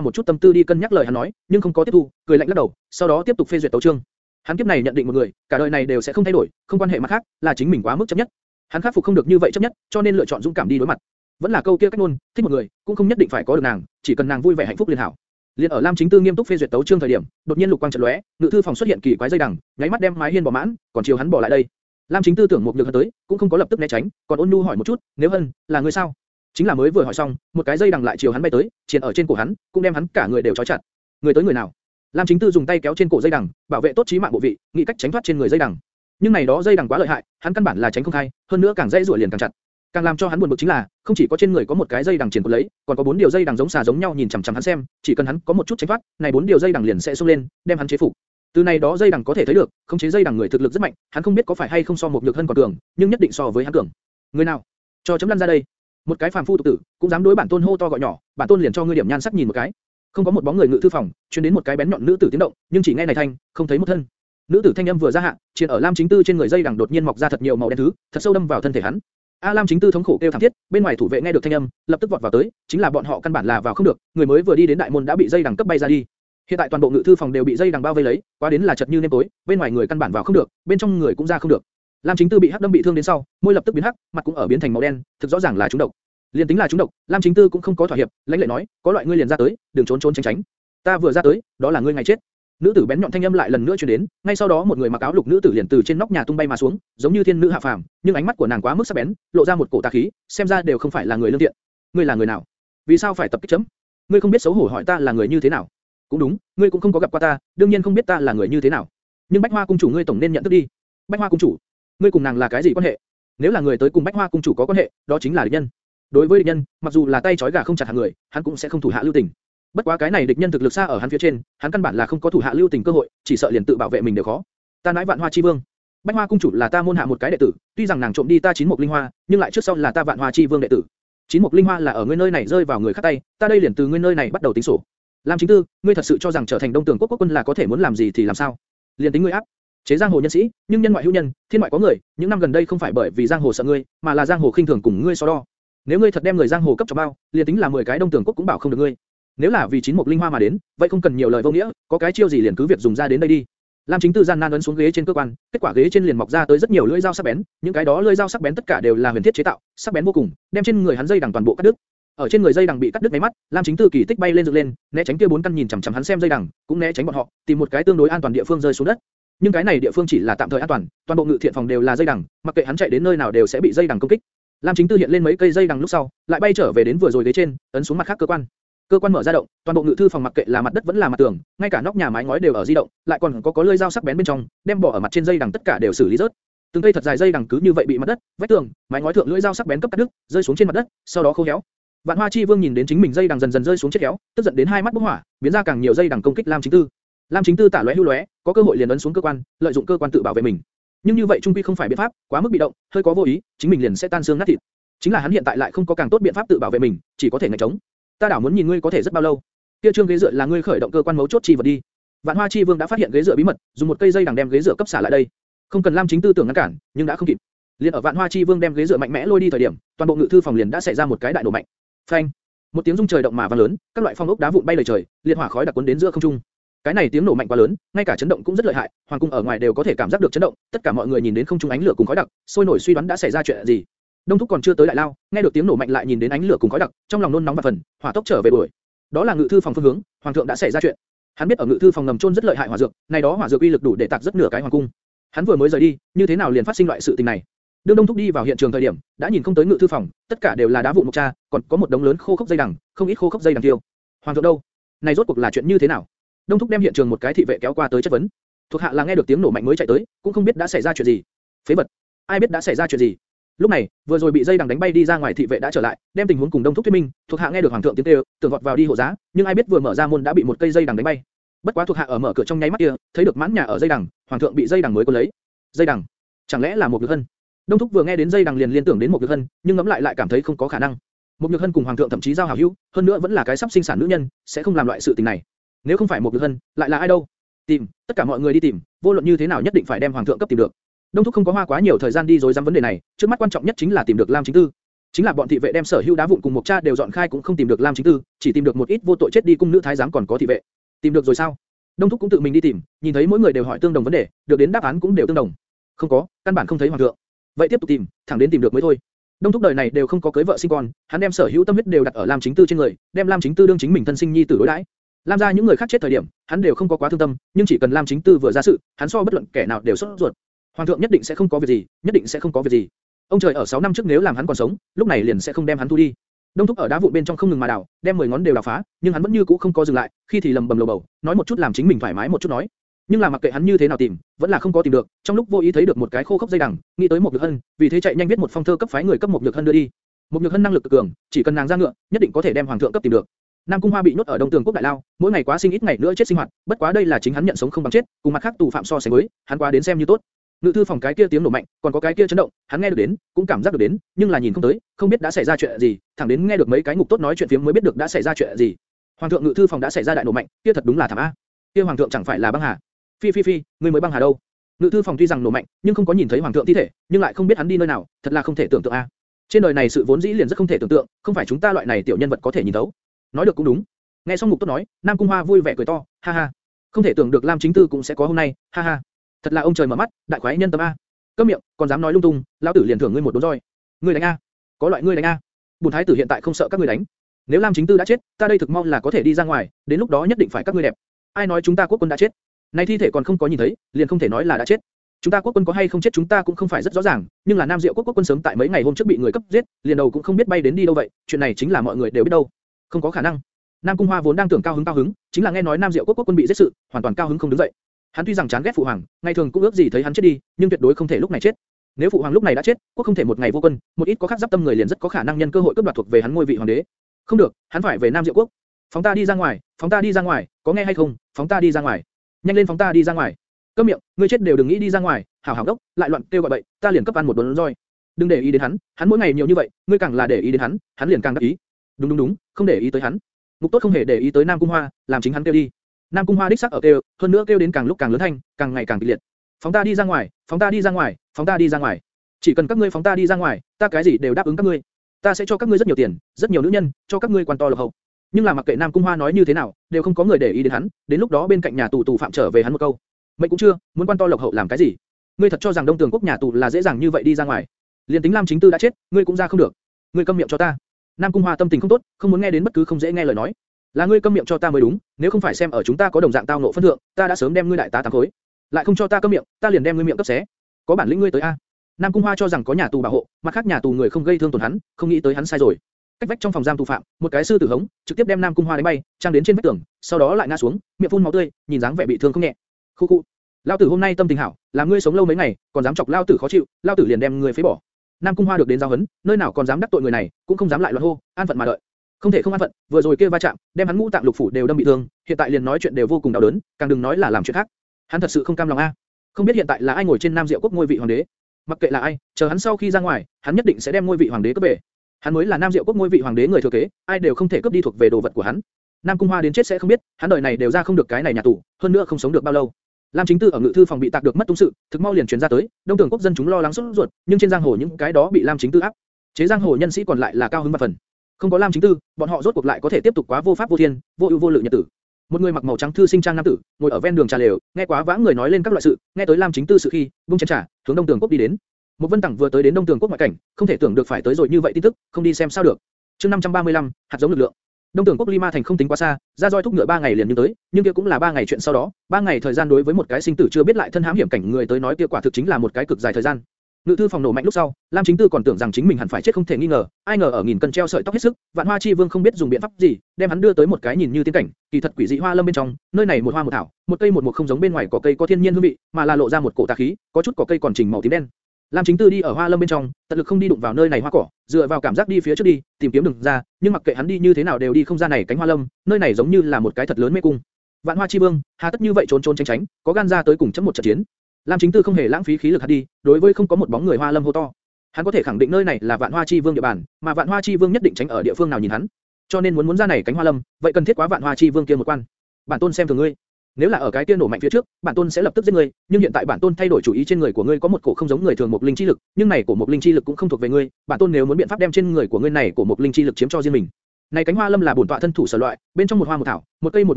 một chút tâm tư đi cân nhắc lời hắn nói, nhưng không có tiếp thu, cười lạnh lắc đầu, sau đó tiếp tục phê duyệt tấu chương. Hắn kiếp này nhận định một người, cả đời này đều sẽ không thay đổi, không quan hệ mặt khác, là chính mình quá mức chấp nhất. Hắn khắc phục không được như vậy chấp nhất, cho nên lựa chọn dũng cảm đi đối mặt. Vẫn là câu kia cách luôn, thích một người, cũng không nhất định phải có được nàng, chỉ cần nàng vui vẻ hạnh phúc liền hảo. Liên ở Lam Chính Tư nghiêm túc phê duyệt tấu chương thời điểm, đột nhiên lục quang chợt lóe, ngự thư phòng xuất hiện kỳ quái dây đằng, nháy mắt đem mái hiên bỏ mãn, còn chiều hắn bỏ lại đây. Lam Chính Tư tưởng một nhược hân tới, cũng không có lập tức né tránh, còn ôn nhu hỏi một chút, nếu hân, là người sao? Chính là mới vừa hỏi xong, một cái dây đằng lại chiều hắn bay tới, triền ở trên cổ hắn, cũng đem hắn cả người đều trói chặt. Người tới người nào? Lam Chính Tư dùng tay kéo trên cổ dây đằng, bảo vệ tốt chí mạng bộ vị, nghĩ cách tránh thoát trên người dây đằng. Nhưng này đó dây đằng quá lợi hại, hắn căn bản là tránh không khai, hơn nữa càng dây rủa liền càng chặt. Càng làm cho hắn buồn bực chính là, không chỉ có trên người có một cái dây đằng triển cuốn lấy, còn có bốn điều dây đằng giống xà giống nhau nhìn chằm chằm hắn xem, chỉ cần hắn có một chút tránh thoát, này bốn điều dây đằng liền sẽ xông lên, đem hắn chế phục. Từ này đó dây đằng có thể thấy được, không chế dây đằng người thực lực rất mạnh, hắn không biết có phải hay không so một nhược hơn còn cường, nhưng nhất định so với hắn cường. Người nào? Cho chấm lăn ra đây. Một cái phàm phu tục tử, cũng dám đối bản tôn hô to gọi nhỏ, bản tôn liền cho ngươi điểm nhan sắc nhìn một cái. Không có một bóng người ngự thư phòng, truyền đến một cái bén nhọn nữ tử tiếng động, nhưng chỉ nghe này thanh, không thấy một thân. Nữ tử thanh âm vừa ra hạ, trên ở Lam Chính Tư trên người dây đằng đột nhiên mọc ra thật nhiều màu đen thứ, thật sâu đâm vào thân thể hắn. A Lam Chính Tư thống khổ kêu thảm thiết, bên ngoài thủ vệ nghe được thanh âm, lập tức vọt vào tới, chính là bọn họ căn bản là vào không được, người mới vừa đi đến đại môn đã bị dây đằng cấp bay ra đi. Hiện tại toàn bộ ngự thư phòng đều bị dây đằng bao vây lấy, quá đến là chật như nêm tối, bên ngoài người căn bản vào không được, bên trong người cũng ra không được. Lam Chính Tư bị hắc đâm bị thương đến sau, môi lập tức biến hắc, mặt cũng ở biến thành màu đen, thực rõ ràng là trúng độc. Liên tính là trúng độc, Lam Chính Tư cũng không có thỏa hiệp, lãnh lệ nói, có loại ngươi liền ra tới, đừng trốn trốn tránh tránh. Ta vừa ra tới, đó là ngươi ngày chết. Nữ tử bén nhọn thanh âm lại lần nữa truyền đến, ngay sau đó một người mặc áo lục nữ tử liền từ trên nóc nhà tung bay mà xuống, giống như thiên nữ hạ phàm, nhưng ánh mắt của nàng quá mức sắc bén, lộ ra một cổ tà khí, xem ra đều không phải là người lương thiện. Ngươi là người nào? Vì sao phải tập kích chấm? Ngươi không biết xấu hổ hỏi ta là người như thế nào? Cũng đúng, ngươi cũng không có gặp qua ta, đương nhiên không biết ta là người như thế nào. Nhưng Bách Hoa cung chủ ngươi tổng nên nhận thức đi. Bách Hoa cung chủ, ngươi cùng nàng là cái gì quan hệ? Nếu là người tới cùng Bách Hoa cung chủ có quan hệ, đó chính là địch nhân. Đối với địch nhân, mặc dù là tay chói gà không chặt hàng người, hắn cũng sẽ không thủ hạ lưu tình. Bất quá cái này địch nhân thực lực xa ở hắn phía trên, hắn căn bản là không có thủ hạ lưu tình cơ hội, chỉ sợ liền tự bảo vệ mình đều khó. Ta nói Vạn Hoa Chi Vương, Bách Hoa cung chủ là ta môn hạ một cái đệ tử, tuy rằng nàng trộm đi ta chín mục linh hoa, nhưng lại trước sau là ta Vạn Hoa Chi Vương đệ tử. Chín mục linh hoa là ở ngươi nơi này rơi vào người khác tay, ta đây liền từ ngươi nơi này bắt đầu tính sổ. Lam Chính Tư, ngươi thật sự cho rằng trở thành Đông Tường Quốc quốc quân là có thể muốn làm gì thì làm sao? Liên tính ngươi áp chế giang hồ nhân sĩ, nhưng nhân ngoại hữu nhân, thiên ngoại có người, những năm gần đây không phải bởi vì giang hồ sợ ngươi, mà là giang hồ khinh thường cùng ngươi so đo. Nếu ngươi thật đem người giang hồ cấp cho bao, liền tính là 10 cái Đông Tường Quốc cũng bảo không được ngươi. Nếu là vì chín mục linh hoa mà đến, vậy không cần nhiều lời vô nghĩa, có cái chiêu gì liền cứ việc dùng ra đến đây đi. Lam Chính Tư gian nan ấn xuống ghế trên cơ quan, kết quả ghế trên liền mọc ra tới rất nhiều lưỡi dao sắc bén, những cái đó lưỡi dao sắc bén tất cả đều là huyền thiết chế tạo, sắc bén vô cùng, đem trên người hắn dây đằng toàn bộ cắt đứt. Ở trên người dây đằng bị cắt đứt mấy mắt, Lam Chính Tư kỳ tích bay lên dựng lên, né tránh kia bốn căn nhìn chằm chằm hắn xem dây đằng, cũng né tránh bọn họ, tìm một cái tương đối an toàn địa phương rơi xuống đất. Nhưng cái này địa phương chỉ là tạm thời an toàn, toàn bộ ngự thiện phòng đều là dây đằng, mặc kệ hắn chạy đến nơi nào đều sẽ bị dây đằng công kích. Lam Chính Tư hiện lên mấy cây dây đằng lúc sau, lại bay trở về đến vừa rồi ghế trên, ấn xuống mặt khác cơ quan. Cơ quan mở ra động, toàn bộ ngự thư phòng mặc kệ là mặt đất vẫn là mặt tường, ngay cả nóc nhà mái ngói đều ở di động, lại còn có có lưỡi dao sắc bén bên trong, đem bỏ ở mặt trên dây đằng tất cả đều xử lý rớt. Từng cây thật dài dây đằng cứ như vậy bị mặt đất, vách tường, mái ngói thượng lưỡi dao sắc bén cấp cắt đứt, rơi xuống trên mặt đất, sau đó khô héo. Vạn Hoa Chi Vương nhìn đến chính mình dây đằng dần dần rơi xuống chết héo, tức giận đến hai mắt bốc hỏa, biến ra càng nhiều dây đằng công kích Lam Chính Tư. Lam Chính Tư tả lóe hưu lóe, có cơ hội liền ấn xuống cơ quan, lợi dụng cơ quan tự bảo vệ mình. Nhưng như vậy trung quy không phải biện pháp, quá mức bị động, hơi có vô ý, chính mình liền sẽ tan xương nát thịt. Chính là hắn hiện tại lại không có càng tốt biện pháp tự bảo vệ mình, chỉ có thể ngạnh chống. Ta đảo muốn nhìn ngươi có thể rất bao lâu. Kia trương ghế dựa là ngươi khởi động cơ quan mấu chốt chi vật đi. Vạn Hoa Chi Vương đã phát hiện ghế dựa bí mật, dùng một cây dây đằng đem ghế dựa cấp xả lại đây. Không cần Lam Chính Tư tưởng ngăn cản, nhưng đã không kịp. Liên ở Vạn Hoa Chi Vương đem ghế dựa mạnh mẽ lôi đi thời điểm, toàn bộ ngự thư phòng liền đã xảy ra một cái đại nổ mạnh. Phanh! Một tiếng rung trời động mà vang lớn, các loại phong ốc đá vụn bay lời trời, liệt hỏa khói đặc cuốn đến giữa không trung. Cái này tiếng nổ mạnh quá lớn, ngay cả chấn động cũng rất lợi hại, hoàng cung ở ngoài đều có thể cảm giác được chấn động, tất cả mọi người nhìn đến không trung ánh lửa cùng khói đặc, sôi nổi suy đoán đã xảy ra chuyện gì. Đông thúc còn chưa tới đại lao, nghe được tiếng nổ mạnh lại nhìn đến ánh lửa cùng khói đặc, trong lòng nôn nóng và phần, hỏa tốc trở về đuổi. Đó là ngự thư phòng phương hướng, hoàng thượng đã xảy ra chuyện. Hắn biết ở ngự thư phòng ngầm trôn rất lợi hại hỏa dược, này đó hỏa dược uy lực đủ để tạc rất nửa cái hoàng cung. Hắn vừa mới rời đi, như thế nào liền phát sinh loại sự tình này? Đương Đông Thúc đi vào hiện trường thời điểm, đã nhìn không tới ngự thư phòng, tất cả đều là đá vụn mục cha, còn có một đống lớn khô khốc dây đằng, không ít khô khốc dây đằng tiêu. Hoàng thượng đâu? Này rốt cuộc là chuyện như thế nào? Đông Thúc đem hiện trường một cái thị vệ kéo qua tới chất vấn. Thuộc hạ là nghe được tiếng nổ mạnh mới chạy tới, cũng không biết đã xảy ra chuyện gì. Phế vật, ai biết đã xảy ra chuyện gì? Lúc này, vừa rồi bị dây đằng đánh bay đi ra ngoài thị vệ đã trở lại, đem tình huống cùng Đông Thúc thuyết minh, thuộc hạ nghe được hoàng thượng tiếng kêu, tưởng vọt vào đi hộ giá, nhưng ai biết vừa mở ra môn đã bị một cây dây đằng đánh bay. Bất quá thuộc hạ ở mở cửa trong nháy mắt kia, thấy được mãn nhà ở dây đằng, hoàng thượng bị dây đằng mới cuốn lấy. Dây đằng, chẳng lẽ là một nhược hân? Đông Thúc vừa nghe đến dây đằng liền liên tưởng đến một nhược hân, nhưng ngẫm lại lại cảm thấy không có khả năng. Một nhược hân cùng hoàng thượng thậm chí giao hảo hữu, hơn nữa vẫn là cái sắp sinh sản nữ nhân, sẽ không làm loại sự tình này. Nếu không phải một nhược hân, lại là ai đâu? Tìm, tất cả mọi người đi tìm, vô luận như thế nào nhất định phải đem hoàng thượng cấp tìm được. Đông Thúc không có hoa quá nhiều thời gian đi rồi dám vấn đề này, trước mắt quan trọng nhất chính là tìm được Lam Chính Tư. Chính là bọn thị vệ đem sở hữu đá vụn cùng một cha đều dọn khai cũng không tìm được Lam Chính Tư, chỉ tìm được một ít vô tội chết đi cung nữ thái giám còn có thị vệ. Tìm được rồi sao? Đông Thúc cũng tự mình đi tìm, nhìn thấy mỗi người đều hỏi tương đồng vấn đề, được đến đáp án cũng đều tương đồng. Không có, căn bản không thấy hoàng thượng. Vậy tiếp tục tìm, thẳng đến tìm được mới thôi. Đông Thúc đời này đều không có cưới vợ sinh con, hắn đem sở hữu tâm huyết đều đặt ở Lam Chính Tư trên người, đem Lam Chính Tư đương chính mình thân sinh nhi tử đối đãi. Lam gia những người khác chết thời điểm, hắn đều không có quá thương tâm, nhưng chỉ cần Lam Chính Tư vừa ra sự, hắn so bất luận kẻ nào đều sốt ruột. Hoàng thượng nhất định sẽ không có việc gì, nhất định sẽ không có việc gì. Ông trời ở 6 năm trước nếu làm hắn còn sống, lúc này liền sẽ không đem hắn thu đi. Đông thúc ở đá vụn bên trong không ngừng mà đào, đem 10 ngón đều đào phá, nhưng hắn vẫn như cũ không có dừng lại, khi thì lầm bầm lầu bầu, nói một chút làm chính mình thoải mái một chút nói. Nhưng là mặc kệ hắn như thế nào tìm, vẫn là không có tìm được. Trong lúc vô ý thấy được một cái khô khốc dây đằng, nghĩ tới một nhược hân, vì thế chạy nhanh viết một phong thơ cấp phái người cấp một nhược hân đưa đi. Một nhược hân năng lực cực cường, chỉ cần nàng ra ngựa, nhất định có thể đem hoàng thượng cấp tìm được. Nam Cung Hoa bị nhốt ở Đông Tường Quốc đại lao, mỗi ngày quá sinh ít ngày nữa chết sinh hoạt, bất quá đây là chính hắn nhận sống không bằng chết, cùng mặt khác tù phạm so sánh với, hắn quá đến xem như tốt. Ngự thư phòng cái kia tiếng nổ mạnh, còn có cái kia chấn động, hắn nghe được đến, cũng cảm giác được đến, nhưng là nhìn không tới, không biết đã xảy ra chuyện gì, thẳng đến nghe được mấy cái ngục tốt nói chuyện phiếm mới biết được đã xảy ra chuyện gì. Hoàng thượng ngự thư phòng đã xảy ra đại nổ mạnh, kia thật đúng là thảm a. Kia hoàng thượng chẳng phải là băng hà? Phi phi phi, người mới băng hà đâu? Ngự thư phòng tuy rằng nổ mạnh, nhưng không có nhìn thấy hoàng thượng thi thể, nhưng lại không biết hắn đi nơi nào, thật là không thể tưởng tượng a. Trên đời này sự vốn dĩ liền rất không thể tưởng tượng, không phải chúng ta loại này tiểu nhân vật có thể nhìn thấu. Nói được cũng đúng. Nghe xong ngục tốt nói, Nam Cung Hoa vui vẻ cười to, ha ha. Không thể tưởng được Lam Chính Tư cũng sẽ có hôm nay, ha ha. Thật là ông trời mở mắt, đại khoái nhân tâm a. Câm miệng, còn dám nói lung tung, lão tử liền thưởng ngươi một đốn roi. Ngươi đánh a? Có loại ngươi đánh a? Bùn thái tử hiện tại không sợ các ngươi đánh. Nếu Lam Chính Tư đã chết, ta đây thực mong là có thể đi ra ngoài, đến lúc đó nhất định phải các ngươi đẹp. Ai nói chúng ta quốc quân đã chết? Này thi thể còn không có nhìn thấy, liền không thể nói là đã chết. Chúng ta quốc quân có hay không chết chúng ta cũng không phải rất rõ ràng, nhưng là Nam Diệu quốc quốc quân sớm tại mấy ngày hôm trước bị người cấp giết, liền đầu cũng không biết bay đến đi đâu vậy, chuyện này chính là mọi người đều biết đâu. Không có khả năng. Nam Cung Hoa vốn đang tưởng cao hứng cao hứng, chính là nghe nói Nam Diệu quốc quốc quân bị giết sự, hoàn toàn cao hứng không đứng dậy. Hắn tuy rằng chán ghét phụ hoàng, ngày thường cũng ước gì thấy hắn chết đi, nhưng tuyệt đối không thể lúc này chết. Nếu phụ hoàng lúc này đã chết, quốc không thể một ngày vô quân, một ít có khác giáp tâm người liền rất có khả năng nhân cơ hội cướp đoạt thuộc về hắn ngôi vị hoàng đế. Không được, hắn phải về Nam Diệu quốc. Phóng ta đi ra ngoài, phóng ta đi ra ngoài, có nghe hay không? Phóng ta đi ra ngoài. Nhanh lên phóng ta đi ra ngoài. Câm miệng, ngươi chết đều đừng nghĩ đi ra ngoài, hảo hảo đốc, lại loạn kêu gọi bậy, ta liền cấp ăn một đốn roi. Đừng để ý đến hắn, hắn mỗi ngày nhiều như vậy, ngươi càng là để ý đến hắn, hắn liền càng đắc ý. Đúng đúng đúng, không để ý tới hắn. Ngục tốt không hề để ý tới Nam Cung Hoa, làm chính hắn kêu đi. Nam Cung Hoa đích xác ở kêu, hơn nữa kêu đến càng lúc càng lớn thanh, càng ngày càng kịch liệt. Phóng ta đi ra ngoài, phóng ta đi ra ngoài, phóng ta đi ra ngoài. Chỉ cần các ngươi phóng ta đi ra ngoài, ta cái gì đều đáp ứng các ngươi. Ta sẽ cho các ngươi rất nhiều tiền, rất nhiều nữ nhân, cho các ngươi quan to lộc hậu. Nhưng là mặc kệ Nam Cung Hoa nói như thế nào, đều không có người để ý đến hắn. Đến lúc đó bên cạnh nhà tù tù phạm trở về hắn một câu, mệnh cũng chưa, muốn quan to lộc hậu làm cái gì? Ngươi thật cho rằng Đông Tường quốc nhà tù là dễ dàng như vậy đi ra ngoài? Liên tính Lam Chính Tư đã chết, ngươi cũng ra không được. Ngươi câm miệng cho ta. Nam Cung Hoa tâm tình không tốt, không muốn nghe đến bất cứ không dễ nghe lời nói. Là ngươi câm miệng cho ta mới đúng, nếu không phải xem ở chúng ta có đồng dạng tao nộ phân thượng, ta đã sớm đem ngươi đại tá tám khối. Lại không cho ta câm miệng, ta liền đem ngươi miệng cấp xé. Có bản lĩnh ngươi tới a. Nam Cung Hoa cho rằng có nhà tù bảo hộ, mặt khác nhà tù người không gây thương tổn hắn, không nghĩ tới hắn sai rồi. Cách vách trong phòng giam tù phạm, một cái sư tử hống, trực tiếp đem Nam Cung Hoa đánh bay, trang đến trên vách tường, sau đó lại ngã xuống, miệng phun máu tươi, nhìn dáng vẻ bị thương không nhẹ. Khu khu. Lão tử hôm nay tâm tình hảo, làm ngươi sống lâu mấy ngày, còn dám chọc lão tử khó chịu, lão tử liền đem ngươi phế bỏ. Nam Cung Hoa được đến giao huấn, nơi nào còn dám đắc tội người này, cũng không dám lại loạn hô, an phận mà đợi. Không thể không an phận, vừa rồi kia va chạm, đem hắn ngũ tạng lục phủ đều đâm bị thương, hiện tại liền nói chuyện đều vô cùng đau đớn, càng đừng nói là làm chuyện khác. Hắn thật sự không cam lòng a. Không biết hiện tại là ai ngồi trên Nam Diệu quốc ngôi vị hoàng đế. Mặc kệ là ai, chờ hắn sau khi ra ngoài, hắn nhất định sẽ đem ngôi vị hoàng đế cướp về. Hắn mới là Nam Diệu quốc ngôi vị hoàng đế người thừa kế, ai đều không thể cướp đi thuộc về đồ vật của hắn. Nam Cung Hoa đến chết sẽ không biết, hắn đời này đều ra không được cái này nhà tù, hơn nữa không sống được bao lâu. Lam Chính Tư ở ngự thư phòng bị tạc được mất tung sự, thực mau liền truyền ra tới, Đông Tưởng quốc dân chúng lo lắng sốt ruột, nhưng trên giang hồ những cái đó bị Lam Chính Tư áp, chế giang hồ nhân sĩ còn lại là cao hứng và phần. Không có Lam Chính Tư, bọn họ rốt cuộc lại có thể tiếp tục quá vô pháp vô thiên, vô ưu vô lự nhật tử. Một người mặc màu trắng thư sinh trang nam tử, ngồi ở ven đường trà lều, nghe quá vãng người nói lên các loại sự, nghe tới Lam Chính Tư sự khi, buông chén trà, hướng Đông Tường Quốc đi đến. Một Vân Tẳng vừa tới đến Đông Tường Quốc ngoại cảnh, không thể tưởng được phải tới rồi như vậy tin tức, không đi xem sao được. Chương 535, hạt giống lực lượng. Đông Tường Quốc Lima thành không tính quá xa, ra roi thúc ngựa ba ngày liền như tới, nhưng kia cũng là ba ngày chuyện sau đó, ba ngày thời gian đối với một cái sinh tử chưa biết lại thân hãm hiểm cảnh người tới nói kia quả thực chính là một cái cực dài thời gian. Ngự thư phòng nổ mạnh lúc sau, Lam Chính Tư còn tưởng rằng chính mình hẳn phải chết không thể nghi ngờ, ai ngờ ở nghìn cân treo sợi tóc hết sức, Vạn Hoa Chi Vương không biết dùng biện pháp gì, đem hắn đưa tới một cái nhìn như tiên cảnh, kỳ thật quỷ dị hoa lâm bên trong, nơi này một hoa một thảo, một cây một mục không giống bên ngoài có cây có thiên nhiên hương vị, mà là lộ ra một cổ tà khí, có chút cỏ cây còn chỉnh màu tím đen. Lam Chính Tư đi ở hoa lâm bên trong, tận lực không đi đụng vào nơi này hoa cỏ, dựa vào cảm giác đi phía trước đi, tìm kiếm đường ra, nhưng mặc kệ hắn đi như thế nào đều đi không ra này cánh hoa lâm, nơi này giống như là một cái thật lớn mê cung. Vạn Hoa Chi Vương, hà tất như vậy trốn trốn tránh tránh, có gan ra tới cùng chấm một trận chiến. Lam Chính Tư không hề lãng phí khí lực hắn đi, đối với không có một bóng người Hoa Lâm hô to. Hắn có thể khẳng định nơi này là Vạn Hoa Chi Vương địa bàn, mà Vạn Hoa Chi Vương nhất định tránh ở địa phương nào nhìn hắn. Cho nên muốn muốn ra này cánh Hoa Lâm, vậy cần thiết quá Vạn Hoa Chi Vương kia một quan. Bản tôn xem thường ngươi. Nếu là ở cái tiên nổ mạnh phía trước, bản tôn sẽ lập tức giết ngươi, nhưng hiện tại bản tôn thay đổi chủ ý trên người của ngươi có một cổ không giống người thường một linh chi lực, nhưng này cổ một linh chi lực cũng không thuộc về ngươi, bản tôn nếu muốn biện pháp đem trên người của ngươi này cổ một linh chi lực chiếm cho riêng mình. Này cánh hoa lâm là bổn tọa thân thủ sở loại, bên trong một hoa một thảo, một cây một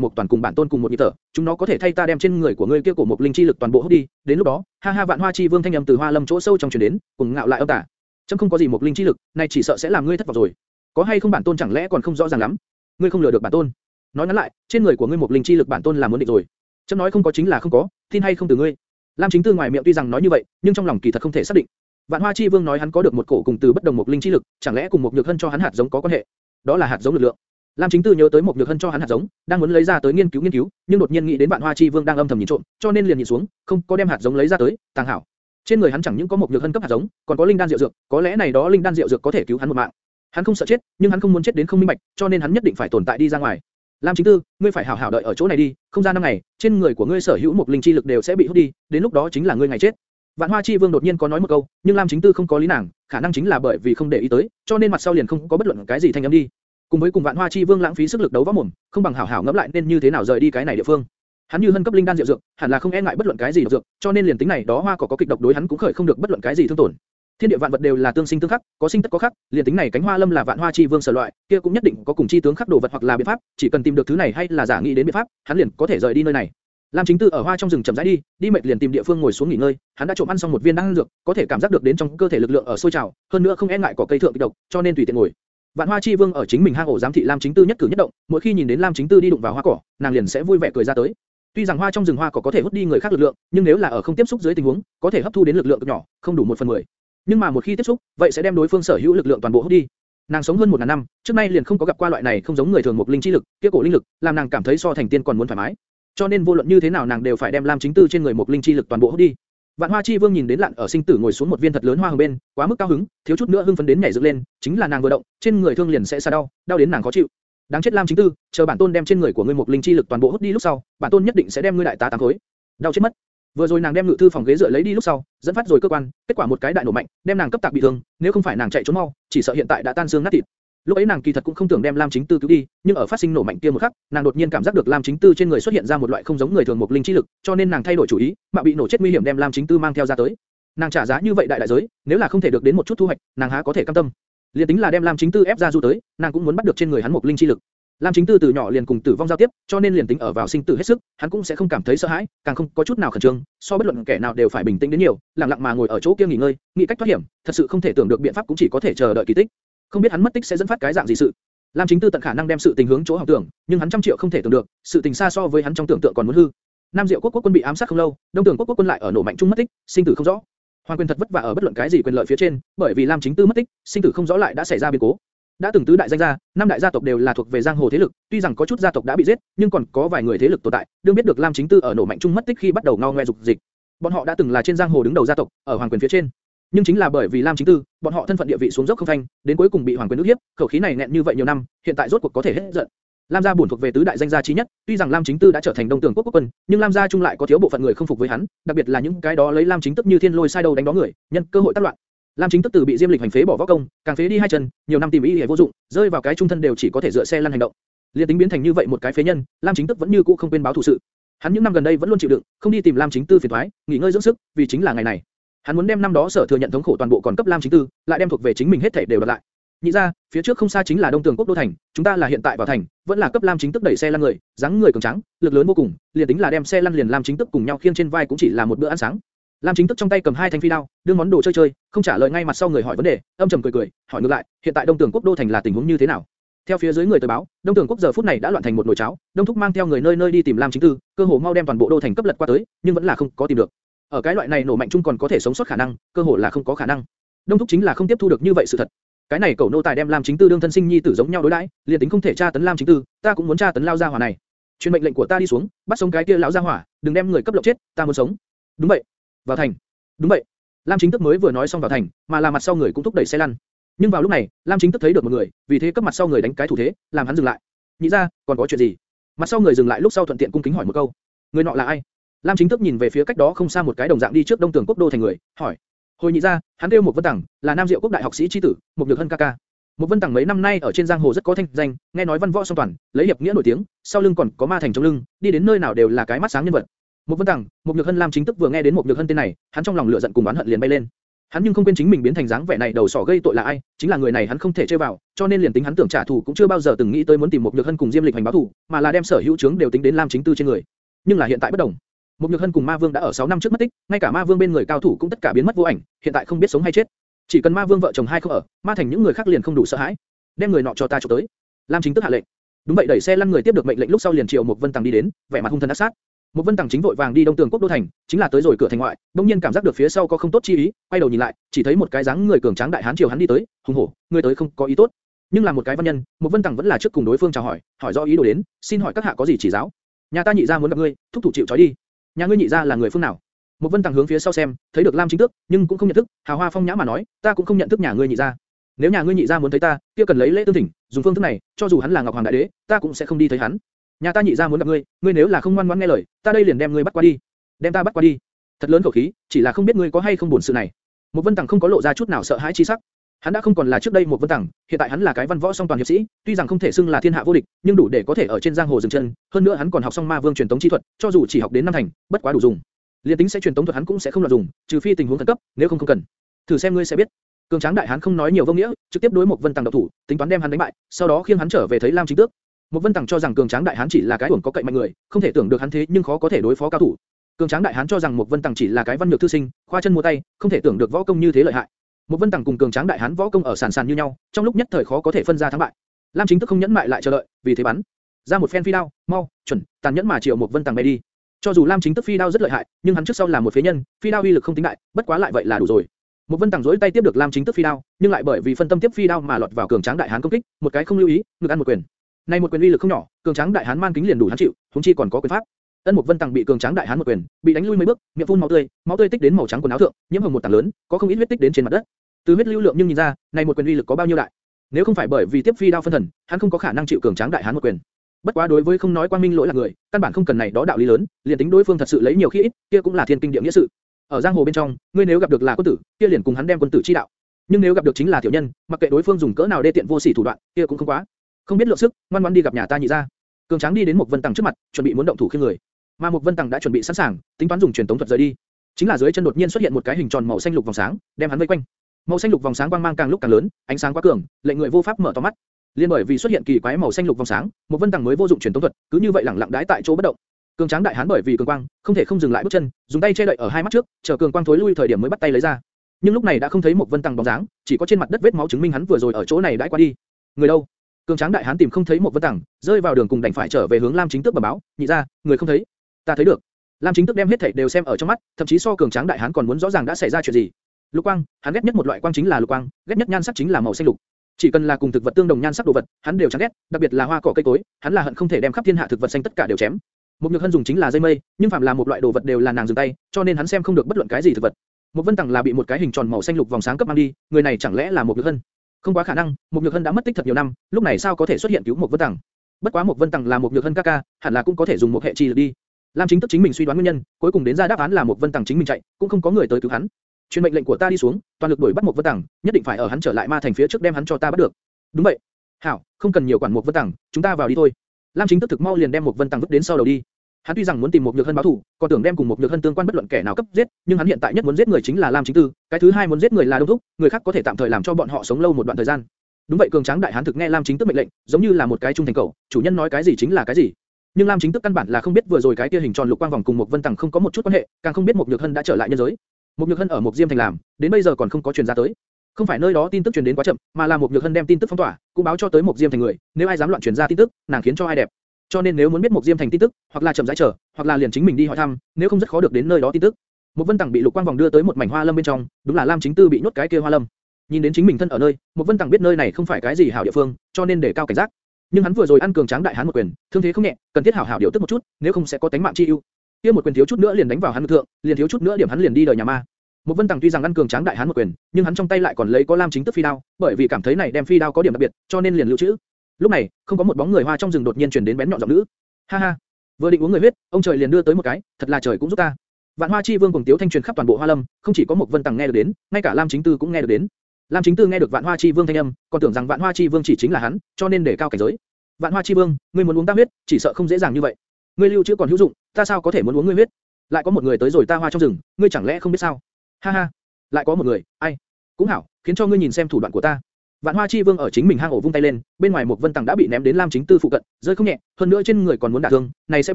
mục toàn cùng bản tôn cùng một nhị tử, chúng nó có thể thay ta đem trên người của ngươi kia cổ một linh chi lực toàn bộ hút đi, đến lúc đó, ha ha vạn hoa chi vương thanh âm từ hoa lâm chỗ sâu trong truyền đến, cùng ngạo lại âm tả. Chấm không có gì một linh chi lực, này chỉ sợ sẽ làm ngươi thất vọng rồi. Có hay không bản tôn chẳng lẽ còn không rõ ràng lắm? Ngươi không lừa được bản tôn. Nói ngắn lại, trên người của ngươi một linh chi lực bản tôn là muốn định rồi. Chấm nói không có chính là không có, tin hay không từ ngươi. Lam Chính Tư ngoài miệng tuy rằng nói như vậy, nhưng trong lòng kỳ thật không thể xác định. Vạn Hoa Chi Vương nói hắn có được một cổ cùng từ bất đồng một linh chi lực, chẳng lẽ cùng một nhược hân cho hắn hạt giống có quan hệ? Đó là hạt giống lực lượng. Lam Chính Tư nhớ tới một nhược hân cho hắn hạt giống, đang muốn lấy ra tới nghiên cứu nghiên cứu, nhưng đột nhiên nghĩ đến Vạn Hoa Chi Vương đang âm thầm nhìn trộm, cho nên liền nhìn xuống, không có đem hạt giống lấy ra tới, tàng hảo. Trên người hắn chẳng những có một nhược hân cấp hạt giống, còn có linh đan diệu dược, có lẽ này đó linh đan diệu dược có thể cứu hắn một mạng. Hắn không sợ chết, nhưng hắn không muốn chết đến không minh bạch, cho nên hắn nhất định phải tồn tại đi ra ngoài. Lam Chính Tư, ngươi phải hảo hảo đợi ở chỗ này đi, không ra năm ngày, trên người của ngươi sở hữu một linh chi lực đều sẽ bị hút đi, đến lúc đó chính là ngươi ngày chết. Vạn Hoa Chi Vương đột nhiên có nói một câu, nhưng Lam Chính Tư không có lý nàng, khả năng chính là bởi vì không để ý tới, cho nên mặt sau liền không có bất luận cái gì thanh âm đi. Cùng với cùng Vạn Hoa Chi Vương lãng phí sức lực đấu võ mồm, không bằng hảo hảo ngẫm lại nên như thế nào rời đi cái này địa phương. Hắn như hân cấp linh đan diệu dược, hẳn là không e ngại bất luận cái gì độc dược, cho nên liền tính này đó hoa cỏ có kịch độc đối hắn cũng khởi không được bất luận cái gì thương tổn. Thiên địa vạn vật đều là tương sinh tương khắc, có sinh tất có khắc, liền tính này cánh hoa lâm là vạn hoa chi vương sở loại, kia cũng nhất định có cùng chi tướng khắc đồ vật hoặc là biện pháp, chỉ cần tìm được thứ này hay là giả nghĩ đến biện pháp, hắn liền có thể rời đi nơi này. Lam Chính Tư ở hoa trong rừng chậm rãi đi, đi mệt liền tìm địa phương ngồi xuống nghỉ ngơi, hắn đã trộm ăn xong một viên đan dược, có thể cảm giác được đến trong cơ thể lực lượng ở sôi trào, hơn nữa không e ngại cỏ cây thượng kịch độc, cho nên tùy tiện ngồi. Vạn Hoa Chi Vương ở chính mình hang ổ giám thị Lam Chính Tư nhất cử nhất động, mỗi khi nhìn đến Lam Chính Tư đi đụng vào hoa cỏ, nàng liền sẽ vui vẻ cười ra tới. Tuy rằng hoa trong rừng hoa cỏ có thể hút đi người khác lực lượng, nhưng nếu là ở không tiếp xúc dưới tình huống, có thể hấp thu đến lực lượng cực nhỏ, không đủ một phần mười. Nhưng mà một khi tiếp xúc, vậy sẽ đem đối phương sở hữu lực lượng toàn bộ hút đi. Nàng sống hơn một ngàn năm, trước nay liền không có gặp qua loại này không giống người thường một linh chi lực, kia cổ linh lực, làm nàng cảm thấy so thành tiên còn muốn thoải mái. Cho nên vô luận như thế nào nàng đều phải đem Lam Chính Tư trên người một linh chi lực toàn bộ hút đi. Vạn Hoa Chi Vương nhìn đến lặn ở sinh tử ngồi xuống một viên thật lớn hoa hồng bên, quá mức cao hứng, thiếu chút nữa hưng phấn đến nhảy dựng lên, chính là nàng vừa động, trên người thương liền sẽ xa đau, đau đến nàng khó chịu. Đáng chết Lam Chính Tư, chờ bản tôn đem trên người của ngươi một linh chi lực toàn bộ hút đi lúc sau, bản tôn nhất định sẽ đem ngươi đại tá tám khối. Đau chết mất. Vừa rồi nàng đem ngự thư phòng ghế dựa lấy đi lúc sau, dẫn phát rồi cơ quan, kết quả một cái đại nổ mạnh, đem nàng cấp tạc bị thương, nếu không phải nàng chạy trốn mau, chỉ sợ hiện tại đã tan xương nát thịt. Lúc ấy nàng kỳ thật cũng không tưởng đem Lam Chính Tư cứu đi, nhưng ở phát sinh nổ mạnh kia một khắc, nàng đột nhiên cảm giác được Lam Chính Tư trên người xuất hiện ra một loại không giống người thường một linh chi lực, cho nên nàng thay đổi chủ ý, mà bị nổ chết nguy hiểm đem Lam Chính Tư mang theo ra tới. Nàng trả giá như vậy đại đại giới, nếu là không thể được đến một chút thu hoạch, nàng há có thể cam tâm. Liên tính là đem Lam Chính Tư ép ra du tới, nàng cũng muốn bắt được trên người hắn một linh chi lực. Lam Chính Tư từ nhỏ liền cùng tử vong giao tiếp, cho nên liền tính ở vào sinh tử hết sức, hắn cũng sẽ không cảm thấy sợ hãi, càng không có chút nào khẩn trương, so bất luận kẻ nào đều phải bình tĩnh đến nhiều, lặng lặng mà ngồi ở chỗ kia nghỉ ngơi, nghĩ cách thoát hiểm, thật sự không thể tưởng được biện pháp cũng chỉ có thể chờ đợi kỳ tích. Không biết hắn mất tích sẽ dẫn phát cái dạng gì sự. Lam Chính Tư tận khả năng đem sự tình hướng chỗ hỏng tưởng, nhưng hắn trăm triệu không thể tưởng được, sự tình xa so với hắn trong tưởng tượng còn muốn hư. Nam Diệu quốc quốc quân bị ám sát không lâu, Đông Tưởng quốc quốc quân lại ở nổ mạnh chung mất tích, sinh tử không rõ. Hoàng quyền thật vất vả ở bất luận cái gì quyền lợi phía trên, bởi vì Lam Chính Tư mất tích, sinh tử không rõ lại đã xảy ra biến cố. Đã từng tứ đại danh gia, năm đại gia tộc đều là thuộc về giang hồ thế lực, tuy rằng có chút gia tộc đã bị giết, nhưng còn có vài người thế lực tồn tại, đương biết được Lam Chính Tư ở nổ mạnh trung mất tích khi bắt đầu ngao ngoe dục dịch. Bọn họ đã từng là trên giang hồ đứng đầu gia tộc, ở hoàng quyền phía trên. Nhưng chính là bởi vì Lam Chính Tư, bọn họ thân phận địa vị xuống dốc không thanh, đến cuối cùng bị hoàng quyền ức hiếp, khẩu khí này nẹn như vậy nhiều năm, hiện tại rốt cuộc có thể hết giận. Lam gia buồn thuộc về tứ đại danh gia chí nhất, tuy rằng Lam Chính Tư đã trở thành Đông Tường quốc quốc quân, nhưng Lam gia chung lại có thiếu bộ phận người không phục với hắn, đặc biệt là những cái đó lấy Lam Chính Tức như thiên lôi sai đầu đánh đó người, nhân cơ hội tác loạn. Lam Chính Tức từ bị Diêm Lịch hành phế bỏ võ công, càng phế đi hai chân, nhiều năm tìm ý để vô dụng, rơi vào cái trung thân đều chỉ có thể dựa xe lăn hành động. Liên tính biến thành như vậy một cái phế nhân, Lam Chính Tức vẫn như cũ không quên báo thủ sự. Hắn những năm gần đây vẫn luôn chịu đựng, không đi tìm Lam Chính Tư phiền toái, nghỉ ngơi dưỡng sức, vì chính là ngày này. Hắn muốn đem năm đó sở thừa nhận thống khổ toàn bộ còn cấp Lam Chính Tư, lại đem thuộc về chính mình hết thảy đều đoạt lại. Nhị ra, phía trước không xa chính là Đông Tường Quốc đô thành, chúng ta là hiện tại vào thành, vẫn là cấp Lam Chính Tức đẩy xe lăn người, dáng người cường tráng, lực lớn vô cùng, liền tính là đem xe lăn liền Lam Chính Tức cùng nhau khiêng trên vai cũng chỉ là một bữa ăn sáng. Lam Chính Tức trong tay cầm hai thanh phi đao, đưa món đồ chơi chơi, không trả lời ngay mặt sau người hỏi vấn đề, âm trầm cười cười, hỏi ngược lại, hiện tại Đông Tường Quốc đô thành là tình huống như thế nào? Theo phía dưới người tới báo, Đông Tường Quốc giờ phút này đã loạn thành một nồi cháo, Đông Thúc mang theo người nơi nơi đi tìm Lam Chính Tư, cơ hồ mau đem toàn bộ đô thành cấp lật qua tới, nhưng vẫn là không có tìm được. Ở cái loại này nổ mạnh chung còn có thể sống sót khả năng, cơ hồ là không có khả năng. Đông Thúc chính là không tiếp thu được như vậy sự thật. Cái này cẩu nô tài đem Lam Chính Tư đương thân sinh nhi tử giống nhau đối đãi, liền tính không thể tra tấn Lam Chính Tư, ta cũng muốn tra tấn lao gia hỏa này. Truyền mệnh lệnh của ta đi xuống, bắt sống cái kia lão gia hỏa, đừng đem người cấp lộng chết, ta muốn sống. Đúng vậy. Vào thành. Đúng vậy. Lam Chính Tức mới vừa nói xong vào thành, mà là mặt sau người cũng thúc đẩy xe lăn. Nhưng vào lúc này, Lam Chính Tức thấy được một người, vì thế cấp mặt sau người đánh cái thủ thế, làm hắn dừng lại. Nhị ra, còn có chuyện gì? Mặt sau người dừng lại lúc sau thuận tiện cung kính hỏi một câu. Người nọ là ai? Lam Chính Tức nhìn về phía cách đó không xa một cái đồng dạng đi trước Đông Tường Quốc đô thành người, hỏi. Hồi nhị ra, hắn kêu một Vân Tằng, là Nam Diệu Quốc đại học sĩ chi tử, một Nhược Hân ca ca. Một Vân Tằng mấy năm nay ở trên giang hồ rất có thanh danh, nghe nói văn võ song toàn, lấy hiệp nghĩa nổi tiếng, sau lưng còn có ma thành trong lưng, đi đến nơi nào đều là cái mắt sáng nhân vật. Một Vân Tằng, một Nhược Hân Lam chính tức vừa nghe đến một Nhược Hân tên này, hắn trong lòng lửa giận cùng oán hận liền bay lên. Hắn nhưng không quên chính mình biến thành dáng vẻ này đầu sỏ gây tội là ai, chính là người này hắn không thể chơi vào, cho nên liền tính hắn tưởng trả thù cũng chưa bao giờ từng nghĩ tới muốn tìm một Nhược Hân cùng Diêm Lịch hành báo thù, mà là đem sở hữu chứng đều tính đến Lam chính tư trên người. Nhưng là hiện tại bất đồng. Một Nhược Hân cùng Ma Vương đã ở 6 năm trước mất tích, ngay cả Ma Vương bên người cao thủ cũng tất cả biến mất vô ảnh, hiện tại không biết sống hay chết. Chỉ cần Ma Vương vợ chồng hai không ở, Ma Thành những người khác liền không đủ sợ hãi. Đem người nọ cho ta chụp tới. Lam Chính tức hạ lệnh. Đúng vậy đẩy xe lăn người tiếp được mệnh lệnh lúc sau liền triệu một Vân Tằng đi đến, vẻ mặt hung thần ác sát. Một Vân Tằng chính vội vàng đi đông tường quốc đô thành, chính là tới rồi cửa thành ngoại, đột nhiên cảm giác được phía sau có không tốt chi ý, quay đầu nhìn lại, chỉ thấy một cái dáng người cường tráng đại hán chiều hắn đi tới, hùng hổ, người tới không có ý tốt. Nhưng là một cái văn nhân, một Vân Tằng vẫn là trước cùng đối phương chào hỏi, hỏi rõ ý đồ đến, xin hỏi các hạ có gì chỉ giáo? Nhà ta nhị gia muốn gặp ngươi, thúc thủ chịu trói đi. Nhà ngươi nhị gia là người phương nào? Một Vân Tằng hướng phía sau xem, thấy được Lam Chính Tước, nhưng cũng không nhận thức, hào hoa phong nhã mà nói, ta cũng không nhận thức nhà ngươi nhị gia. Nếu nhà ngươi nhị gia muốn thấy ta, kia cần lấy lễ tương thỉnh, dùng phương thức này, cho dù hắn là Ngọc Hoàng đại đế, ta cũng sẽ không đi thấy hắn. Nhà ta nhị gia muốn gặp ngươi, ngươi nếu là không ngoan ngoãn nghe lời, ta đây liền đem ngươi bắt qua đi. Đem ta bắt qua đi. Thật lớn khẩu khí, chỉ là không biết ngươi có hay không buồn sự này. Một Vân Tằng không có lộ ra chút nào sợ hãi chi sắc. Hắn đã không còn là trước đây một Vân Tằng, hiện tại hắn là cái văn võ song toàn hiệp sĩ, tuy rằng không thể xưng là thiên hạ vô địch, nhưng đủ để có thể ở trên giang hồ dừng chân. Hơn nữa hắn còn học xong ma vương truyền tống chi thuật, cho dù chỉ học đến năm thành, bất quá đủ dùng. Liên tính sẽ truyền tống thuật hắn cũng sẽ không loạn dùng, trừ phi tình huống khẩn cấp, nếu không không cần. Thử xem ngươi sẽ biết. Cường tráng đại hán không nói nhiều vô nghĩa, trực tiếp đối một Vân Tằng độc thủ, tính toán đem hắn đánh bại, sau đó khiêng hắn trở về thấy Lam Chính Tước. Một Vân Tằng cho rằng cường tráng đại hán chỉ là cái uổng có cậy mạnh người, không thể tưởng được hắn thế nhưng khó có thể đối phó cao thủ. Cường tráng đại hán cho rằng một Vân Tằng chỉ là cái văn nhược thư sinh, khoa chân múa tay, không thể tưởng được võ công như thế lợi hại. Một Vân Tằng cùng cường tráng đại hán võ công ở sàn sàn như nhau, trong lúc nhất thời khó có thể phân ra thắng bại. Lam Chính Tức không nhẫn mại lại chờ đợi, vì thế bắn ra một phen phi đao, mau, chuẩn, tàn nhẫn mà triệu một Vân Tằng bay đi. Cho dù Lam Chính Tức phi đao rất lợi hại, nhưng hắn trước sau là một phế nhân, phi đao uy lực không tính đại, bất quá lại vậy là đủ rồi. Một Vân Tằng rối tay tiếp được Lam Chính Tức phi đao, nhưng lại bởi vì phân tâm tiếp phi đao mà lọt vào cường tráng đại hán công kích, một cái không lưu ý, ngực ăn một quyền. Này một quyền uy lực không nhỏ, cường tráng đại hán man kính liền đủ hắn chịu, huống chi còn có quyền pháp. Ân Mục Vân Tằng bị cường tráng đại hán một quyền, bị đánh lui mấy bước, miệng phun máu tươi, máu tươi tích đến màu trắng quần áo thượng, nhiễm hồng một tảng lớn, có không ít huyết tích đến trên mặt đất. Từ huyết lưu lượng nhưng nhìn ra, này một quyền uy lực có bao nhiêu đại. Nếu không phải bởi vì tiếp phi đao phân thần, hắn không có khả năng chịu cường tráng đại hán một quyền. Bất quá đối với không nói quang minh lỗi là người, căn bản không cần này đó đạo lý lớn, liền tính đối phương thật sự lấy nhiều khi ít, kia cũng là thiên kinh địa nghĩa sự. Ở giang hồ bên trong, ngươi nếu gặp được là quân tử, kia liền cùng hắn đem quân tử chi đạo. Nhưng nếu gặp được chính là tiểu nhân, mặc kệ đối phương dùng cỡ nào đê tiện vô sỉ thủ đoạn, kia cũng không quá. Không biết lượng sức, ngoan ngoãn đi gặp nhà ta nhị gia. Cường Tráng đi đến một Vân Tằng trước mặt, chuẩn bị muốn động thủ khi người. Mà một Vân Tằng đã chuẩn bị sẵn sàng, tính toán dùng truyền tống thuật rời đi. Chính là dưới chân đột nhiên xuất hiện một cái hình tròn màu xanh lục vòng sáng, đem hắn vây quanh. Màu xanh lục vòng sáng quang mang càng lúc càng lớn, ánh sáng quá cường, lệnh người vô pháp mở to mắt. Liên bởi vì xuất hiện kỳ quái màu xanh lục vòng sáng, một vân tầng mới vô dụng truyền tống thuật, cứ như vậy lẳng lặng đái tại chỗ bất động. Cường tráng đại hán bởi vì cường quang, không thể không dừng lại bước chân, dùng tay che đậy ở hai mắt trước, chờ cường quang thối lui thời điểm mới bắt tay lấy ra. Nhưng lúc này đã không thấy một vân tầng bóng dáng, chỉ có trên mặt đất vết máu chứng minh hắn vừa rồi ở chỗ này đãi qua đi. Người đâu? Cường tráng đại hán tìm không thấy một vân tầng, rơi vào đường cùng đành phải trở về hướng Lam Chính Tước bẩm báo, nhị ra, người không thấy. Ta thấy được. Lam Chính Tước đem hết thảy đều xem ở trong mắt, thậm chí so cường tráng đại hán còn muốn rõ ràng đã xảy ra chuyện gì. Lục quang, hắn ghét nhất một loại quang chính là lục quang, ghét nhất nhan sắc chính là màu xanh lục. Chỉ cần là cùng thực vật tương đồng nhan sắc đồ vật, hắn đều chán ghét, đặc biệt là hoa cỏ cây cối, hắn là hận không thể đem khắp thiên hạ thực vật xanh tất cả đều chém. Một nhược hân dùng chính là dây mây, nhưng phạm là một loại đồ vật đều là nàng dừng tay, cho nên hắn xem không được bất luận cái gì thực vật. Một vân tặng là bị một cái hình tròn màu xanh lục vòng sáng cấp mang đi, người này chẳng lẽ là một nhược hân? Không quá khả năng, một nhược hân đã mất tích thật nhiều năm, lúc này sao có thể xuất hiện cứu một vân tàng? Bất quá một vân tàng là một nhược hân ca ca, hẳn là cũng có thể dùng một hệ chi lực đi. Lam chính tức chính mình suy đoán nguyên nhân, cuối cùng đến ra đáp án là một vân tàng chính mình chạy, cũng không có người tới cứu hắn. Truyền mệnh lệnh của ta đi xuống, toàn lực đuổi bắt một vân tàng, nhất định phải ở hắn trở lại ma thành phía trước đem hắn cho ta bắt được. Đúng vậy. Hảo, không cần nhiều quản một vân tàng, chúng ta vào đi thôi. Lam chính tức thực mau liền đem một vân tàng vứt đến sau đầu đi. Hắn tuy rằng muốn tìm một nhược hân báo thù, còn tưởng đem cùng một nhược hân tương quan bất luận kẻ nào cấp giết, nhưng hắn hiện tại nhất muốn giết người chính là Lam chính tư, cái thứ hai muốn giết người là đông thúc, người khác có thể tạm thời làm cho bọn họ sống lâu một đoạn thời gian. Đúng vậy cường tráng đại hán thực nghe Lam chính tức mệnh lệnh, giống như là một cái trung thành cầu, chủ nhân nói cái gì chính là cái gì. Nhưng Lam chính tức căn bản là không biết vừa rồi cái kia hình tròn lục quang vòng cùng một vân tặng không có một chút quan hệ, càng không biết một nhược hân đã trở lại nhân giới. Một nhược hân ở một diêm thành làm, đến bây giờ còn không có truyền ra tới. Không phải nơi đó tin tức truyền đến quá chậm, mà là một nhược hân đem tin tức phong tỏa, cũng báo cho tới một diêm thành người, nếu ai dám loạn truyền ra tin tức, nàng khiến cho ai đẹp. Cho nên nếu muốn biết một diêm thành tin tức, hoặc là chậm rãi chờ, hoặc là liền chính mình đi hỏi thăm, nếu không rất khó được đến nơi đó tin tức. Một vân tặng bị lục quang vòng đưa tới một mảnh hoa lâm bên trong, đúng là Lam chính tư bị nhốt cái kia hoa lâm. Nhìn đến chính mình thân ở nơi, một vân tặng biết nơi này không phải cái gì hảo địa phương, cho nên để cao cảnh giác. Nhưng hắn vừa rồi ăn cường tráng đại hán một quyền, thương thế không nhẹ, cần thiết hảo hảo điều tức một chút, nếu không sẽ có tính mạng chi ưu. Kia một quyền thiếu chút nữa liền đánh vào hắn thượng, liền thiếu chút nữa điểm hắn liền đi đời nhà ma. Một Vân Tằng tuy rằng ăn cường tráng đại hán một quyền, nhưng hắn trong tay lại còn lấy có lam chính tức phi đao, bởi vì cảm thấy này đem phi đao có điểm đặc biệt, cho nên liền lưu trữ. Lúc này, không có một bóng người hoa trong rừng đột nhiên truyền đến bén nhọn giọng nữ. Ha ha, vừa định uống người huyết, ông trời liền đưa tới một cái, thật là trời cũng giúp ta. Vạn Hoa Chi Vương cùng Tiếu Thanh truyền khắp toàn bộ Hoa Lâm, không chỉ có một Vân Tằng nghe được đến, ngay cả Lam Chính Tư cũng nghe được đến. Lam Chính Tư nghe được Vạn Hoa Chi Vương thanh âm, còn tưởng rằng Vạn Hoa Chi Vương chỉ chính là hắn, cho nên để cao cảnh giới. Vạn Hoa Chi Vương, ngươi muốn uống ta huyết, chỉ sợ không dễ dàng như vậy. Ngươi lưu trữ còn hữu dụng, ta sao có thể muốn uống ngươi huyết? Lại có một người tới rồi ta hoa trong rừng, ngươi chẳng lẽ không biết sao? Ha ha, lại có một người, ai? Cũng hảo, khiến cho ngươi nhìn xem thủ đoạn của ta. Vạn Hoa Chi Vương ở chính mình hang ổ vung tay lên, bên ngoài một vân tầng đã bị ném đến Lam Chính Tư phụ cận, rơi không nhẹ, hơn nữa trên người còn muốn đả thương, này sẽ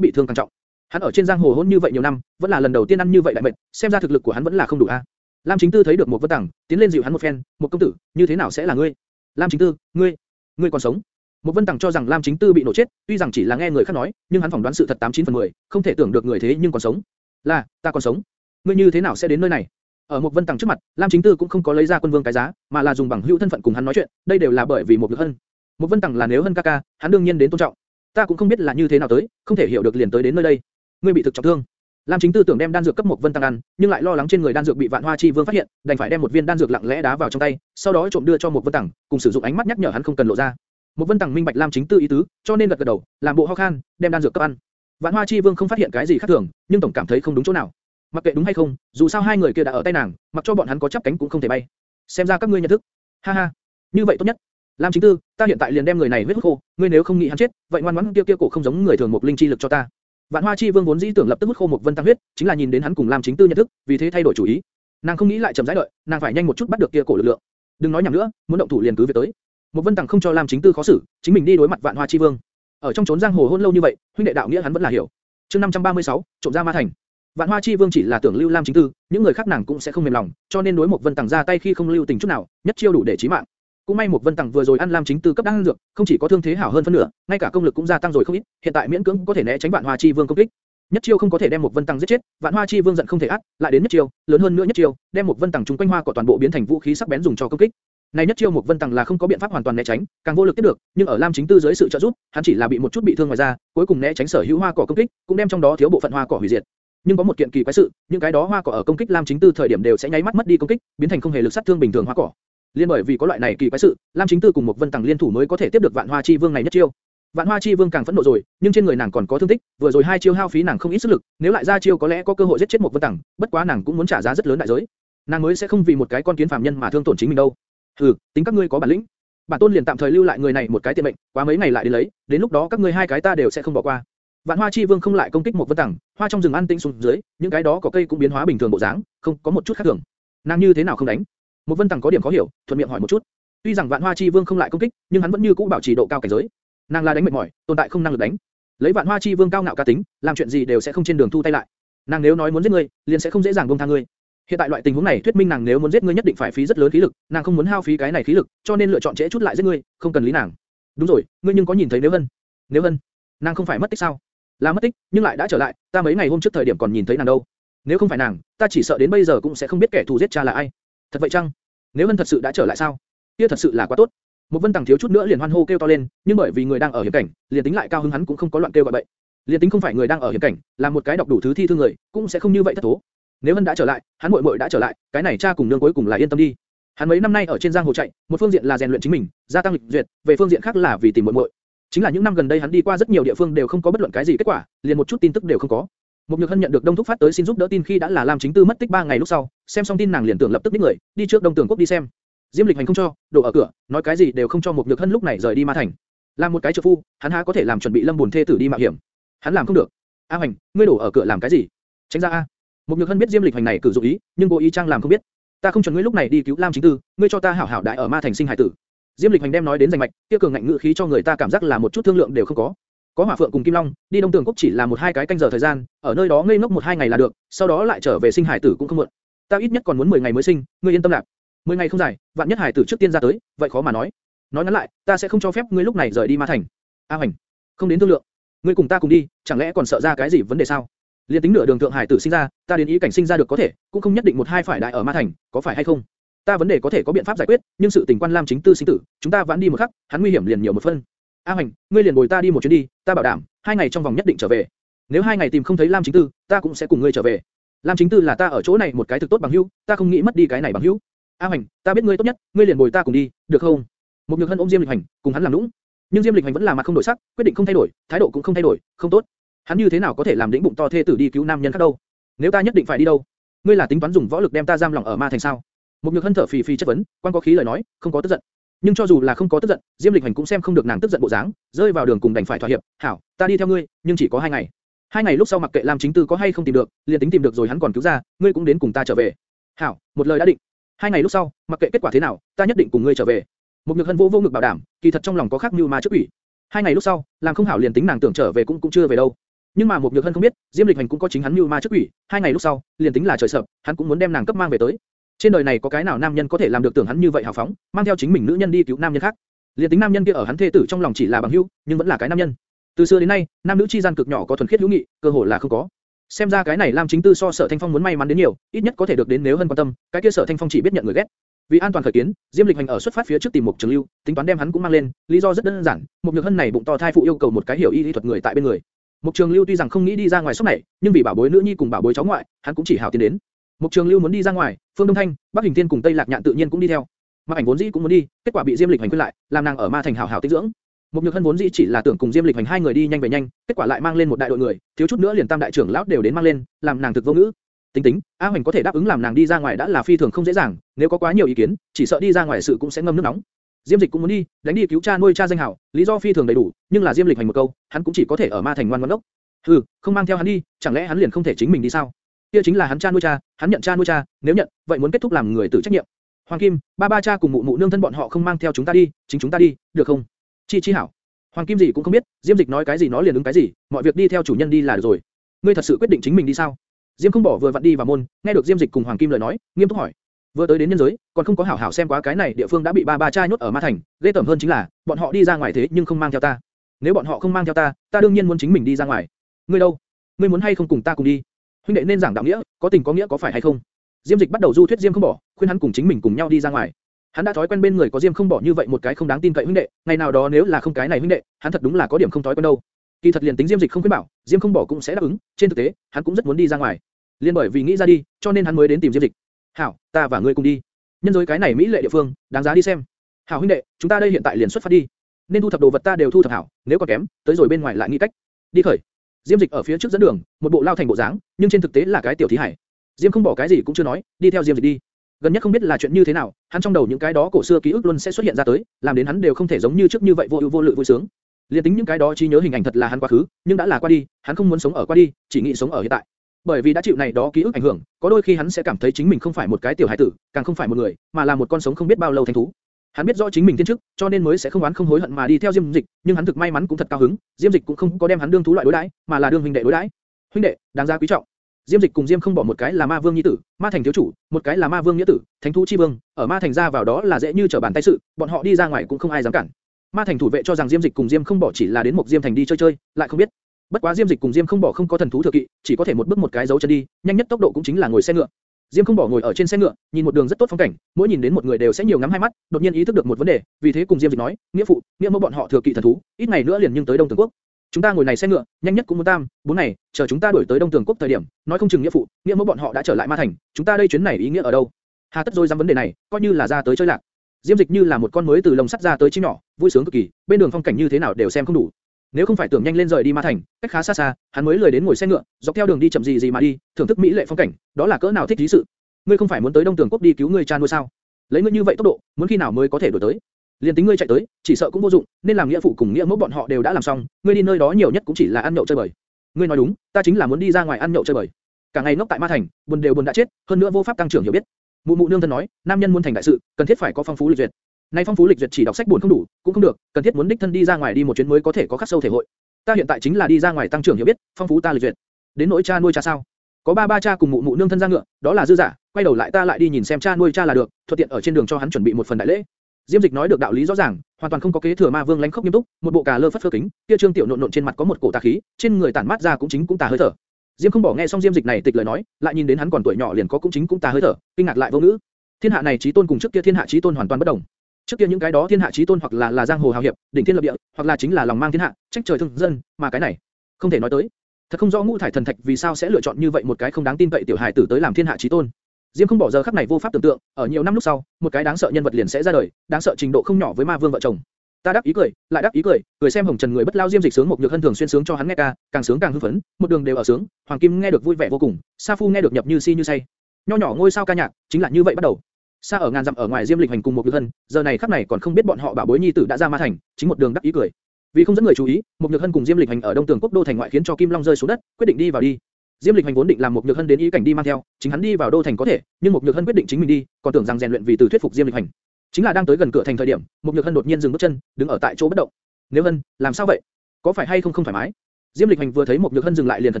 bị thương càng trọng. Hắn ở trên giang hồ hỗn như vậy nhiều năm, vẫn là lần đầu tiên ăn như vậy đại mệnh, xem ra thực lực của hắn vẫn là không đủ a. À. Lam Chính Tư thấy được một vân tầng, tiến lên dịu hắn một phen, một công tử, như thế nào sẽ là ngươi? Lam Chính Tư, ngươi, ngươi còn sống? Một Vân Tằng cho rằng Lam Chính Tư bị nổ chết, tuy rằng chỉ là nghe người khác nói, nhưng hắn phỏng đoán sự thật 89 phần 10, không thể tưởng được người thế nhưng còn sống. Là, ta còn sống. Ngươi như thế nào sẽ đến nơi này? Ở một Vân Tặng trước mặt, Lam Chính Tư cũng không có lấy ra quân vương cái giá, mà là dùng bằng hữu thân phận cùng hắn nói chuyện, đây đều là bởi vì một lực hân. Một Vân Tặng là nếu hân ca ca, hắn đương nhiên đến tôn trọng. Ta cũng không biết là như thế nào tới, không thể hiểu được liền tới đến nơi đây. Ngươi bị thực trọng thương. Lam Chính Tư tưởng đem đan dược cấp một Vân Tăng ăn, nhưng lại lo lắng trên người đan dược bị Vạn Hoa Chi Vương phát hiện, đành phải đem một viên đan dược lặng lẽ đá vào trong tay, sau đó trộm đưa cho một Vân Tăng, cùng sử dụng ánh mắt nhắc nhở hắn không cần lộ ra. Một Vân Tăng minh bạch Lam Chính Tư ý tứ, cho nên gật gật đầu, làm bộ ho khan, đem đan dược cấp ăn. Vạn Hoa Chi Vương không phát hiện cái gì khác thường, nhưng tổng cảm thấy không đúng chỗ nào. Mặc kệ đúng hay không, dù sao hai người kia đã ở tay nàng, mặc cho bọn hắn có chắp cánh cũng không thể bay. Xem ra các ngươi nhận thức. Ha ha, như vậy tốt nhất. Lam Chính Tư, ta hiện tại liền đem người này huyết hút khô, ngươi nếu không nghĩ hắn chết, vậy ngoan ngoãn kia kia cổ không giống người thường một linh chi lực cho ta. Vạn Hoa Chi Vương vốn dĩ tưởng lập tức hút khô một vân tăng huyết, chính là nhìn đến hắn cùng Lam Chính Tư nhận thức, vì thế thay đổi chủ ý. Nàng không nghĩ lại chậm rãi đợi, nàng phải nhanh một chút bắt được kia cổ lực lượng. Đừng nói nhảm nữa, muốn động thủ liền cứ việc tới. Một vân tăng không cho Lam Chính Tư khó xử, chính mình đi đối mặt Vạn Hoa Chi Vương. Ở trong chốn giang hồ hôn lâu như vậy, huynh đệ đạo nghĩa hắn vẫn là hiểu. Chương 536, trộm ra ma thành. Vạn Hoa Chi Vương chỉ là tưởng lưu Lam Chính Tư, những người khác nàng cũng sẽ không mềm lòng, cho nên đối một Vân Tằng ra tay khi không lưu tình chút nào, nhất chiêu đủ để chí mạng. Cũng may một Vân Tằng vừa rồi ăn Lam Chính Tư cấp đan dược, không chỉ có thương thế hảo hơn phân nửa, ngay cả công lực cũng gia tăng rồi không ít, hiện tại miễn cưỡng có thể né tránh Vạn Hoa Chi Vương công kích. Nhất chiêu không có thể đem một vân tăng giết chết, Vạn Hoa Chi Vương giận không thể át, lại đến nhất chiêu, lớn hơn nữa nhất chiêu, đem một vân tăng trùng quanh hoa cỏ toàn bộ biến thành vũ khí sắc bén dùng cho công kích. Này nhất chiêu một vân tăng là không có biện pháp hoàn toàn né tránh, càng vô lực tiếp được, nhưng ở Lam Chính Tư dưới sự trợ giúp, hắn chỉ là bị một chút bị thương ngoài ra, cuối cùng né tránh sở hữu hoa cỏ công kích, cũng đem trong đó thiếu bộ phận hoa cỏ hủy diệt. Nhưng có một kiện kỳ quái sự, những cái đó hoa cỏ ở công kích Lam Chính Tư thời điểm đều sẽ nháy mắt mất đi công kích, biến thành không hề lực sát thương bình thường hoa cỏ. Liên bởi vì có loại này kỳ quái sự, Lam Chính Tư cùng một Vân Tằng liên thủ mới có thể tiếp được Vạn Hoa Chi Vương này nhất chiêu. Vạn Hoa Chi Vương càng phẫn nộ rồi, nhưng trên người nàng còn có thương tích, vừa rồi hai chiêu hao phí nàng không ít sức lực, nếu lại ra chiêu có lẽ có cơ hội giết chết một Vân Tằng, bất quá nàng cũng muốn trả giá rất lớn đại giới. Nàng mới sẽ không vì một cái con kiến phàm nhân mà thương tổn chính mình đâu. Hừ, tính các ngươi có bản lĩnh. Bản tôn liền tạm thời lưu lại người này một cái tiện mệnh, quá mấy ngày lại đến lấy, đến lúc đó các ngươi hai cái ta đều sẽ không bỏ qua. Vạn Hoa Chi Vương không lại công kích một Vân tầng, hoa trong rừng an tĩnh xuống dưới, những cái đó có cây cũng biến hóa bình thường bộ dáng, không có một chút khác thường. Nàng như thế nào không đánh? Một Vân tầng có điểm khó hiểu, thuận miệng hỏi một chút. Tuy rằng Vạn Hoa Chi Vương không lại công kích, nhưng hắn vẫn như cũ bảo trì độ cao cảnh giới. Nàng là đánh mệt mỏi, tồn tại không năng lực đánh. Lấy Vạn Hoa Chi Vương cao ngạo cá tính, làm chuyện gì đều sẽ không trên đường thu tay lại. Nàng nếu nói muốn giết ngươi, liền sẽ không dễ dàng buông tha ngươi. Hiện tại loại tình huống này thuyết minh nàng nếu muốn giết ngươi nhất định phải phí rất lớn khí lực, nàng không muốn hao phí cái này khí lực, cho nên lựa chọn trễ chút lại giết ngươi, không cần lý nàng. Đúng rồi, ngươi nhưng có nhìn thấy Nếu Vân? Nếu Vân, nàng không phải mất tích sao? Là mất tích, nhưng lại đã trở lại, ta mấy ngày hôm trước thời điểm còn nhìn thấy nàng đâu. Nếu không phải nàng, ta chỉ sợ đến bây giờ cũng sẽ không biết kẻ thù giết cha là ai. Thật vậy chăng? Nếu Vân thật sự đã trở lại sao? Kia thật sự là quá tốt. Một Vân Tằng thiếu chút nữa liền hoan hô kêu to lên, nhưng bởi vì người đang ở hiểm cảnh, liền tính lại cao hứng hắn cũng không có loạn kêu gọi bậy. Liền tính không phải người đang ở hiểm cảnh, là một cái đọc đủ thứ thi thương người, cũng sẽ không như vậy thất thố. Nếu Vân đã trở lại, hắn muội muội đã trở lại, cái này cha cùng nương cuối cùng là yên tâm đi. Hắn mấy năm nay ở trên giang hồ chạy, một phương diện là rèn luyện chính mình, gia tăng lịch duyệt, về phương diện khác là vì tìm muội muội. Chính là những năm gần đây hắn đi qua rất nhiều địa phương đều không có bất luận cái gì kết quả, liền một chút tin tức đều không có. Một Nhược Hân nhận được Đông Thúc phát tới xin giúp đỡ tin khi đã là Lam chính tư mất tích 3 ngày lúc sau, xem xong tin nàng liền tưởng lập tức đích người, đi trước Đông Tường Quốc đi xem. Diêm Lịch Hành không cho, đổ ở cửa, nói cái gì đều không cho một Nhược Hân lúc này rời đi Ma Thành. Làm một cái trợ phu, hắn há có thể làm chuẩn bị Lâm Buồn thê tử đi mạo hiểm. Hắn làm không được. A Hành, ngươi đổ ở cửa làm cái gì? Tránh ra a. Một Nhược Hân biết Diêm Lịch Hành này cử dụng ý, nhưng cố ý trang làm không biết. Ta không chuẩn ngươi lúc này đi cứu Lam Chính Tư, ngươi cho ta hảo hảo đại ở Ma Thành sinh hải tử. Diêm Lịch Hành đem nói đến rành mạch, kia cường ngạnh ngữ khí cho người ta cảm giác là một chút thương lượng đều không có. Có Hỏa Phượng cùng Kim Long, đi Đông Tường Quốc chỉ là một hai cái canh giờ thời gian, ở nơi đó ngây ngốc một hai ngày là được, sau đó lại trở về sinh hải tử cũng không muộn. Ta ít nhất còn muốn 10 ngày mới sinh, ngươi yên tâm lạc. 10 ngày không dài, vạn nhất hải tử trước tiên ra tới, vậy khó mà nói. Nói ngắn lại, ta sẽ không cho phép ngươi lúc này rời đi Ma Thành. A Hành, không đến thương lượng. Ngươi cùng ta cùng đi, chẳng lẽ còn sợ ra cái gì vấn đề sao? Liên tính nửa đường thượng hải tử sinh ra, ta đến ý cảnh sinh ra được có thể, cũng không nhất định một hai phải đại ở Ma Thành, có phải hay không? Ta vấn đề có thể có biện pháp giải quyết, nhưng sự tình quan Lam chính tư sinh tử, chúng ta vãn đi một khắc, hắn nguy hiểm liền nhiều một phân. A Hoành, ngươi liền bồi ta đi một chuyến đi, ta bảo đảm, hai ngày trong vòng nhất định trở về. Nếu hai ngày tìm không thấy Lam chính tư, ta cũng sẽ cùng ngươi trở về. Lam chính tư là ta ở chỗ này một cái thực tốt bằng hữu, ta không nghĩ mất đi cái này bằng hữu. A Hoành, ta biết ngươi tốt nhất, ngươi liền bồi ta cùng đi, được không? Một nhược hân ôm Diêm Lịch Hành, cùng hắn làm lũng. Nhưng Diêm Lịch Hành vẫn là mặt không đổi sắc, quyết định không thay đổi, thái độ cũng không thay đổi, không tốt. Hắn như thế nào có thể làm đĩnh bụng to thê tử đi cứu nam nhân khác đâu? Nếu ta nhất định phải đi đâu? Ngươi là tính toán dùng võ lực đem ta giam lỏng ở ma thành sao? Một nhược hân thở phì phì chất vấn, quan có khí lời nói, không có tức giận. Nhưng cho dù là không có tức giận, Diêm Lịch Hành cũng xem không được nàng tức giận bộ dáng, rơi vào đường cùng đành phải thỏa hiệp. Hảo, ta đi theo ngươi, nhưng chỉ có hai ngày. Hai ngày lúc sau mặc kệ Lam Chính Tư có hay không tìm được, liền tính tìm được rồi hắn còn cứu ra, ngươi cũng đến cùng ta trở về. Hảo, một lời đã định. Hai ngày lúc sau, mặc kệ kết quả thế nào, ta nhất định cùng ngươi trở về. Một nhược hân vô vô ngực bảo đảm, kỳ thật trong lòng có khác mưu ma trước ủy. Hai ngày lúc sau, làm không hảo liền tính nàng tưởng trở về cũng cũng chưa về đâu. Nhưng mà một nhược hân không biết, Diêm Lịch Hành cũng có chính hắn mưu ma trước ủy. Hai ngày lúc sau, liền tính là trời sập, hắn cũng muốn đem nàng cấp mang về tới. Trên đời này có cái nào nam nhân có thể làm được tưởng hắn như vậy hào phóng, mang theo chính mình nữ nhân đi cứu nam nhân khác. Liền tính nam nhân kia ở hắn thê tử trong lòng chỉ là bằng hữu, nhưng vẫn là cái nam nhân. Từ xưa đến nay, nam nữ chi gian cực nhỏ có thuần khiết hữu nghị, cơ hội là không có. Xem ra cái này Lam Chính Tư so Sở Thanh Phong muốn may mắn đến nhiều, ít nhất có thể được đến nếu hơn quan tâm, cái kia Sở Thanh Phong chỉ biết nhận người ghét. Vì an toàn khởi kiến, Diêm Lịch Hành ở xuất phát phía trước tìm một Trường Lưu, tính toán đem hắn cũng mang lên, lý do rất đơn giản, một nhược hân này bụng to thai phụ yêu cầu một cái hiểu y lý thuật người tại bên người. Một Trường Lưu tuy rằng không nghĩ đi ra ngoài sốc này, nhưng vì bảo bối nữ nhi cùng bảo bối cháu ngoại, hắn cũng chỉ hảo tiến đến. Mục Trường Lưu muốn đi ra ngoài, Phương Đông Thanh, Bắc Hình Thiên cùng Tây Lạc Nhạn tự nhiên cũng đi theo. Mạc Ảnh vốn dĩ cũng muốn đi, kết quả bị Diêm Lịch Hành khuyên lại, làm nàng ở Ma Thành hảo hảo tĩnh dưỡng. Mục Nhược Hân vốn dĩ chỉ là tưởng cùng Diêm Lịch Hành hai người đi nhanh về nhanh, kết quả lại mang lên một đại đội người, thiếu chút nữa liền tam đại trưởng lão đều đến mang lên, làm nàng thực vô ngữ. Tính tính, A Hoành có thể đáp ứng làm nàng đi ra ngoài đã là phi thường không dễ dàng, nếu có quá nhiều ý kiến, chỉ sợ đi ra ngoài sự cũng sẽ ngâm nước nóng. Diêm Dịch cũng muốn đi, đánh đi cứu cha nuôi cha danh hảo, lý do phi thường đầy đủ, nhưng là Diêm Lịch Hành một câu, hắn cũng chỉ có thể ở Ma Thành ngoan ngoãn đốc. Hừ, không mang theo hắn đi, chẳng lẽ hắn liền không thể chính mình đi sao? Kia chính là hắn cha nuôi cha, hắn nhận cha nuôi cha, nếu nhận, vậy muốn kết thúc làm người tự trách nhiệm. Hoàng Kim, ba ba cha cùng mụ mụ nương thân bọn họ không mang theo chúng ta đi, chính chúng ta đi, được không? Chi chi hảo. Hoàng Kim gì cũng không biết, Diêm Dịch nói cái gì nó liền ứng cái gì, mọi việc đi theo chủ nhân đi là được rồi. Ngươi thật sự quyết định chính mình đi sao? Diêm không bỏ vừa vặn đi vào môn, nghe được Diêm Dịch cùng Hoàng Kim lời nói, nghiêm túc hỏi. Vừa tới đến nhân giới, còn không có hảo hảo xem quá cái này địa phương đã bị ba ba trai nhốt ở ma thành, ghê tởm hơn chính là, bọn họ đi ra ngoài thế nhưng không mang theo ta. Nếu bọn họ không mang theo ta, ta đương nhiên muốn chính mình đi ra ngoài. Ngươi đâu? ngươi muốn hay không cùng ta cùng đi? Huynh đệ nên giảng đạo nghĩa, có tình có nghĩa có phải hay không? Diêm Dịch bắt đầu du thuyết Diêm không bỏ, khuyên hắn cùng chính mình cùng nhau đi ra ngoài. Hắn đã thói quen bên người có Diêm không bỏ như vậy một cái không đáng tin cậy huynh đệ, ngày nào đó nếu là không cái này huynh đệ, hắn thật đúng là có điểm không thói quen đâu. Kỳ thật liền tính Diêm Dịch không khuyên bảo, Diêm không bỏ cũng sẽ đáp ứng, trên thực tế, hắn cũng rất muốn đi ra ngoài. Liên bởi vì nghĩ ra đi, cho nên hắn mới đến tìm Diêm Dịch. "Hảo, ta và ngươi cùng đi. Nhân giới cái này mỹ lệ địa phương, đáng giá đi xem." "Hảo huynh đệ, chúng ta đây hiện tại liền xuất phát đi. Nên thu thập đồ vật ta đều thu thập hảo, nếu còn kém, tới rồi bên ngoài lại nghĩ cách." Đi khởi. Diêm Dịch ở phía trước dẫn đường, một bộ lao thành bộ dáng, nhưng trên thực tế là cái tiểu thí hải. Diêm không bỏ cái gì cũng chưa nói, đi theo Diêm Dịch đi. Gần nhất không biết là chuyện như thế nào, hắn trong đầu những cái đó cổ xưa ký ức luôn sẽ xuất hiện ra tới, làm đến hắn đều không thể giống như trước như vậy vô ưu vô lự vui sướng. Liên tính những cái đó trí nhớ hình ảnh thật là hắn quá khứ, nhưng đã là qua đi, hắn không muốn sống ở qua đi, chỉ nghĩ sống ở hiện tại. Bởi vì đã chịu này đó ký ức ảnh hưởng, có đôi khi hắn sẽ cảm thấy chính mình không phải một cái tiểu hải tử, càng không phải một người, mà là một con sống không biết bao lâu thành thú. Hắn biết rõ chính mình thiên chức, cho nên mới sẽ không oán không hối hận mà đi theo Diêm Dịch, nhưng hắn thực may mắn cũng thật cao hứng, Diêm Dịch cũng không có đem hắn đương thú loại đối đãi, mà là đương huynh đệ đối đãi. Huynh đệ, đáng giá quý trọng. Diêm Dịch cùng Diêm không bỏ một cái là Ma Vương nhi tử, Ma Thành thiếu chủ, một cái là Ma Vương nghĩa tử, Thánh thú chi vương, ở Ma Thành ra vào đó là dễ như trở bàn tay sự, bọn họ đi ra ngoài cũng không ai dám cản. Ma Thành thủ vệ cho rằng Diêm Dịch cùng Diêm không bỏ chỉ là đến một Diêm Thành đi chơi chơi, lại không biết. Bất quá Diêm Dịch cùng Diêm không bỏ không có thần thú thừa kỵ, chỉ có thể một bước một cái dấu chân đi, nhanh nhất tốc độ cũng chính là ngồi xe ngựa. Diêm không bỏ ngồi ở trên xe ngựa, nhìn một đường rất tốt phong cảnh, mỗi nhìn đến một người đều sẽ nhiều ngắm hai mắt, đột nhiên ý thức được một vấn đề, vì thế cùng Diêm Dịch nói, nghĩa phụ, nghĩa mẫu bọn họ thừa kỵ thần thú, ít ngày nữa liền nhưng tới Đông Tường Quốc. Chúng ta ngồi này xe ngựa, nhanh nhất cũng muốn tam, bốn ngày, chờ chúng ta đuổi tới Đông Tường Quốc thời điểm, nói không chừng nghĩa phụ, nghĩa mẫu bọn họ đã trở lại Ma Thành, chúng ta đây chuyến này ý nghĩa ở đâu? Hà tất rồi dám vấn đề này, coi như là ra tới chơi lạc. Diêm Dịch như là một con mới từ lồng sắt ra tới chim nhỏ, vui sướng cực kỳ, bên đường phong cảnh như thế nào đều xem không đủ. Nếu không phải tưởng nhanh lên rời đi Ma Thành, cách khá xa xa, hắn mới lười đến ngồi xe ngựa, dọc theo đường đi chậm gì gì mà đi, thưởng thức mỹ lệ phong cảnh, đó là cỡ nào thích thú sự. Ngươi không phải muốn tới Đông Tường Quốc đi cứu người cha nuôi sao? Lấy ngươi như vậy tốc độ, muốn khi nào mới có thể đuổi tới? Liên tính ngươi chạy tới, chỉ sợ cũng vô dụng, nên làm nghĩa phụ cùng nghĩa mẫu bọn họ đều đã làm xong, ngươi đi nơi đó nhiều nhất cũng chỉ là ăn nhậu chơi bời. Ngươi nói đúng, ta chính là muốn đi ra ngoài ăn nhậu chơi bời. Cả ngày ngốc tại Ma Thành, buồn đều buồn đã chết, hơn nữa vô pháp tăng trưởng hiểu biết. Mụ mụ nương thân nói, nam nhân muốn thành đại sự, cần thiết phải có phong phú lịch duyệt. Nay phong phú lịch duyệt chỉ đọc sách buồn không đủ, cũng không được, cần thiết muốn đích thân đi ra ngoài đi một chuyến mới có thể có khắc sâu thể hội. Ta hiện tại chính là đi ra ngoài tăng trưởng hiểu biết, phong phú ta lịch duyệt. Đến nỗi cha nuôi cha sao? Có ba ba cha cùng mụ mụ nương thân ra ngựa, đó là dư giả, quay đầu lại ta lại đi nhìn xem cha nuôi cha là được, thuận tiện ở trên đường cho hắn chuẩn bị một phần đại lễ. Diêm Dịch nói được đạo lý rõ ràng, hoàn toàn không có kế thừa ma vương lãnh khốc nghiêm túc, một bộ cà lơ phất phơ kính, kia trương tiểu nộn nộn trên mặt có một cổ tà khí, trên người tản mát ra cũng chính cũng tà hơi thở. Diêm không bỏ nghe xong Diêm Dịch này tịch lời nói, lại nhìn đến hắn còn tuổi nhỏ liền có cũng chính cũng tà hơi thở, kinh ngạc lại vô ngữ. Thiên hạ này trí tôn cùng trước kia thiên hạ trí tôn hoàn toàn bất đồng. Trước kia những cái đó thiên hạ chí tôn hoặc là là giang hồ hào hiệp, đỉnh thiên lập địa, hoặc là chính là lòng mang thiên hạ, trách trời thương dân, mà cái này, không thể nói tới. Thật không rõ ngũ thải thần thạch vì sao sẽ lựa chọn như vậy một cái không đáng tin cậy tiểu hài tử tới làm thiên hạ chí tôn. Diêm không bỏ giờ khắc này vô pháp tưởng tượng, ở nhiều năm lúc sau, một cái đáng sợ nhân vật liền sẽ ra đời, đáng sợ trình độ không nhỏ với ma vương vợ chồng. Ta đáp ý cười, lại đáp ý cười, cười xem hồng trần người bất lao diêm dịch sướng một nhược hân thường xuyên sướng cho hắn nghe ca, càng sướng càng hưng phấn, một đường đều ở sướng, hoàng kim nghe được vui vẻ vô cùng, sa phu nghe được nhập như si như say. Nho nhỏ ngôi sao ca nhạc, chính là như vậy bắt đầu. Sa ở ngàn dặm ở ngoài diêm lịch hành cùng một nhược hân, giờ này khắc này còn không biết bọn họ bảo bối nhi tử đã ra ma thành, chính một đường đắc ý cười. Vì không dẫn người chú ý, một nhược hân cùng diêm lịch hành ở đông tường quốc đô thành ngoại khiến cho kim long rơi xuống đất, quyết định đi vào đi. Diêm Lịch Hành vốn định làm một nhược hân đến ý cảnh đi mang theo, chính hắn đi vào đô thành có thể, nhưng một nhược hân quyết định chính mình đi, còn tưởng rằng rèn luyện vì từ thuyết phục Diêm Lịch Hành. Chính là đang tới gần cửa thành thời điểm, một nhược hân đột nhiên dừng bước chân, đứng ở tại chỗ bất động. Nếu hân, làm sao vậy? Có phải hay không không thoải mái? Diêm Lịch Hành vừa thấy một nhược hân dừng lại liền thần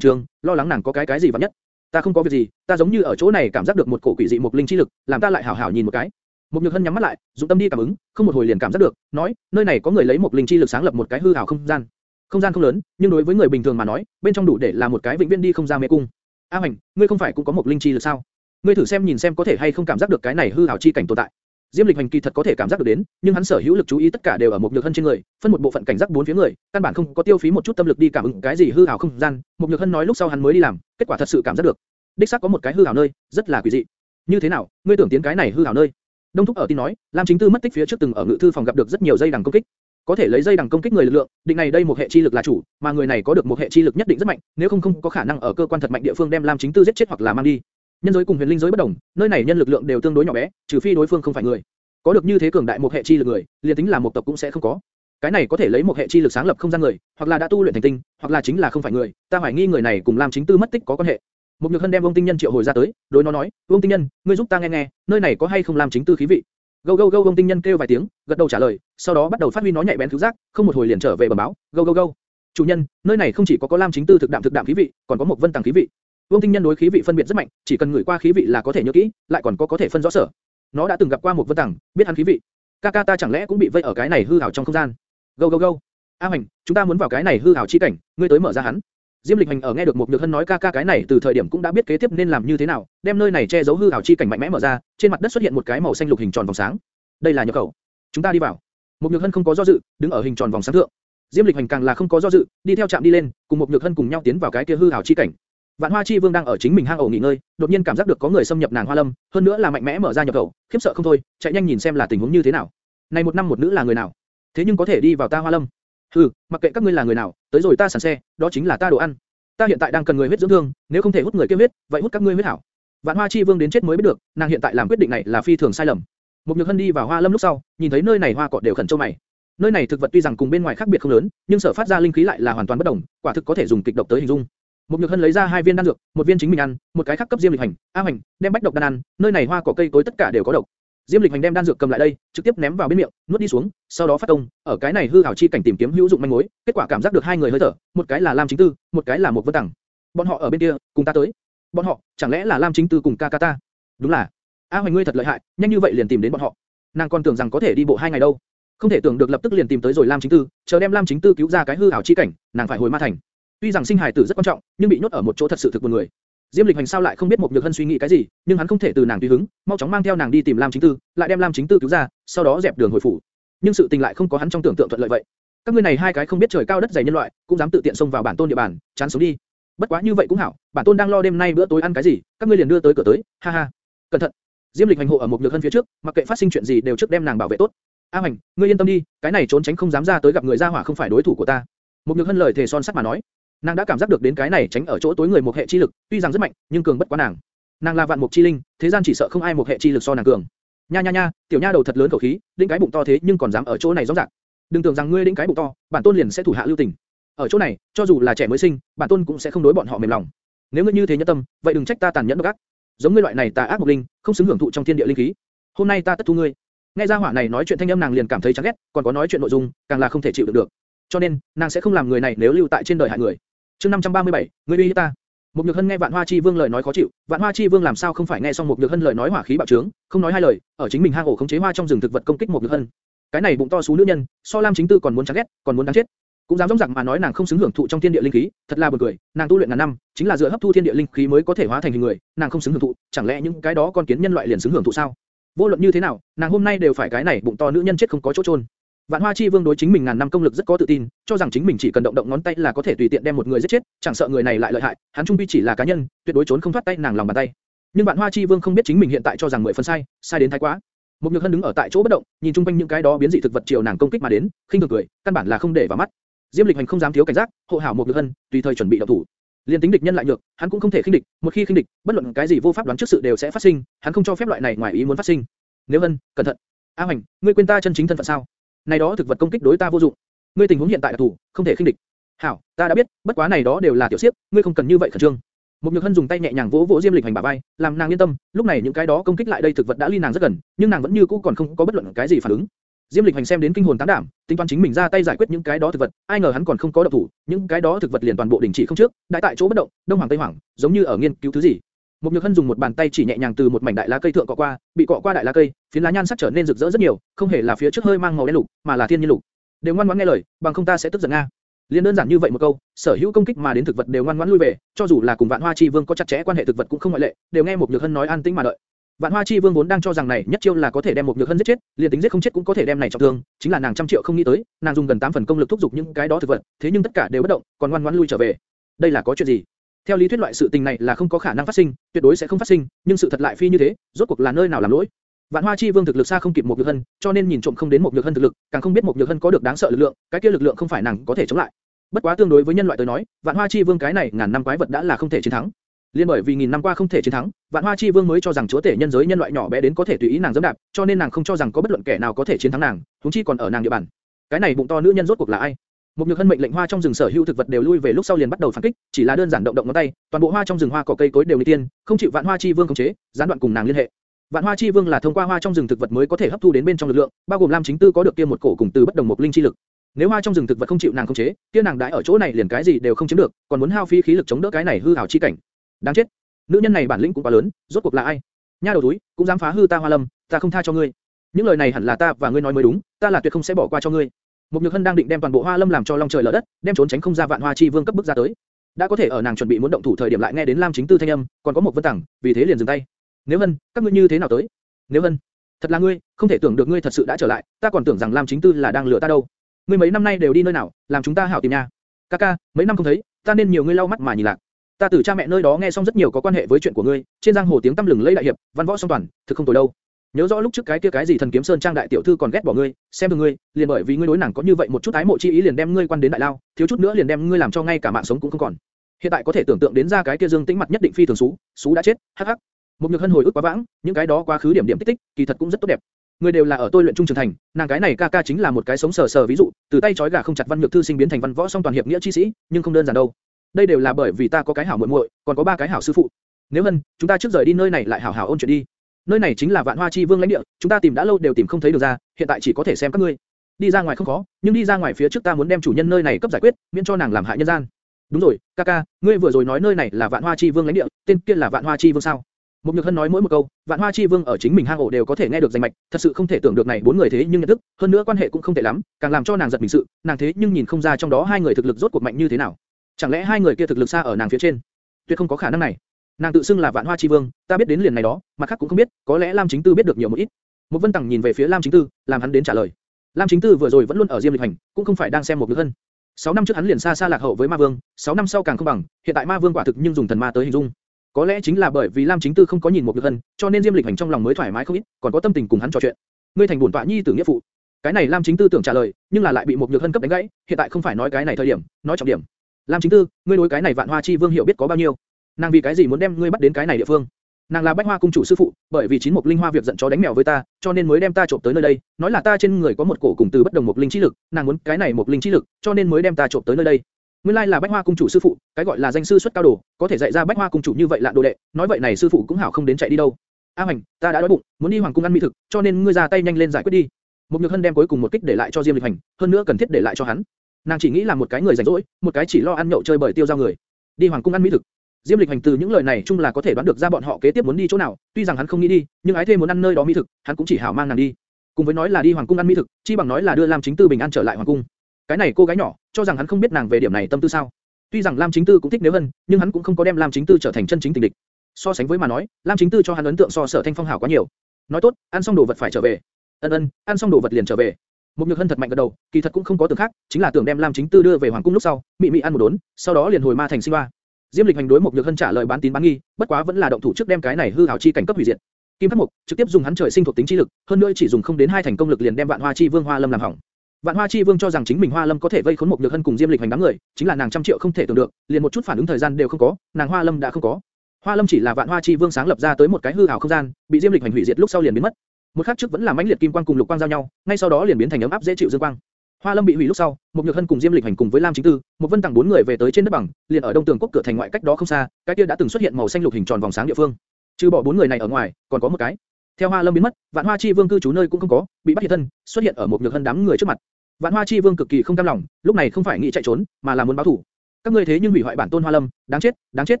trương, lo lắng nàng có cái cái gì vặt nhất. Ta không có việc gì, ta giống như ở chỗ này cảm giác được một cổ quỷ dị một linh chi lực, làm ta lại hảo hảo nhìn một cái. Một nhược hân nhắm mắt lại, dụng tâm đi cảm ứng, không một hồi liền cảm giác được, nói, nơi này có người lấy một linh chi lực sáng lập một cái hư ảo không gian. Không gian không lớn, nhưng đối với người bình thường mà nói, bên trong đủ để là một cái vĩnh viễn đi không ra mê cung. A Hoành, ngươi không phải cũng có một linh chi lực sao? Ngươi thử xem nhìn xem có thể hay không cảm giác được cái này hư ảo chi cảnh tồn tại. Diêm Lịch Hành kỳ thật có thể cảm giác được đến, nhưng hắn sở hữu lực chú ý tất cả đều ở một nhược hân trên người, phân một bộ phận cảnh giác bốn phía người, căn bản không có tiêu phí một chút tâm lực đi cảm ứng cái gì hư ảo không gian. Một nhược hân nói lúc sau hắn mới đi làm, kết quả thật sự cảm giác được. Đích xác có một cái hư ảo nơi, rất là quỷ dị. Như thế nào, ngươi tưởng tiến cái này hư ảo nơi? Đông thúc ở tin nói, Lam Chính Tư mất tích phía trước từng ở ngự thư phòng gặp được rất nhiều dây đằng công kích. Có thể lấy dây đằng công kích người lực lượng, định này đây một hệ chi lực là chủ, mà người này có được một hệ chi lực nhất định rất mạnh, nếu không không có khả năng ở cơ quan thật mạnh địa phương đem Lam Chính Tư giết chết hoặc là mang đi. Nhân giới cùng huyền linh giới bất đồng, nơi này nhân lực lượng đều tương đối nhỏ bé, trừ phi đối phương không phải người. Có được như thế cường đại một hệ chi lực người, liền tính là một tộc cũng sẽ không có. Cái này có thể lấy một hệ chi lực sáng lập không gian người, hoặc là đã tu luyện thành tinh, hoặc là chính là không phải người. Ta hoài nghi người này cùng Lam Chính Tư mất tích có quan hệ. Một nhược hân đem Vương Tinh Nhân triệu hồi ra tới, đối nó nói, Vương Tinh Nhân, ngươi giúp ta nghe nghe, nơi này có hay không Lam Chính Tư khí vị? Gâu gâu gâu Vương Tinh Nhân kêu vài tiếng, gật đầu trả lời, sau đó bắt đầu phát huy nó nhạy bén thứ giác, không một hồi liền trở về bẩm báo, gâu gâu gâu. Chủ nhân, nơi này không chỉ có có Lam Chính Tư thực đạm thực đạm khí vị, còn có một vân tàng khí vị. Vương Tinh Nhân đối khí vị phân biệt rất mạnh, chỉ cần ngửi qua khí vị là có thể nhớ kỹ, lại còn có có thể phân rõ sở. Nó đã từng gặp qua một vân tảng, biết hắn khí vị. Kaka ta chẳng lẽ cũng bị vây ở cái này hư ảo trong không gian? Gâu gâu gâu. A Hoành, chúng ta muốn vào cái này hư ảo chi cảnh, ngươi tới mở ra hắn. Diêm Lịch Hành ở nghe được một Nhược Hân nói ca ca cái này từ thời điểm cũng đã biết kế tiếp nên làm như thế nào, đem nơi này che giấu hư ảo chi cảnh mạnh mẽ mở ra, trên mặt đất xuất hiện một cái màu xanh lục hình tròn vòng sáng. Đây là nhập khẩu. Chúng ta đi vào. Một Nhược Hân không có do dự, đứng ở hình tròn vòng sáng thượng. Diêm Lịch Hành càng là không có do dự, đi theo chạm đi lên, cùng một Nhược Hân cùng nhau tiến vào cái kia hư ảo chi cảnh. Vạn Hoa Chi Vương đang ở chính mình hang ổ nghỉ ngơi, đột nhiên cảm giác được có người xâm nhập nàng Hoa Lâm, hơn nữa là mạnh mẽ mở ra nhập khẩu, khiếp sợ không thôi, chạy nhanh nhìn xem là tình huống như thế nào. Này một năm một nữ là người nào? Thế nhưng có thể đi vào ta Hoa Lâm? Hừ, mặc kệ các ngươi là người nào, tới rồi ta sẵn xe, đó chính là ta đồ ăn. Ta hiện tại đang cần người huyết dưỡng thương, nếu không thể hút người kia huyết, vậy hút các ngươi huyết hảo. Vạn Hoa Chi Vương đến chết mới biết được, nàng hiện tại làm quyết định này là phi thường sai lầm. Một Nhược Hân đi vào Hoa Lâm lúc sau, nhìn thấy nơi này hoa cỏ đều khẩn châu mày. Nơi này thực vật tuy rằng cùng bên ngoài khác biệt không lớn, nhưng sở phát ra linh khí lại là hoàn toàn bất đồng, quả thực có thể dùng kịch độc tới hình dung. Một Nhược Hân lấy ra hai viên đan dược, một viên chính mình ăn, một cái khác cấp Diêm Lịch Hành, A Hành, đem bách độc đan ăn, nơi này hoa cỏ cây cối tất cả đều có độc. Diêm Lịch Hành đem đan dược cầm lại đây, trực tiếp ném vào bên miệng, nuốt đi xuống, sau đó phát công, ở cái này hư ảo chi cảnh tìm kiếm hữu dụng manh mối, kết quả cảm giác được hai người hơi thở, một cái là Lam Chính Tư, một cái là một Vân Tằng. Bọn họ ở bên kia, cùng ta tới. Bọn họ, chẳng lẽ là Lam Chính Tư cùng Kakata? ta? Đúng là. A Hoành ngươi thật lợi hại, nhanh như vậy liền tìm đến bọn họ. Nàng còn tưởng rằng có thể đi bộ hai ngày đâu. Không thể tưởng được lập tức liền tìm tới rồi Lam Chính Tư, chờ đem Lam Chính Tư cứu ra cái hư ảo chi cảnh, nàng phải hồi ma thành. Tuy rằng sinh hài tử rất quan trọng, nhưng bị nhốt ở một chỗ thật sự thực buồn người. Diêm Lịch Hành sao lại không biết một Nhược Hân suy nghĩ cái gì, nhưng hắn không thể từ nàng tùy hứng, mau chóng mang theo nàng đi tìm Lam Chính Tư, lại đem Lam Chính Tư cứu ra, sau đó dẹp đường hồi phủ. Nhưng sự tình lại không có hắn trong tưởng tượng thuận lợi vậy. Các ngươi này hai cái không biết trời cao đất dày nhân loại, cũng dám tự tiện xông vào bản tôn địa bàn, chán sống đi. Bất quá như vậy cũng hảo, bản tôn đang lo đêm nay bữa tối ăn cái gì, các ngươi liền đưa tới cửa tới, ha ha. Cẩn thận. Diêm Lịch hành hộ ở một nhược hân phía trước, mặc kệ phát sinh chuyện gì đều trước đem nàng bảo vệ tốt. A Hành, ngươi yên tâm đi, cái này trốn tránh không dám ra tới gặp người ra hỏa không phải đối thủ của ta. Một nhược hân lời thề son sắt mà nói, nàng đã cảm giác được đến cái này tránh ở chỗ tối người một hệ chi lực, tuy rằng rất mạnh, nhưng cường bất quá nàng. Nàng là vạn mục chi linh, thế gian chỉ sợ không ai một hệ chi lực so nàng cường. Nha nha nha, tiểu nha đầu thật lớn khẩu khí, đĩnh cái bụng to thế nhưng còn dám ở chỗ này rõ ràng. Đừng tưởng rằng ngươi đĩnh cái bụng to, bản tôn liền sẽ thủ hạ lưu tình. Ở chỗ này, cho dù là trẻ mới sinh, bản tôn cũng sẽ không đối bọn họ mềm lòng. Nếu ngươi như thế nhẫn tâm, vậy đừng trách ta tàn nhẫn độc ác. Giống ngươi loại này tà ác mục linh, không xứng hưởng thụ trong thiên địa linh khí. Hôm nay ta tất thu ngươi. Nghe ra hỏa này nói chuyện thanh âm nàng liền cảm thấy chán ghét, còn có nói chuyện nội dung, càng là không thể chịu được được. Cho nên, nàng sẽ không làm người này nếu lưu tại trên đời hại người. Chương 537, ngươi uy hiếp ta. Một Nhược Hân nghe Vạn Hoa Chi Vương lời nói khó chịu, Vạn Hoa Chi Vương làm sao không phải nghe xong một Nhược Hân lời nói hỏa khí bạo trướng, không nói hai lời, ở chính mình hang ổ khống chế hoa trong rừng thực vật công kích một Nhược Hân. Cái này bụng to xú nữ nhân, so Lam Chính Tư còn muốn chán ghét, còn muốn đáng chết. Cũng dám dõng dạc mà nói nàng không xứng hưởng thụ trong thiên địa linh khí, thật là buồn cười, nàng tu luyện ngàn năm, chính là dựa hấp thu thiên địa linh khí mới có thể hóa thành hình người, nàng không xứng hưởng thụ, chẳng lẽ những cái đó con kiến nhân loại liền xứng hưởng thụ sao? Vô luận như thế nào, nàng hôm nay đều phải cái này bụng to nữ nhân chết không có chỗ trôn. Vạn Hoa Chi Vương đối chính mình ngàn năm công lực rất có tự tin, cho rằng chính mình chỉ cần động động ngón tay là có thể tùy tiện đem một người giết chết, chẳng sợ người này lại lợi hại, hắn trung quy chỉ là cá nhân, tuyệt đối trốn không thoát tay nàng lòng bàn tay. Nhưng Vạn Hoa Chi Vương không biết chính mình hiện tại cho rằng mười phần sai, sai đến thái quá. Một Nhược Hân đứng ở tại chỗ bất động, nhìn chung quanh những cái đó biến dị thực vật chiều nàng công kích mà đến, khinh thường cười, căn bản là không để vào mắt. Diêm Lịch Hành không dám thiếu cảnh giác, hộ hảo một Nhược Hân, tùy thời chuẩn bị động thủ. Liên tính địch nhân lại nhược, hắn cũng không thể khinh địch, một khi khinh địch, bất luận cái gì vô pháp đoán trước sự đều sẽ phát sinh, hắn không cho phép loại này ngoài ý muốn phát sinh. Nếu Hân, cẩn thận. A Hoành, ngươi quên ta chân chính thân phận sao? Này đó thực vật công kích đối ta vô dụng. Ngươi tình huống hiện tại là thủ, không thể khinh địch. Hảo, ta đã biết, bất quá này đó đều là tiểu xiếp, ngươi không cần như vậy khẩn trương. Một Nhược Hân dùng tay nhẹ nhàng vỗ vỗ Diêm Lịch Hành bả vai, làm nàng yên tâm. Lúc này những cái đó công kích lại đây thực vật đã ly nàng rất gần, nhưng nàng vẫn như cũ còn không có bất luận cái gì phản ứng. Diêm Lịch Hành xem đến kinh hồn tán đảm, tính toán chính mình ra tay giải quyết những cái đó thực vật, ai ngờ hắn còn không có động thủ, những cái đó thực vật liền toàn bộ đình chỉ không trước, đại tại chỗ bất động, đông hoàng tây hoàng, giống như ở nghiên cứu thứ gì. Một Nhược Hân dùng một bàn tay chỉ nhẹ nhàng từ một mảnh đại lá cây thượng cọ qua, bị cọ qua đại lá cây, phiến lá nhan sắc trở nên rực rỡ rất nhiều, không hề là phía trước hơi mang màu đen lục, mà là thiên nhiên lục. Đều ngoan ngoãn nghe lời, bằng không ta sẽ tức giận nga. Liên đơn giản như vậy một câu, sở hữu công kích mà đến thực vật đều ngoan ngoãn lui về, cho dù là cùng Vạn Hoa Chi Vương có chặt chẽ quan hệ thực vật cũng không ngoại lệ, đều nghe một Nhược Hân nói an tĩnh mà đợi. Vạn Hoa Chi Vương vốn đang cho rằng này nhất chiêu là có thể đem một Nhược Hân giết chết, liền tính giết không chết cũng có thể đem này trọng thương, chính là nàng trăm triệu không nghĩ tới, nàng dùng gần 8 phần công lực thúc giục những cái đó thực vật, thế nhưng tất cả đều bất động, còn ngoan ngoãn lui trở về. Đây là có chuyện gì? Theo lý thuyết loại sự tình này là không có khả năng phát sinh, tuyệt đối sẽ không phát sinh, nhưng sự thật lại phi như thế, rốt cuộc là nơi nào làm lỗi? Vạn Hoa Chi Vương thực lực xa không kịp một Nhược Hân, cho nên nhìn trộm không đến một Nhược Hân thực lực, càng không biết một Nhược Hân có được đáng sợ lực lượng, cái kia lực lượng không phải nàng có thể chống lại. Bất quá tương đối với nhân loại tới nói, Vạn Hoa Chi Vương cái này ngàn năm quái vật đã là không thể chiến thắng. Liên bởi vì nghìn năm qua không thể chiến thắng, Vạn Hoa Chi Vương mới cho rằng chúa tể nhân giới nhân loại nhỏ bé đến có thể tùy ý nàng dẫm đạp, cho nên nàng không cho rằng có bất luận kẻ nào có thể chiến thắng nàng, huống chi còn ở nàng địa bàn. Cái này bụng to nữ nhân rốt cuộc là ai? Một nhược hân mệnh lệnh hoa trong rừng sở hữu thực vật đều lui về lúc sau liền bắt đầu phản kích, chỉ là đơn giản động động ngón tay, toàn bộ hoa trong rừng hoa cỏ cây cối đều đi tiên, không chịu vạn hoa chi vương khống chế, gián đoạn cùng nàng liên hệ. Vạn hoa chi vương là thông qua hoa trong rừng thực vật mới có thể hấp thu đến bên trong lực lượng, bao gồm lam chính tư có được kia một cổ cùng từ bất đồng một linh chi lực. Nếu hoa trong rừng thực vật không chịu nàng khống chế, kia nàng đãi ở chỗ này liền cái gì đều không chiếm được, còn muốn hao phí khí lực chống đỡ cái này hư ảo chi cảnh. Đáng chết. Nữ nhân này bản lĩnh cũng quá lớn, rốt cuộc là ai? Nha đầu túi, cũng dám phá hư ta hoa lâm, ta không tha cho ngươi. Những lời này hẳn là ta và ngươi nói mới đúng, ta là tuyệt không sẽ bỏ qua cho ngươi. Một Nhược Hân đang định đem toàn bộ Hoa Lâm làm cho long trời lở đất, đem trốn tránh không ra Vạn Hoa Chi Vương cấp bước ra tới. đã có thể ở nàng chuẩn bị muốn động thủ thời điểm lại nghe đến Lam Chính Tư thanh âm, còn có một vân tặng, vì thế liền dừng tay. Nếu Hân, các ngươi như thế nào tới? Nếu Hân, thật là ngươi, không thể tưởng được ngươi thật sự đã trở lại, ta còn tưởng rằng Lam Chính Tư là đang lừa ta đâu. Ngươi mấy năm nay đều đi nơi nào, làm chúng ta hảo tìm nha. Kaka, mấy năm không thấy, ta nên nhiều ngươi lau mắt mà nhìn lại." Ta từ cha mẹ nơi đó nghe xong rất nhiều có quan hệ với chuyện của ngươi, trên giang hồ tiếng tăm lừng lẫy đại hiệp, văn võ song toàn, thực không tồi đâu. Nhớ rõ lúc trước cái kia cái gì thần kiếm sơn trang đại tiểu thư còn ghét bỏ ngươi, xem thường ngươi, liền bởi vì ngươi đối nàng có như vậy một chút ái mộ chi ý liền đem ngươi quan đến đại lao, thiếu chút nữa liền đem ngươi làm cho ngay cả mạng sống cũng không còn. Hiện tại có thể tưởng tượng đến ra cái kia Dương Tĩnh mặt nhất định phi thường xú, xú đã chết, hắc hắc. Một nhược hân hồi ức quá vãng, những cái đó quá khứ điểm điểm tích tích, kỳ thật cũng rất tốt đẹp. Người đều là ở tôi luyện trung trưởng thành, nàng cái này ca ca chính là một cái sống sờ sờ ví dụ, từ tay chói gà không chặt văn nhược thư sinh biến thành văn võ song toàn hiệp nghĩa chi sĩ, nhưng không đơn giản đâu. Đây đều là bởi vì ta có cái hảo muội muội, còn có ba cái hảo sư phụ. Nếu hân, chúng ta trước rời đi nơi này lại hảo hảo ôn chuyện đi. Nơi này chính là Vạn Hoa Chi Vương lãnh địa, chúng ta tìm đã lâu đều tìm không thấy được ra, hiện tại chỉ có thể xem các ngươi. Đi ra ngoài không khó, nhưng đi ra ngoài phía trước ta muốn đem chủ nhân nơi này cấp giải quyết, miễn cho nàng làm hại nhân gian. Đúng rồi, ca ca, ngươi vừa rồi nói nơi này là Vạn Hoa Chi Vương lãnh địa, tên kia là Vạn Hoa Chi Vương sao? Một Nhược Hân nói mỗi một câu, Vạn Hoa Chi Vương ở chính mình hang ổ đều có thể nghe được danh mạch, thật sự không thể tưởng được này bốn người thế nhưng nhận thức, hơn nữa quan hệ cũng không tệ lắm, càng làm cho nàng giật mình sự, nàng thế nhưng nhìn không ra trong đó hai người thực lực rốt cuộc mạnh như thế nào. Chẳng lẽ hai người kia thực lực xa ở nàng phía trên? Tuyệt không có khả năng này. Nàng tự xưng là Vạn Hoa Chi Vương, ta biết đến liền này đó, mặt khác cũng không biết, có lẽ Lam Chính Tư biết được nhiều một ít. Một Vân Tằng nhìn về phía Lam Chính Tư, làm hắn đến trả lời. Lam Chính Tư vừa rồi vẫn luôn ở Diêm Lịch Hành, cũng không phải đang xem một nữ Hân. 6 năm trước hắn liền xa xa lạc hậu với Ma Vương, 6 năm sau càng không bằng, hiện tại Ma Vương quả thực nhưng dùng thần ma tới hình dung. Có lẽ chính là bởi vì Lam Chính Tư không có nhìn một được Hân, cho nên Diêm Lịch Hành trong lòng mới thoải mái không ít, còn có tâm tình cùng hắn trò chuyện. Ngươi thành bổn tọa nhi tử nghĩa phụ. Cái này Lam Chính Tư tưởng trả lời, nhưng là lại bị một Nhược Hân cấp đánh gãy, hiện tại không phải nói cái này thời điểm, nói trọng điểm. Lam Chính Tư, ngươi đối cái này Vạn Hoa Chi Vương hiểu biết có bao nhiêu? Nàng vì cái gì muốn đem ngươi bắt đến cái này địa phương? Nàng là Bách Hoa cung chủ sư phụ, bởi vì chín mục linh hoa việc giận chó đánh mèo với ta, cho nên mới đem ta trộm tới nơi đây, nói là ta trên người có một cổ cùng từ bất đồng một linh chi lực, nàng muốn cái này một linh chi lực, cho nên mới đem ta trộm tới nơi đây. Nguyên lai là Bách Hoa cung chủ sư phụ, cái gọi là danh sư xuất cao đồ, có thể dạy ra Bách Hoa cung chủ như vậy lạ đồ đệ, nói vậy này sư phụ cũng hảo không đến chạy đi đâu. A Hoành, ta đã đói bụng, muốn đi hoàng cung ăn mỹ thực, cho nên ngươi ra tay nhanh lên giải quyết đi. Một Nhược Hân đem cuối cùng một kích để lại cho Diêm Lịch Hành, hơn nữa cần thiết để lại cho hắn. Nàng chỉ nghĩ là một cái người rảnh rỗi, một cái chỉ lo ăn nhậu chơi bời tiêu giao người. Đi hoàng cung ăn mỹ thực. Diêm Lịch Hành từ những lời này chung là có thể đoán được ra bọn họ kế tiếp muốn đi chỗ nào, tuy rằng hắn không nghĩ đi, nhưng ái thê muốn ăn nơi đó mỹ thực, hắn cũng chỉ hảo mang nàng đi. Cùng với nói là đi hoàng cung ăn mỹ thực, chi bằng nói là đưa Lam Chính Tư bình an trở lại hoàng cung. Cái này cô gái nhỏ, cho rằng hắn không biết nàng về điểm này tâm tư sao? Tuy rằng Lam Chính Tư cũng thích Nếu hơn, nhưng hắn cũng không có đem Lam Chính Tư trở thành chân chính tình địch. So sánh với mà nói, Lam Chính Tư cho hắn ấn tượng so Sở Thanh Phong hảo quá nhiều. Nói tốt, ăn xong đồ vật phải trở về. Ân ân, ăn xong đồ vật liền trở về. Mục Nhược Hân thật mạnh gật đầu, kỳ thật cũng không có tưởng khác, chính là tưởng đem Lam Chính Tư đưa về hoàng cung lúc sau, mị mị ăn một đốn, sau đó liền hồi ma thành sinh hoa. Diêm Lịch hành đối một Nhược Hân trả lời bán tín bán nghi, bất quá vẫn là động thủ trước đem cái này hư hảo chi cảnh cấp hủy diệt. Kim Thất Mục trực tiếp dùng hắn trời sinh thuộc tính chi lực, hơn nữa chỉ dùng không đến hai thành công lực liền đem Vạn Hoa Chi Vương Hoa Lâm làm hỏng. Vạn Hoa Chi Vương cho rằng chính mình Hoa Lâm có thể vây khốn một Nhược Hân cùng Diêm Lịch hành đám người, chính là nàng trăm triệu không thể tưởng được, liền một chút phản ứng thời gian đều không có, nàng Hoa Lâm đã không có. Hoa Lâm chỉ là Vạn Hoa Chi Vương sáng lập ra tới một cái hư ảo không gian, bị Diêm Lịch hành hủy diệt lúc sau liền biến mất. Một khắc trước vẫn là mãnh liệt kim quang cùng lục quang giao nhau, ngay sau đó liền biến thành ấm áp dễ chịu dương quang. Hoa Lâm bị hủy lúc sau, một Nhược Hân cùng Diêm Lịch Hành cùng với Lam Chính Tư, một Vân Tằng bốn người về tới trên đất bằng, liền ở Đông Tường Quốc cửa thành ngoại cách đó không xa, cái kia đã từng xuất hiện màu xanh lục hình tròn vòng sáng địa phương. Trừ bỏ bốn người này ở ngoài, còn có một cái. Theo Hoa Lâm biến mất, Vạn Hoa Chi Vương cư trú nơi cũng không có, bị bắt hiện thân, xuất hiện ở một Nhược Hân đám người trước mặt. Vạn Hoa Chi Vương cực kỳ không cam lòng, lúc này không phải nghĩ chạy trốn, mà là muốn báo thù. Các ngươi thế nhưng hủy hoại bản tôn Hoa Lâm, đáng chết, đáng chết,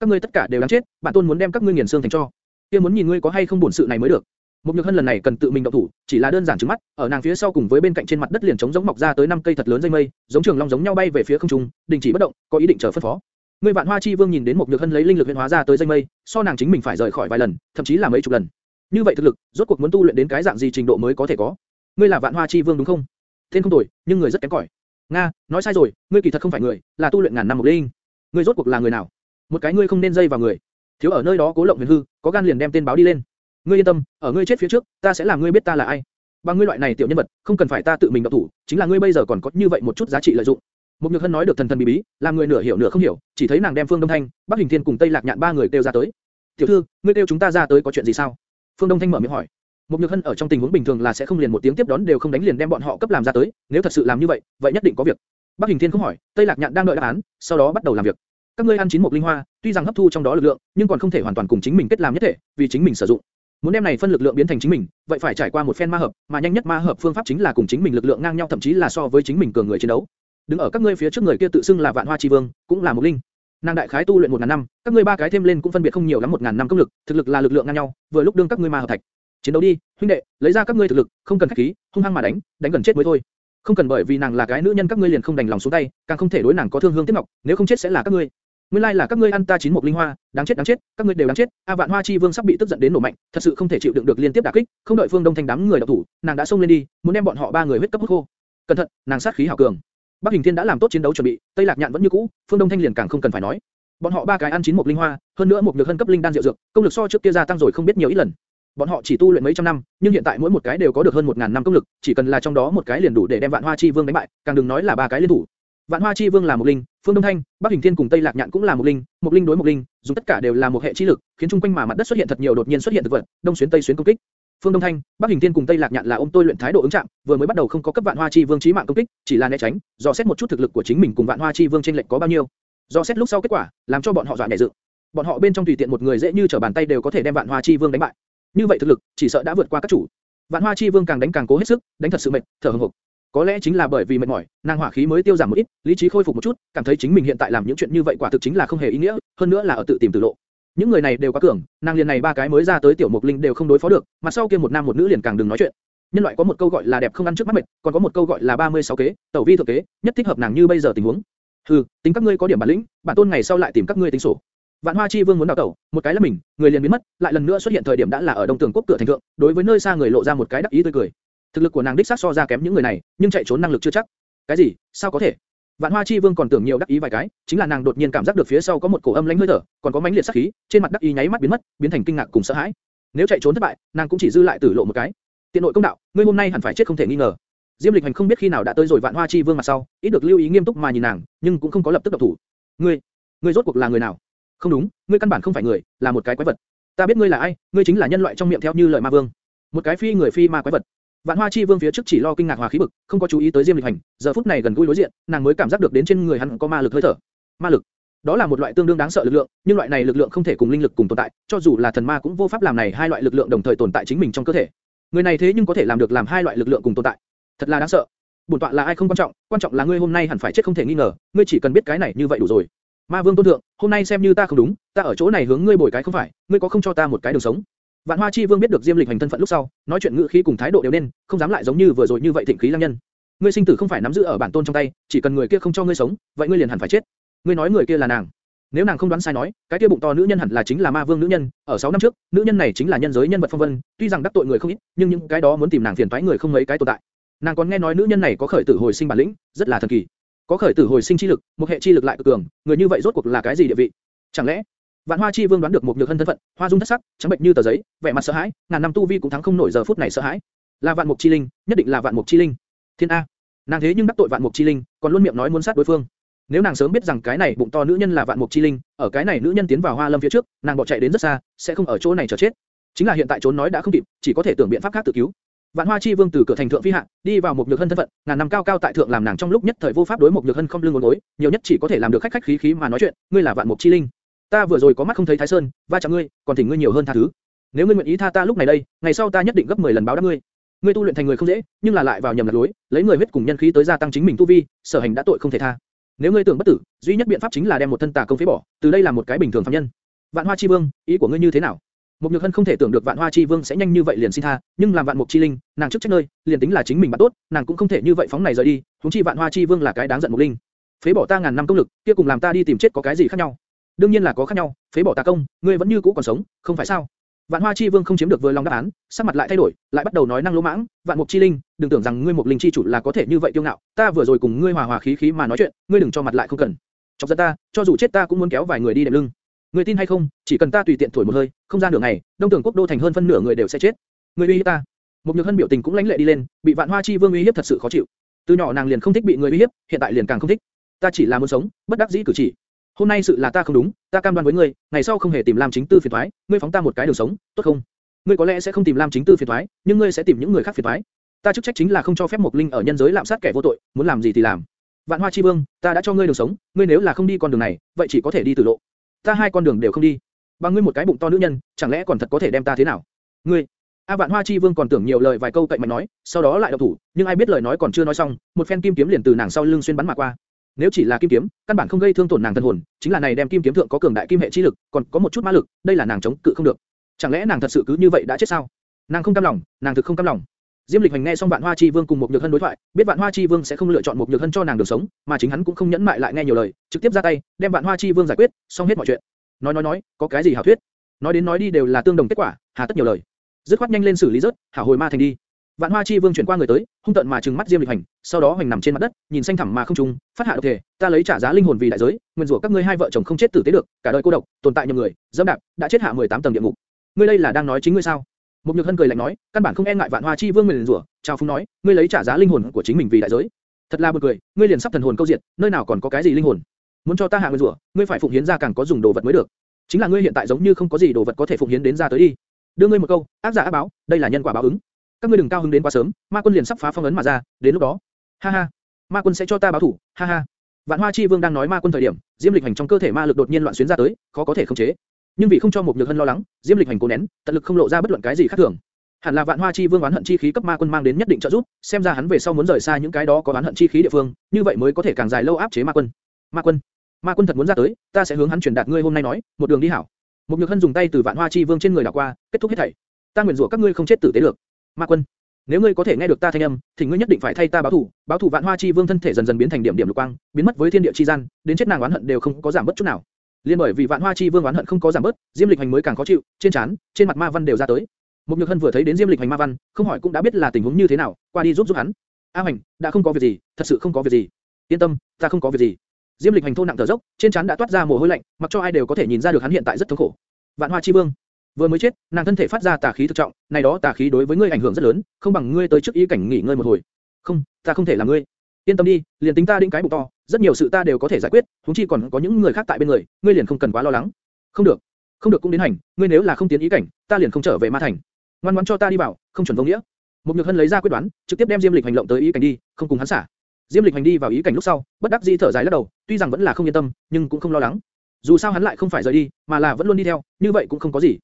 các ngươi tất cả đều đáng chết, bản tôn muốn đem các ngươi nghiền xương thành cho. Kia muốn nhìn ngươi có hay không bổn sự này mới được. Một nhược hân lần này cần tự mình động thủ, chỉ là đơn giản trừng mắt, ở nàng phía sau cùng với bên cạnh trên mặt đất liền chống giống mọc ra tới năm cây thật lớn dây mây, giống trường long giống nhau bay về phía không trung, đình chỉ bất động, có ý định chờ phân phó. Ngươi vạn hoa chi vương nhìn đến một nhược hân lấy linh lực luyện hóa ra tới dây mây, so nàng chính mình phải rời khỏi vài lần, thậm chí là mấy chục lần. Như vậy thực lực, rốt cuộc muốn tu luyện đến cái dạng gì trình độ mới có thể có? Ngươi là vạn hoa chi vương đúng không? Tên không tuổi nhưng người rất kém cỏi. Nga, nói sai rồi, ngươi kỳ thật không phải người, là tu luyện ngàn năm một linh. Ngươi rốt cuộc là người nào? Một cái ngươi không nên dây vào người. Thiếu ở nơi đó cố lộng huyền hư, có gan liền đem tên báo đi lên. Ngươi yên tâm, ở ngươi chết phía trước, ta sẽ làm ngươi biết ta là ai. Bằng ngươi loại này tiểu nhân vật, không cần phải ta tự mình động thủ, chính là ngươi bây giờ còn có như vậy một chút giá trị lợi dụng. Một Nhược Hân nói được thần thần bí bí, làm người nửa hiểu nửa không hiểu, chỉ thấy nàng đem Phương Đông Thanh, Bắc Hình Thiên cùng Tây Lạc Nhạn ba người kêu ra tới. "Tiểu thư, ngươi kêu chúng ta ra tới có chuyện gì sao?" Phương Đông Thanh mở miệng hỏi. Một Nhược Hân ở trong tình huống bình thường là sẽ không liền một tiếng tiếp đón đều không đánh liền đem bọn họ cấp làm ra tới, nếu thật sự làm như vậy, vậy nhất định có việc. Bắc Hình Thiên không hỏi, Tây Lạc Nhạn đang đợi đáp án, sau đó bắt đầu làm việc. Các ngươi ăn chín một linh hoa, tuy rằng hấp thu trong đó lực lượng, nhưng còn không thể hoàn toàn cùng chính mình kết làm nhất thể, vì chính mình sử dụng. Muốn đem này phân lực lượng biến thành chính mình, vậy phải trải qua một phen ma hợp, mà nhanh nhất ma hợp phương pháp chính là cùng chính mình lực lượng ngang nhau thậm chí là so với chính mình cường người chiến đấu. Đứng ở các ngươi phía trước người kia tự xưng là Vạn Hoa Chi Vương, cũng là một linh. Nàng đại khái tu luyện một ngàn năm, các ngươi ba cái thêm lên cũng phân biệt không nhiều lắm một ngàn năm công lực, thực lực là lực lượng ngang nhau, vừa lúc đương các ngươi ma hợp thạch. Chiến đấu đi, huynh đệ, lấy ra các ngươi thực lực, không cần khách khí, hung hăng mà đánh, đánh gần chết mới thôi. Không cần bởi vì nàng là cái nữ nhân các ngươi liền không đành lòng xuống tay, càng không thể đối nàng có thương hương tiếc ngọc, nếu không chết sẽ là các ngươi. Nguyên lai là các ngươi ăn ta chín một linh hoa, đáng chết đáng chết, các ngươi đều đáng chết. A Vạn Hoa Chi Vương sắp bị tức giận đến nổ mạnh, thật sự không thể chịu đựng được liên tiếp đả kích, không đợi Phương Đông Thanh đám người động thủ, nàng đã xông lên đi, muốn đem bọn họ ba người huyết cấp hút khô. Cẩn thận, nàng sát khí hảo cường. Bắc Hình Thiên đã làm tốt chiến đấu chuẩn bị, Tây Lạc Nhạn vẫn như cũ, Phương Đông Thanh liền càng không cần phải nói. Bọn họ ba cái ăn chín một linh hoa, hơn nữa một được hân cấp linh đan diệu dược, công lực so trước kia gia tăng rồi không biết nhiều ít lần. Bọn họ chỉ tu luyện mấy trăm năm, nhưng hiện tại mỗi một cái đều có được hơn một ngàn năm công lực, chỉ cần là trong đó một cái liền đủ để đem Vạn Hoa Chi Vương đánh bại, càng đừng nói là ba cái liên thủ. Vạn Hoa Chi Vương là một linh, Phương Đông Thanh, Bắc Hình Thiên cùng Tây Lạc Nhạn cũng là một linh, một linh đối một linh, dùng tất cả đều là một hệ chi lực, khiến chung quanh mà mặt đất xuất hiện thật nhiều đột nhiên xuất hiện thực vật, đông xuyến tây xuyến công kích. Phương Đông Thanh, Bắc Hình Thiên cùng Tây Lạc Nhạn là ôm tôi luyện thái độ ứng trạng, vừa mới bắt đầu không có cấp Vạn Hoa Chi Vương chí mạng công kích, chỉ là né tránh, dò xét một chút thực lực của chính mình cùng Vạn Hoa Chi Vương trên lệnh có bao nhiêu. Dò xét lúc sau kết quả, làm cho bọn họ dọa nhảy dựng. Bọn họ bên trong tùy tiện một người dễ như trở bàn tay đều có thể đem Vạn Hoa Chi Vương đánh bại. Như vậy thực lực, chỉ sợ đã vượt qua các chủ. Vạn Hoa Chi Vương càng đánh càng cố hết sức, đánh thật sự mệt, thở hổn hộc. Có lẽ chính là bởi vì mệt mỏi, nàng hỏa khí mới tiêu giảm một ít, lý trí khôi phục một chút, cảm thấy chính mình hiện tại làm những chuyện như vậy quả thực chính là không hề ý nghĩa, hơn nữa là ở tự tìm tử lộ. Những người này đều quá cường, nàng liền này ba cái mới ra tới tiểu mục linh đều không đối phó được, mặt sau kia một nam một nữ liền càng đừng nói chuyện. Nhân loại có một câu gọi là đẹp không ăn trước mắt mệt, còn có một câu gọi là 36 kế, tẩu vi thượng kế, nhất thích hợp nàng như bây giờ tình huống. Hừ, tính các ngươi có điểm bản lĩnh, bản tôn ngày sau lại tìm các ngươi tính sổ. Vạn Hoa Chi Vương muốn đào tẩu, một cái là mình, người liền biến mất, lại lần nữa xuất hiện thời điểm đã là ở Đông Tường Quốc cửa thành thượng, đối với nơi xa người lộ ra một cái đắc ý tươi cười. Thực lực của nàng đích xác so ra kém những người này, nhưng chạy trốn năng lực chưa chắc. Cái gì? Sao có thể? Vạn Hoa Chi Vương còn tưởng nhiều đắc ý vài cái, chính là nàng đột nhiên cảm giác được phía sau có một cổ âm lãnh hơi thở, còn có mãnh liệt sát khí, trên mặt đắc ý nháy mắt biến mất, biến thành kinh ngạc cùng sợ hãi. Nếu chạy trốn thất bại, nàng cũng chỉ dư lại tử lộ một cái. Tiện nội công đạo, ngươi hôm nay hẳn phải chết không thể nghi ngờ. Diêm Lịch Hành không biết khi nào đã tới rồi Vạn Hoa Chi Vương mặt sau, ít được lưu ý nghiêm túc mà nhìn nàng, nhưng cũng không có lập tức động thủ. Ngươi, ngươi rốt cuộc là người nào? Không đúng, ngươi căn bản không phải người, là một cái quái vật. Ta biết ngươi là ai, ngươi chính là nhân loại trong miệng theo như lời ma vương, một cái phi người phi ma quái vật. Vạn Hoa Chi Vương phía trước chỉ lo kinh ngạc hòa khí bực, không có chú ý tới Diêm Lịch Hành, giờ phút này gần gũi đối diện, nàng mới cảm giác được đến trên người hắn có ma lực hơi thở. Ma lực, đó là một loại tương đương đáng sợ lực lượng, nhưng loại này lực lượng không thể cùng linh lực cùng tồn tại, cho dù là thần ma cũng vô pháp làm này hai loại lực lượng đồng thời tồn tại chính mình trong cơ thể. Người này thế nhưng có thể làm được làm hai loại lực lượng cùng tồn tại, thật là đáng sợ. Bổn tọa là ai không quan trọng, quan trọng là ngươi hôm nay hẳn phải chết không thể nghi ngờ, ngươi chỉ cần biết cái này như vậy đủ rồi. Ma Vương tôn thượng, hôm nay xem như ta không đúng, ta ở chỗ này hướng ngươi bồi cái không phải, ngươi có không cho ta một cái đường sống. Vạn Hoa Chi Vương biết được Diêm Lịch hành thân phận lúc sau, nói chuyện ngữ khí cùng thái độ đều nên, không dám lại giống như vừa rồi như vậy thịnh khí lăng nhân. Ngươi sinh tử không phải nắm giữ ở bản tôn trong tay, chỉ cần người kia không cho ngươi sống, vậy ngươi liền hẳn phải chết. Ngươi nói người kia là nàng. Nếu nàng không đoán sai nói, cái kia bụng to nữ nhân hẳn là chính là Ma Vương nữ nhân, ở 6 năm trước, nữ nhân này chính là nhân giới nhân vật phong vân, tuy rằng đắc tội người không ít, nhưng những cái đó muốn tìm nàng phiền toái người không mấy cái tồn tại. Nàng còn nghe nói nữ nhân này có khởi tử hồi sinh bản lĩnh, rất là thần kỳ. Có khởi tử hồi sinh chi lực, một hệ chi lực lại cực cường, người như vậy rốt cuộc là cái gì địa vị? Chẳng lẽ Vạn Hoa Chi Vương đoán được một nhược hân thân phận, hoa dung thất sắc, trắng bệch như tờ giấy, vẻ mặt sợ hãi, ngàn năm tu vi cũng thắng không nổi giờ phút này sợ hãi. Là Vạn Mục Chi Linh, nhất định là Vạn Mục Chi Linh. Thiên A, nàng thế nhưng đắc tội Vạn Mục Chi Linh, còn luôn miệng nói muốn sát đối phương. Nếu nàng sớm biết rằng cái này bụng to nữ nhân là Vạn Mục Chi Linh, ở cái này nữ nhân tiến vào Hoa Lâm phía trước, nàng bỏ chạy đến rất xa, sẽ không ở chỗ này chờ chết. Chính là hiện tại trốn nói đã không kịp, chỉ có thể tưởng biện pháp khác tự cứu. Vạn Hoa Chi Vương từ cửa thành thượng phi hạ, đi vào một nhược hân thân phận, ngàn năm cao cao tại thượng làm nàng trong lúc nhất thời vô pháp đối một nhược hân không lưng ngốn gối, nhiều nhất chỉ có thể làm được khách khách khí khí mà nói chuyện, ngươi là Vạn Mục Chi Linh. Ta vừa rồi có mắt không thấy Thái Sơn, va chạm ngươi, còn thỉnh ngươi nhiều hơn tha thứ. Nếu ngươi nguyện ý tha ta lúc này đây, ngày sau ta nhất định gấp 10 lần báo đáp ngươi. Ngươi tu luyện thành người không dễ, nhưng là lại vào nhầm lạc lối, lấy người huyết cùng nhân khí tới gia tăng chính mình tu vi, sở hành đã tội không thể tha. Nếu ngươi tưởng bất tử, duy nhất biện pháp chính là đem một thân tà công phế bỏ, từ đây làm một cái bình thường phàm nhân. Vạn Hoa Chi Vương, ý của ngươi như thế nào? Một Nhược Hân không thể tưởng được Vạn Hoa Chi Vương sẽ nhanh như vậy liền xin tha, nhưng làm Vạn Mục Chi Linh, nàng trước trách nơi, liền tính là chính mình bạn tốt, nàng cũng không thể như vậy phóng này rời đi, huống chi Vạn Hoa Chi Vương là cái đáng giận Mục Linh. Phế bỏ ta ngàn năm công lực, kia cùng làm ta đi tìm chết có cái gì khác nhau? Đương nhiên là có khác nhau, phế bỏ tà công, ngươi vẫn như cũ còn sống, không phải sao? Vạn Hoa Chi Vương không chiếm được vừa lòng đáp án, sắc mặt lại thay đổi, lại bắt đầu nói năng lỗ mãng, Vạn Mục Chi Linh, đừng tưởng rằng ngươi một linh chi chủ là có thể như vậy kiêu ngạo, ta vừa rồi cùng ngươi hòa hòa khí khí mà nói chuyện, ngươi đừng cho mặt lại không cần. Chọc giận ta, cho dù chết ta cũng muốn kéo vài người đi đệm lưng. Ngươi tin hay không, chỉ cần ta tùy tiện thổi một hơi, không gian nửa ngày, Đông Tưởng Quốc đô thành hơn phân nửa người đều sẽ chết. Ngươi uy hiếp ta. Mục nhược hân biểu tình cũng lãnh lệ đi lên, bị Vạn Hoa Chi Vương uy hiếp thật sự khó chịu. Từ nhỏ nàng liền không thích bị người uy hiếp, hiện tại liền càng không thích. Ta chỉ là muốn sống, bất đắc dĩ cử chỉ. Hôm nay sự là ta không đúng, ta cam đoan với ngươi, ngày sau không hề tìm Lam Chính Tư phiền toái, ngươi phóng ta một cái đường sống, tốt không? Ngươi có lẽ sẽ không tìm Lam Chính Tư phiền toái, nhưng ngươi sẽ tìm những người khác phiền toái. Ta chức trách chính là không cho phép Mộc Linh ở nhân giới lạm sát kẻ vô tội, muốn làm gì thì làm. Vạn Hoa Chi Vương, ta đã cho ngươi đường sống, ngươi nếu là không đi con đường này, vậy chỉ có thể đi tử lộ. Ta hai con đường đều không đi. Bằng ngươi một cái bụng to nữ nhân, chẳng lẽ còn thật có thể đem ta thế nào? Ngươi, A Vạn Hoa Chi Vương còn tưởng nhiều lời vài câu cậy mạnh nói, sau đó lại động thủ, nhưng ai biết lời nói còn chưa nói xong, một phen kim kiếm liền từ nàng sau lưng xuyên bắn mà qua. Nếu chỉ là kim kiếm, căn bản không gây thương tổn nàng thần hồn, chính là này đem kim kiếm thượng có cường đại kim hệ chi lực, còn có một chút ma lực, đây là nàng chống cự không được. Chẳng lẽ nàng thật sự cứ như vậy đã chết sao? Nàng không cam lòng, nàng thực không cam lòng. Diêm Lịch Hành nghe xong Vạn Hoa Chi Vương cùng một Nhược Hân đối thoại, biết Vạn Hoa Chi Vương sẽ không lựa chọn một Nhược Hân cho nàng được sống, mà chính hắn cũng không nhẫn mại lại nghe nhiều lời, trực tiếp ra tay, đem Vạn Hoa Chi Vương giải quyết, xong hết mọi chuyện. Nói nói nói, có cái gì hảo thuyết? Nói đến nói đi đều là tương đồng kết quả, hà tất nhiều lời. Dứt khoát nhanh lên xử lý rớt, hảo hồi ma thành đi. Vạn Hoa Chi Vương chuyển qua người tới, hung tận mà trừng mắt Diêm Lịch Hành, sau đó hoành nằm trên mặt đất, nhìn xanh thẳm mà không trùng, phát hạ độc thể, ta lấy trả giá linh hồn vì đại giới, nguyên rủa các ngươi hai vợ chồng không chết tử tế được, cả đời cô độc, tồn tại nhầm người, dẫm đạp, đã chết hạ 18 tầng địa ngục. Ngươi đây là đang nói chính ngươi sao? Mục Nhược Hân cười lạnh nói, căn bản không e ngại Vạn Hoa Chi Vương nguyền rủa, chào phúng nói, ngươi lấy trả giá linh hồn của chính mình vì đại giới. Thật là buồn cười, ngươi liền sắp thần hồn câu diệt, nơi nào còn có cái gì linh hồn? Muốn cho ta hạ nguyên rủa, ngươi phải phụng hiến ra càng có dùng đồ vật mới được. Chính là ngươi hiện tại giống như không có gì đồ vật có thể phụng hiến đến ra tới đi. Đưa ngươi một câu, ác giả ác báo, đây là nhân quả báo ứng. Các ngươi đừng cao hứng đến quá sớm, ma quân liền sắp phá phong ấn mà ra, đến lúc đó, ha ha, ma quân sẽ cho ta báo thủ, ha ha. Vạn Hoa Chi Vương đang nói ma quân thời điểm, Diêm Lịch Hành trong cơ thể ma lực đột nhiên loạn xuyến ra tới, khó có thể khống chế. Nhưng vì không cho một nhược hân lo lắng, Diêm Lịch Hành cố nén, tận lực không lộ ra bất luận cái gì khác thường. Hẳn là Vạn Hoa Chi Vương oán hận chi khí cấp ma quân mang đến nhất định trợ giúp, xem ra hắn về sau muốn rời xa những cái đó có oán hận chi khí địa phương, như vậy mới có thể càng dài lâu áp chế ma quân. Ma quân, ma quân thật muốn ra tới, ta sẽ hướng hắn truyền đạt ngươi hôm nay nói, một đường đi hảo. Một nhược hân dùng tay từ Vạn Hoa Chi Vương trên người đảo qua, kết thúc hết thảy. Ta nguyện rủa các ngươi không chết tử tế được. Ma quân, nếu ngươi có thể nghe được ta thanh âm, thì ngươi nhất định phải thay ta báo thù. Báo thù Vạn Hoa Chi Vương thân thể dần dần biến thành điểm điểm lục quang, biến mất với thiên địa chi gian, đến chết nàng oán hận đều không có giảm bớt chút nào. Liên bởi vì Vạn Hoa Chi Vương oán hận không có giảm bớt, Diêm Lịch Hành mới càng khó chịu, trên trán, trên mặt ma văn đều ra tới. Mục Nhược Hân vừa thấy đến Diêm Lịch Hành ma văn, không hỏi cũng đã biết là tình huống như thế nào, qua đi giúp giúp hắn. A Hành, đã không có việc gì, thật sự không có việc gì. Yên tâm, ta không có việc gì. Diêm Lịch Hành thô nặng thở dốc, trên trán đã toát ra mồ hôi lạnh, mặc cho ai đều có thể nhìn ra được hắn hiện tại rất thống khổ. Vạn Hoa Chi Vương, vừa mới chết, nàng thân thể phát ra tà khí thực trọng, này đó tà khí đối với ngươi ảnh hưởng rất lớn, không bằng ngươi tới trước ý cảnh nghỉ ngơi một hồi. Không, ta không thể làm ngươi. Yên tâm đi, liền tính ta định cái bụng to, rất nhiều sự ta đều có thể giải quyết, huống chi còn có những người khác tại bên người, ngươi liền không cần quá lo lắng. Không được, không được cũng đến hành, ngươi nếu là không tiến ý cảnh, ta liền không trở về ma thành. Ngoan ngoãn cho ta đi vào, không chuẩn vô nghĩa. mục nhược hân lấy ra quyết đoán, trực tiếp đem Diêm Lịch hành động tới ý cảnh đi, không cùng hắn xả. Diêm Lịch hành đi vào ý cảnh lúc sau, bất đắc dĩ thở dài lắc đầu, tuy rằng vẫn là không yên tâm, nhưng cũng không lo lắng. Dù sao hắn lại không phải rời đi, mà là vẫn luôn đi theo, như vậy cũng không có gì.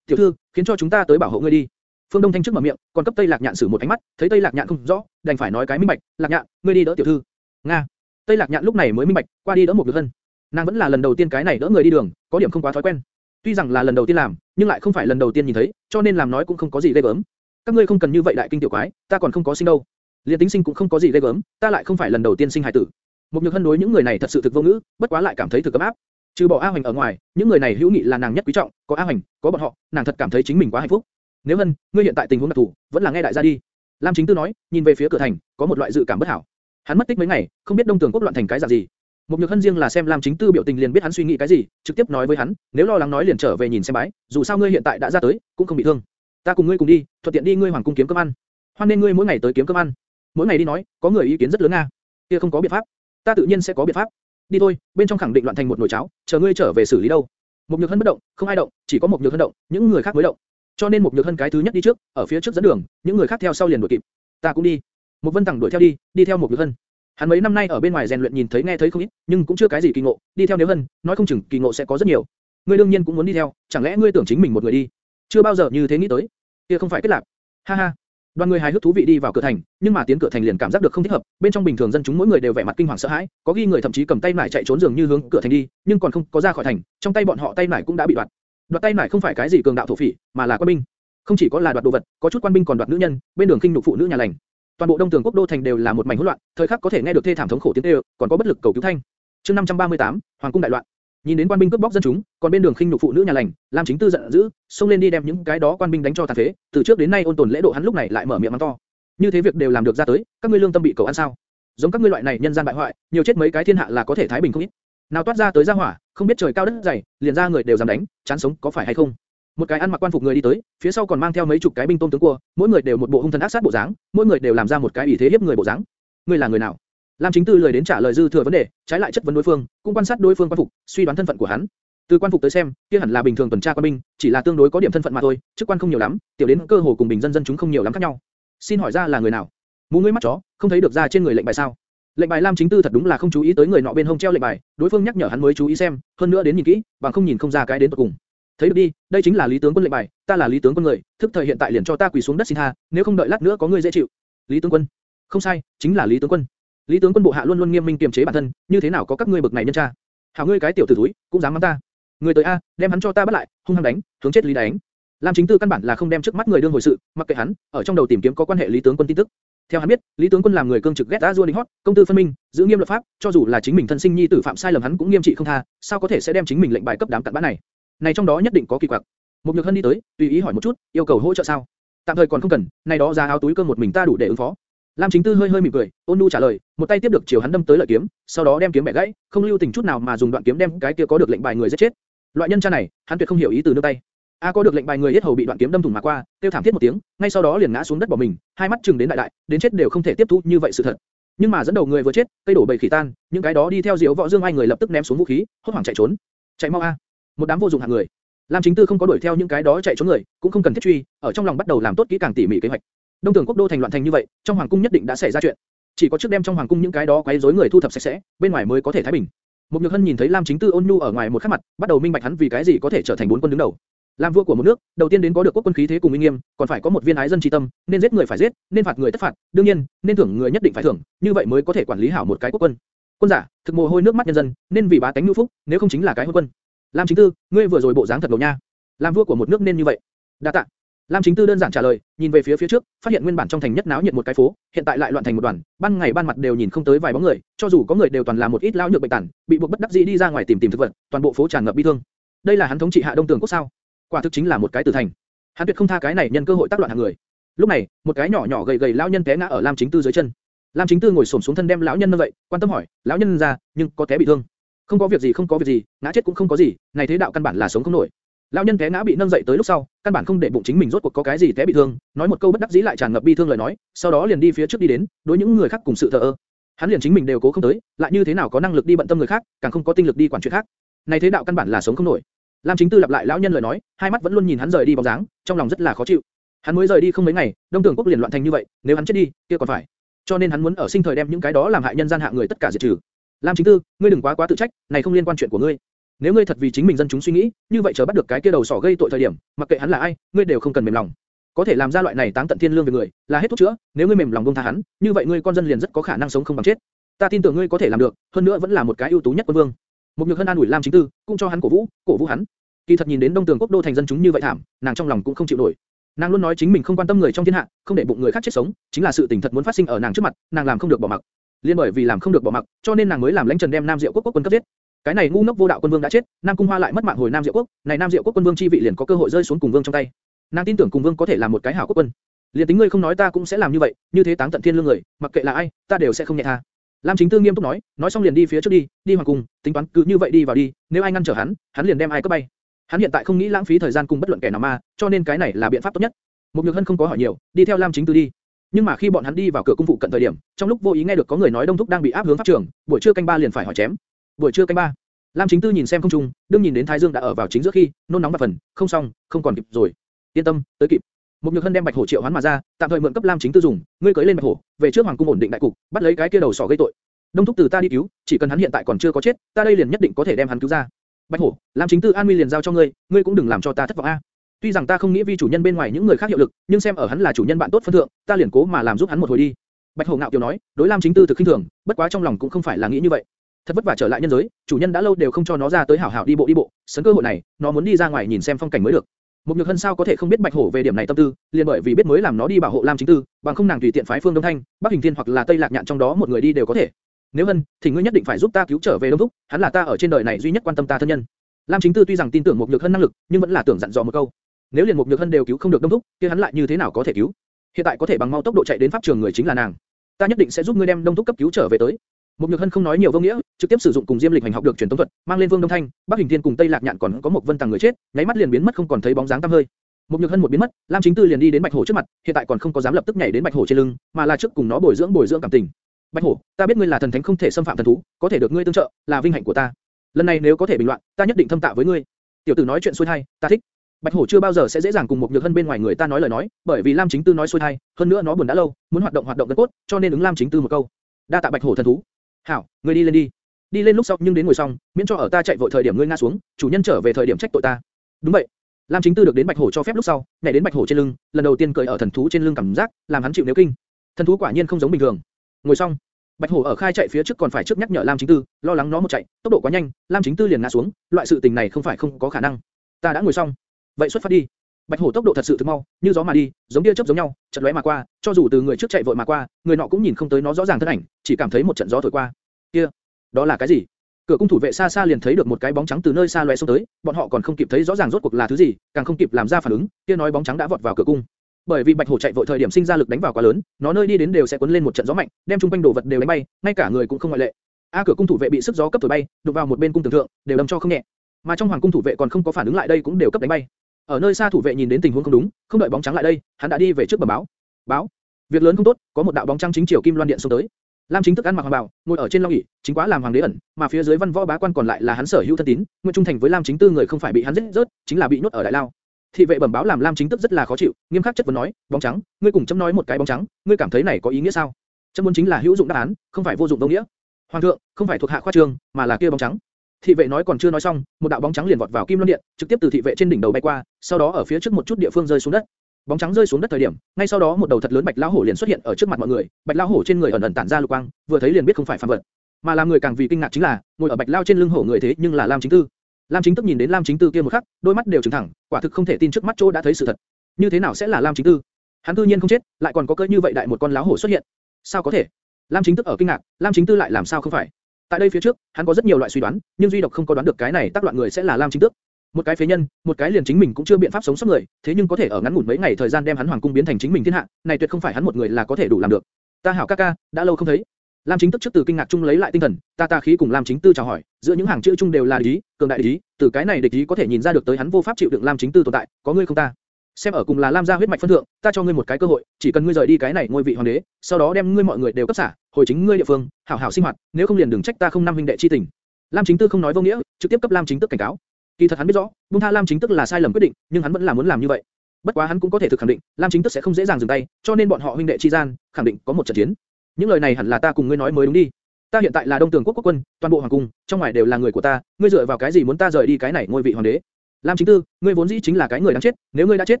Tiểu thư, khiến cho chúng ta tới bảo hộ ngươi đi. Phương Đông Thanh trước mở miệng, còn cấp Tây Lạc Nhạn sử một ánh mắt, thấy Tây Lạc Nhạn không rõ, đành phải nói cái minh bạch, Lạc Nhạn, ngươi đi đỡ tiểu thư. Nga. Tây Lạc Nhạn lúc này mới minh bạch, qua đi đỡ một nhược thân. Nàng vẫn là lần đầu tiên cái này đỡ người đi đường, có điểm không quá thói quen. Tuy rằng là lần đầu tiên làm, nhưng lại không phải lần đầu tiên nhìn thấy, cho nên làm nói cũng không có gì ghê gớm. Các ngươi không cần như vậy đại kinh tiểu quái, ta còn không có sinh đâu. Liên tính sinh cũng không có gì ghê gớm, ta lại không phải lần đầu tiên sinh hài tử. Một nhược hân đối những người này thật sự thực vô ngữ, bất quá lại cảm thấy thực cấm áp. Trừ bỏ A Hoành ở ngoài, những người này hữu nghị là nàng nhất quý trọng, có A Hoành, có bọn họ, nàng thật cảm thấy chính mình quá hạnh phúc. Nếu Hân, ngươi hiện tại tình huống đặc thù, vẫn là nghe đại gia đi. Lam Chính Tư nói, nhìn về phía cửa thành, có một loại dự cảm bất hảo. Hắn mất tích mấy ngày, không biết Đông Tường quốc loạn thành cái dạng gì. Một nhược hân riêng là xem Lam Chính Tư biểu tình liền biết hắn suy nghĩ cái gì, trực tiếp nói với hắn, nếu lo lắng nói liền trở về nhìn xem bái, dù sao ngươi hiện tại đã ra tới, cũng không bị thương. Ta cùng ngươi cùng đi, thuận tiện đi ngươi hoàng cung kiếm cơm ăn. Hoan nên ngươi mỗi ngày tới kiếm cơm ăn. Mỗi ngày đi nói, có người ý kiến rất lớn a. Kia không có biện pháp. Ta tự nhiên sẽ có biện pháp. Đi thôi, bên trong khẳng định loạn thành một nồi cháo, chờ ngươi trở về xử lý đâu. Một nhược hân bất động, không ai động, chỉ có một nhược hân động, những người khác mới động. Cho nên một nhược hân cái thứ nhất đi trước, ở phía trước dẫn đường, những người khác theo sau liền đuổi kịp. Ta cũng đi. Một vân thẳng đuổi theo đi, đi theo một nhược hân. Hắn mấy năm nay ở bên ngoài rèn luyện nhìn thấy nghe thấy không ít, nhưng cũng chưa cái gì kỳ ngộ, đi theo nếu hân, nói không chừng kỳ ngộ sẽ có rất nhiều. Ngươi đương nhiên cũng muốn đi theo, chẳng lẽ ngươi tưởng chính mình một người đi? Chưa bao giờ như thế nghĩ tới. Kia không phải kết lạc. Ha ha. Đoàn người hài hước thú vị đi vào cửa thành, nhưng mà tiến cửa thành liền cảm giác được không thích hợp, bên trong bình thường dân chúng mỗi người đều vẻ mặt kinh hoàng sợ hãi, có ghi người thậm chí cầm tay nải chạy trốn dường như hướng cửa thành đi, nhưng còn không có ra khỏi thành, trong tay bọn họ tay nải cũng đã bị đoạt. Đoạt tay nải không phải cái gì cường đạo thổ phỉ, mà là quan binh. Không chỉ có là đoạt đồ vật, có chút quan binh còn đoạt nữ nhân, bên đường kinh nhục phụ nữ nhà lành. Toàn bộ Đông Tường quốc đô thành đều là một mảnh hỗn loạn, thời khắc có thể nghe được thê thảm thống khổ tiếng kêu, còn có bất lực cầu cứu thanh. Chương 538, Hoàng cung đại loạn. Nhìn đến quan binh cướp bóc dân chúng, còn bên đường khinh nhục phụ nữ nhà lành, Lam Chính Tư giận dữ, xông lên đi đem những cái đó quan binh đánh cho tàn phế. Từ trước đến nay ôn tồn lễ độ hắn lúc này lại mở miệng mắng to. Như thế việc đều làm được ra tới, các ngươi lương tâm bị cầu ăn sao? Giống các ngươi loại này nhân gian bại hoại, nhiều chết mấy cái thiên hạ là có thể thái bình không ít. Nào toát ra tới ra hỏa, không biết trời cao đất dày, liền ra người đều dám đánh, chán sống có phải hay không? Một cái ăn mặc quan phục người đi tới, phía sau còn mang theo mấy chục cái binh tôm tướng cua, mỗi người đều một bộ hung thần ác sát bộ dáng, mỗi người đều làm ra một cái ủy thế hiếp người bộ dáng. Ngươi là người nào? Lam Chính Tư lời đến trả lời dư thừa vấn đề, trái lại chất vấn đối phương, cũng quan sát đối phương quan phục, suy đoán thân phận của hắn. Từ quan phục tới xem, kia hẳn là bình thường tuần tra quan binh, chỉ là tương đối có điểm thân phận mà thôi, chức quan không nhiều lắm, tiểu đến cơ hồ cùng bình dân dân chúng không nhiều lắm khác nhau. Xin hỏi ra là người nào? Mù ngươi mắt chó, không thấy được ra trên người lệnh bài sao? Lệnh bài Lam Chính Tư thật đúng là không chú ý tới người nọ bên hông treo lệnh bài, đối phương nhắc nhở hắn mới chú ý xem, hơn nữa đến nhìn kỹ, bằng không nhìn không ra cái đến tận cùng. Thấy được đi, đây chính là Lý tướng quân lệnh bài, ta là Lý tướng quân người, thức thời hiện tại liền cho ta quỳ xuống đất xin tha, nếu không đợi lát nữa có người dễ chịu. Lý tướng quân, không sai, chính là Lý tướng quân. Lý tướng quân bộ hạ luôn luôn nghiêm minh kiềm chế bản thân, như thế nào có các ngươi bực này nhân tra? Hảo ngươi cái tiểu tử thúi, cũng dám mắng ta. Người tới a, đem hắn cho ta bắt lại, hung hăng đánh, hướng chết Lý đánh. Lam Chính Tư căn bản là không đem trước mắt người đương hồi sự, mặc kệ hắn, ở trong đầu tìm kiếm có quan hệ Lý tướng quân tin tức. Theo hắn biết, Lý tướng quân làm người cương trực ghét A Duan Hot, công tư phân minh, giữ nghiêm luật pháp, cho dù là chính mình thân sinh nhi tử phạm sai lầm hắn cũng nghiêm trị không tha, sao có thể sẽ đem chính mình lệnh bài cấp đám cặn bã này? Này trong đó nhất định có kỳ quặc. Một Nhược Hân đi tới, tùy ý hỏi một chút, yêu cầu hỗ trợ sao? Tạm thời còn không cần, này đó ra áo túi cơm một mình ta đủ để ứng phó. Lam Chính Tư hơi hơi mỉm cười, ôn nhu trả lời, một tay tiếp được chiều hắn đâm tới lợi kiếm, sau đó đem kiếm bẻ gãy, không lưu tình chút nào mà dùng đoạn kiếm đem cái kia có được lệnh bài người giết chết. Loại nhân cha này, hắn tuyệt không hiểu ý từ nương tay. A có được lệnh bài người giết hầu bị đoạn kiếm đâm thủng mà qua, tiêu thảm thiết một tiếng, ngay sau đó liền ngã xuống đất bỏ mình, hai mắt chừng đến đại đại, đến chết đều không thể tiếp thu như vậy sự thật. Nhưng mà dẫn đầu người vừa chết, cây đổ bầy khỉ tan, những cái đó đi theo diếu võ dương ai người lập tức ném xuống vũ khí, hốt hoảng chạy trốn. Chạy mau a! Một đám vô dụng hạng người. Lam Chính Tư không có đuổi theo những cái đó chạy trốn người, cũng không cần thiết truy, ở trong lòng bắt đầu làm tốt kỹ càng tỉ mỉ kế hoạch. Đông Tưởng quốc đô thành loạn thành như vậy, trong hoàng cung nhất định đã xảy ra chuyện. Chỉ có trước đem trong hoàng cung những cái đó quấy rối người thu thập sạch sẽ, bên ngoài mới có thể thái bình. Mục Nhược Hân nhìn thấy Lam Chính Tư ôn nhu ở ngoài một khắc mặt, bắt đầu minh bạch hắn vì cái gì có thể trở thành bốn quân đứng đầu. Làm vua của một nước, đầu tiên đến có được quốc quân khí thế cùng uy nghiêm, còn phải có một viên ái dân tri tâm, nên giết người phải giết, nên phạt người tất phạt, đương nhiên, nên thưởng người nhất định phải thưởng, như vậy mới có thể quản lý hảo một cái quốc quân. Quân giả, thực mồ hôi nước mắt nhân dân, nên vì bá tánh nhu phúc, nếu không chính là cái hôn quân. Lam Chính Tư, ngươi vừa rồi bộ dáng thật ngầu nha. Làm vua của một nước nên như vậy. Đa tạ. Lam Chính Tư đơn giản trả lời, nhìn về phía phía trước, phát hiện nguyên bản trong thành nhất náo nhiệt một cái phố, hiện tại lại loạn thành một đoàn, ban ngày ban mặt đều nhìn không tới vài bóng người, cho dù có người đều toàn là một ít lão nhược bệnh tàn, bị buộc bất đắc dĩ đi ra ngoài tìm tìm thực vật, toàn bộ phố tràn ngập bi thương. Đây là hắn thống trị hạ Đông Tường quốc sao? Quả thực chính là một cái tử thành. Hắn tuyệt không tha cái này nhân cơ hội tác loạn hàng người. Lúc này, một cái nhỏ nhỏ gầy gầy lão nhân té ngã ở Lam Chính Tư dưới chân. Lam Chính Tư ngồi xổm xuống thân đem lão nhân nâng dậy, quan tâm hỏi, lão nhân ra, nhưng có té bị thương? Không có việc gì, không có việc gì, ngã chết cũng không có gì, này thế đạo căn bản là sống không nổi. Lão nhân té ngã bị nâng dậy tới lúc sau, căn bản không để bụng chính mình rốt cuộc có cái gì té bị thương, nói một câu bất đắc dĩ lại tràn ngập bi thương lời nói, sau đó liền đi phía trước đi đến, đối những người khác cùng sự thờ ơ. Hắn liền chính mình đều cố không tới, lại như thế nào có năng lực đi bận tâm người khác, càng không có tinh lực đi quản chuyện khác. Này thế đạo căn bản là sống không nổi. Lam Chính Tư lặp lại lão nhân lời nói, hai mắt vẫn luôn nhìn hắn rời đi bóng dáng, trong lòng rất là khó chịu. Hắn mới rời đi không mấy ngày, Đông Tưởng quốc liền loạn thành như vậy, nếu hắn chết đi, kia còn phải. Cho nên hắn muốn ở sinh thời đem những cái đó làm hại nhân gian hạ người tất cả diệt trừ. Lam Chính Tư, ngươi đừng quá quá tự trách, này không liên quan chuyện của ngươi. Nếu ngươi thật vì chính mình dân chúng suy nghĩ, như vậy chờ bắt được cái kia đầu sỏ gây tội thời điểm, mặc kệ hắn là ai, ngươi đều không cần mềm lòng. Có thể làm ra loại này táng tận thiên lương về người, là hết thuốc chữa. Nếu ngươi mềm lòng buông tha hắn, như vậy ngươi con dân liền rất có khả năng sống không bằng chết. Ta tin tưởng ngươi có thể làm được, hơn nữa vẫn là một cái ưu tú nhất quân vương. Một nhược hân an ủi Lam Chính Tư, cũng cho hắn cổ vũ, cổ vũ hắn. Kỳ thật nhìn đến Đông Tường quốc đô thành dân chúng như vậy thảm, nàng trong lòng cũng không chịu nổi. Nàng luôn nói chính mình không quan tâm người trong thiên hạ, không để bụng người khác chết sống, chính là sự tình thật muốn phát sinh ở nàng trước mặt, nàng làm không được bỏ mặc. Liên bởi vì làm không được bỏ mặc, cho nên nàng mới làm lãnh trần đem Nam Diệu quốc quốc quân cấp giết. Cái này ngu ngốc vô đạo quân vương đã chết, Nam Cung Hoa lại mất mạng hồi Nam Diệu quốc, này Nam Diệu quốc quân vương chi vị liền có cơ hội rơi xuống cùng vương trong tay. Nàng tin tưởng cùng vương có thể làm một cái hảo quốc quân. liền tính ngươi không nói ta cũng sẽ làm như vậy, như thế táng tận thiên lương người, mặc kệ là ai, ta đều sẽ không nhẹ tha. Lam Chính Tư nghiêm túc nói, nói xong liền đi phía trước đi, đi hoàng cung, tính toán cứ như vậy đi vào đi, nếu ai ngăn trở hắn, hắn liền đem ai cấp bay. Hắn hiện tại không nghĩ lãng phí thời gian cùng bất luận kẻ nào mà, cho nên cái này là biện pháp tốt nhất. Một Nhược Hân không có hỏi nhiều, đi theo Lam Chính Tư đi. Nhưng mà khi bọn hắn đi vào cửa cung phụ cận thời điểm, trong lúc vô ý nghe được có người nói Đông Thúc đang bị áp hướng pháp trường, buổi trưa canh ba liền phải hỏi chém. Buổi trưa canh ba. Lam Chính Tư nhìn xem không trung, đương nhìn đến Thái Dương đã ở vào chính giữa khi, nôn nóng và phần, không xong, không còn kịp rồi. Yên tâm, tới kịp. Một Nhược Hân đem Bạch Hổ triệu hoán mà ra, tạm thời mượn cấp Lam Chính Tư dùng, ngươi cưỡi lên Bạch Hổ, về trước hoàng cung ổn định đại cục, bắt lấy cái kia đầu sỏ gây tội. Đông thúc từ ta đi cứu, chỉ cần hắn hiện tại còn chưa có chết, ta đây liền nhất định có thể đem hắn cứu ra. Bạch Hổ, Lam Chính Tư an nguy liền giao cho ngươi, ngươi cũng đừng làm cho ta thất vọng a. Tuy rằng ta không nghĩ vi chủ nhân bên ngoài những người khác hiệu lực, nhưng xem ở hắn là chủ nhân bạn tốt phân thượng, ta liền cố mà làm giúp hắn một hồi đi. Bạch Hổ ngạo kiều nói, đối Lam Chính Tư thực khinh thường, bất quá trong lòng cũng không phải là nghĩ như vậy. Thật vất vả trở lại nhân giới, chủ nhân đã lâu đều không cho nó ra tới hảo hảo đi bộ đi bộ, sấn cơ hội này, nó muốn đi ra ngoài nhìn xem phong cảnh mới được. Một nhược hân sao có thể không biết Bạch Hổ về điểm này tâm tư, liền bởi vì biết mới làm nó đi bảo hộ Lam Chính Tư, bằng không nàng tùy tiện phái Phương Đông Thanh, Bắc Hình Thiên hoặc là Tây Lạc Nhạn trong đó một người đi đều có thể. Nếu hân, thì ngươi nhất định phải giúp ta cứu trở về Đông Thúc, hắn là ta ở trên đời này duy nhất quan tâm ta thân nhân. Lam Chính Tư tuy rằng tin tưởng một nhược hân năng lực, nhưng vẫn là tưởng dặn dò một câu. Nếu liền một nhược hân đều cứu không được Đông Thúc, kia hắn lại như thế nào có thể cứu? Hiện tại có thể bằng mau tốc độ chạy đến pháp trường người chính là nàng. Ta nhất định sẽ giúp ngươi đem Đông Thúc cấp cứu trở về tới. Một Nhược Hân không nói nhiều vô nghĩa, trực tiếp sử dụng cùng Diêm Lịch hành học được truyền tống thuật, mang lên Vương Đông Thanh, Bắc Hình Thiên cùng Tây Lạc Nhạn còn có một vân tàng người chết, nháy mắt liền biến mất không còn thấy bóng dáng tăm hơi. Một Nhược Hân một biến mất, Lam Chính Tư liền đi đến Bạch Hổ trước mặt, hiện tại còn không có dám lập tức nhảy đến Bạch Hổ trên lưng, mà là trước cùng nó bồi dưỡng bồi dưỡng cảm tình. Bạch Hổ, ta biết ngươi là thần thánh không thể xâm phạm thần thú, có thể được ngươi tương trợ, là vinh hạnh của ta. Lần này nếu có thể bình loạn, ta nhất định thâm tạ với ngươi. Tiểu tử nói chuyện xuôi hay, ta thích. Bạch Hổ chưa bao giờ sẽ dễ dàng cùng một nhược hân bên ngoài người ta nói lời nói, bởi vì Lam Chính Tư nói xuôi hay, hơn nữa nó buồn đã lâu, muốn hoạt động hoạt động gân cốt, cho nên ứng Lam Chính Tư một câu. Đa tạ Bạch Hổ thần thú. Hảo, ngươi đi lên đi. Đi lên lúc sau nhưng đến ngồi xong, miễn cho ở ta chạy vội thời điểm ngươi ngã xuống, chủ nhân trở về thời điểm trách tội ta. Đúng vậy. Lam Chính Tư được đến Bạch Hổ cho phép lúc sau, nhảy đến Bạch Hổ trên lưng, lần đầu tiên cởi ở thần thú trên lưng cảm giác, làm hắn chịu nếu kinh. Thần thú quả nhiên không giống bình thường. Ngồi xong, Bạch Hổ ở khai chạy phía trước còn phải trước nhắc nhở Lam Chính Tư, lo lắng nó một chạy, tốc độ quá nhanh, Lam Chính Tư liền ngã xuống, loại sự tình này không phải không có khả năng. Ta đã ngồi xong, vậy xuất phát đi. Bạch hổ tốc độ thật sự thực mau, như gió mà đi, giống tia chớp giống nhau, chợt lóe mà qua, cho dù từ người trước chạy vội mà qua, người nọ cũng nhìn không tới nó rõ ràng thân ảnh, chỉ cảm thấy một trận gió thổi qua. Kia, đó là cái gì? Cửa cung thủ vệ xa xa liền thấy được một cái bóng trắng từ nơi xa lóe xuống tới, bọn họ còn không kịp thấy rõ ràng rốt cuộc là thứ gì, càng không kịp làm ra phản ứng, kia nói bóng trắng đã vọt vào cửa cung. Bởi vì bạch hổ chạy vội thời điểm sinh ra lực đánh vào quá lớn, nó nơi đi đến đều sẽ cuốn lên một trận gió mạnh, đem trung quanh đồ vật đều đánh bay, ngay cả người cũng không ngoại lệ. A cửa cung thủ vệ bị sức gió cấp thổi bay, đụng vào một bên cung tường thượng, đều đâm cho không nhẹ. Mà trong hoàng cung thủ vệ còn không có phản ứng lại đây cũng đều cấp đánh bay. Ở nơi xa thủ vệ nhìn đến tình huống không đúng, không đợi bóng trắng lại đây, hắn đã đi về trước bẩm báo. Báo, việc lớn không tốt, có một đạo bóng trắng chính chiều kim loan điện xuống tới. Lam Chính Tức ăn mặc hoàng bào, ngồi ở trên long ỷ, chính quá làm hoàng đế ẩn, mà phía dưới văn võ bá quan còn lại là hắn sở hữu thân tín, nguyện trung thành với Lam Chính Tư người không phải bị hắn giết rớt, chính là bị nhốt ở đại lao. Thị vệ bẩm báo làm Lam Chính Tức rất là khó chịu, nghiêm khắc chất vấn nói, bóng trắng, ngươi cùng chấm nói một cái bóng trắng, ngươi cảm thấy này có ý nghĩa sao? Chấm muốn chính là hữu dụng đáp án, không phải vô dụng vô nghĩa. Hoàng thượng, không phải thuộc hạ khoa trương, mà là kia bóng trắng. Thị vệ nói còn chưa nói xong, một đạo bóng trắng liền vọt vào kim luân điện, trực tiếp từ thị vệ trên đỉnh đầu bay qua, sau đó ở phía trước một chút địa phương rơi xuống đất. Bóng trắng rơi xuống đất thời điểm, ngay sau đó một đầu thật lớn bạch lão hổ liền xuất hiện ở trước mặt mọi người, bạch lão hổ trên người ẩn ẩn tản ra lục quang, vừa thấy liền biết không phải phàm vật. Mà làm người càng vì kinh ngạc chính là, ngồi ở bạch lão trên lưng hổ người thế nhưng là Lam Chính Tư. Lam Chính Tức nhìn đến Lam Chính Tư kia một khắc, đôi mắt đều trừng thẳng, quả thực không thể tin trước mắt chỗ đã thấy sự thật. Như thế nào sẽ là Lam Chính Tư? Hắn tự nhiên không chết, lại còn có cơ như vậy đại một con lão hổ xuất hiện. Sao có thể? Lam Chính Tức ở kinh ngạc, Lam Chính Tư lại làm sao không phải? Tại đây phía trước, hắn có rất nhiều loại suy đoán, nhưng duy độc không có đoán được cái này tác loạn người sẽ là Lam Chính Tước. Một cái phế nhân, một cái liền chính mình cũng chưa biện pháp sống sót người, thế nhưng có thể ở ngắn ngủn mấy ngày thời gian đem hắn hoàng cung biến thành chính mình thiên hạ, này tuyệt không phải hắn một người là có thể đủ làm được. Ta hảo ca ca, đã lâu không thấy. Lam Chính Tức trước từ kinh ngạc chung lấy lại tinh thần, ta ta khí cùng Lam Chính Tư chào hỏi, giữa những hàng chữ chung đều là địch ý, cường đại địch ý, từ cái này địch ý có thể nhìn ra được tới hắn vô pháp chịu đựng Lam Chính Tư tồn tại, có ngươi không ta. Xem ở cùng là Lam gia huyết mạch phân thượng, ta cho ngươi một cái cơ hội, chỉ cần ngươi rời đi cái này ngôi vị hoàng đế, sau đó đem ngươi mọi người đều cấp xả, hồi chính ngươi địa phương, hảo hảo sinh hoạt, nếu không liền đừng trách ta không năm huynh đệ chi tình. Lam Chính Tư không nói vô nghĩa, trực tiếp cấp Lam Chính Tức cảnh cáo. Kỳ thật hắn biết rõ, buông tha Lam Chính Tức là sai lầm quyết định, nhưng hắn vẫn là muốn làm như vậy. Bất quá hắn cũng có thể thực khẳng định, Lam Chính Tức sẽ không dễ dàng dừng tay, cho nên bọn họ huynh đệ chi gian, khẳng định có một trận chiến. Những lời này hẳn là ta cùng ngươi nói mới đúng đi. Ta hiện tại là Đông Tường quốc quốc quân, toàn bộ hoàng cung, trong ngoài đều là người của ta, ngươi dựa vào cái gì muốn ta rời đi cái này ngôi vị hoàng đế? Lam Chính Tư, ngươi vốn dĩ chính là cái người đáng chết, nếu ngươi đã chết,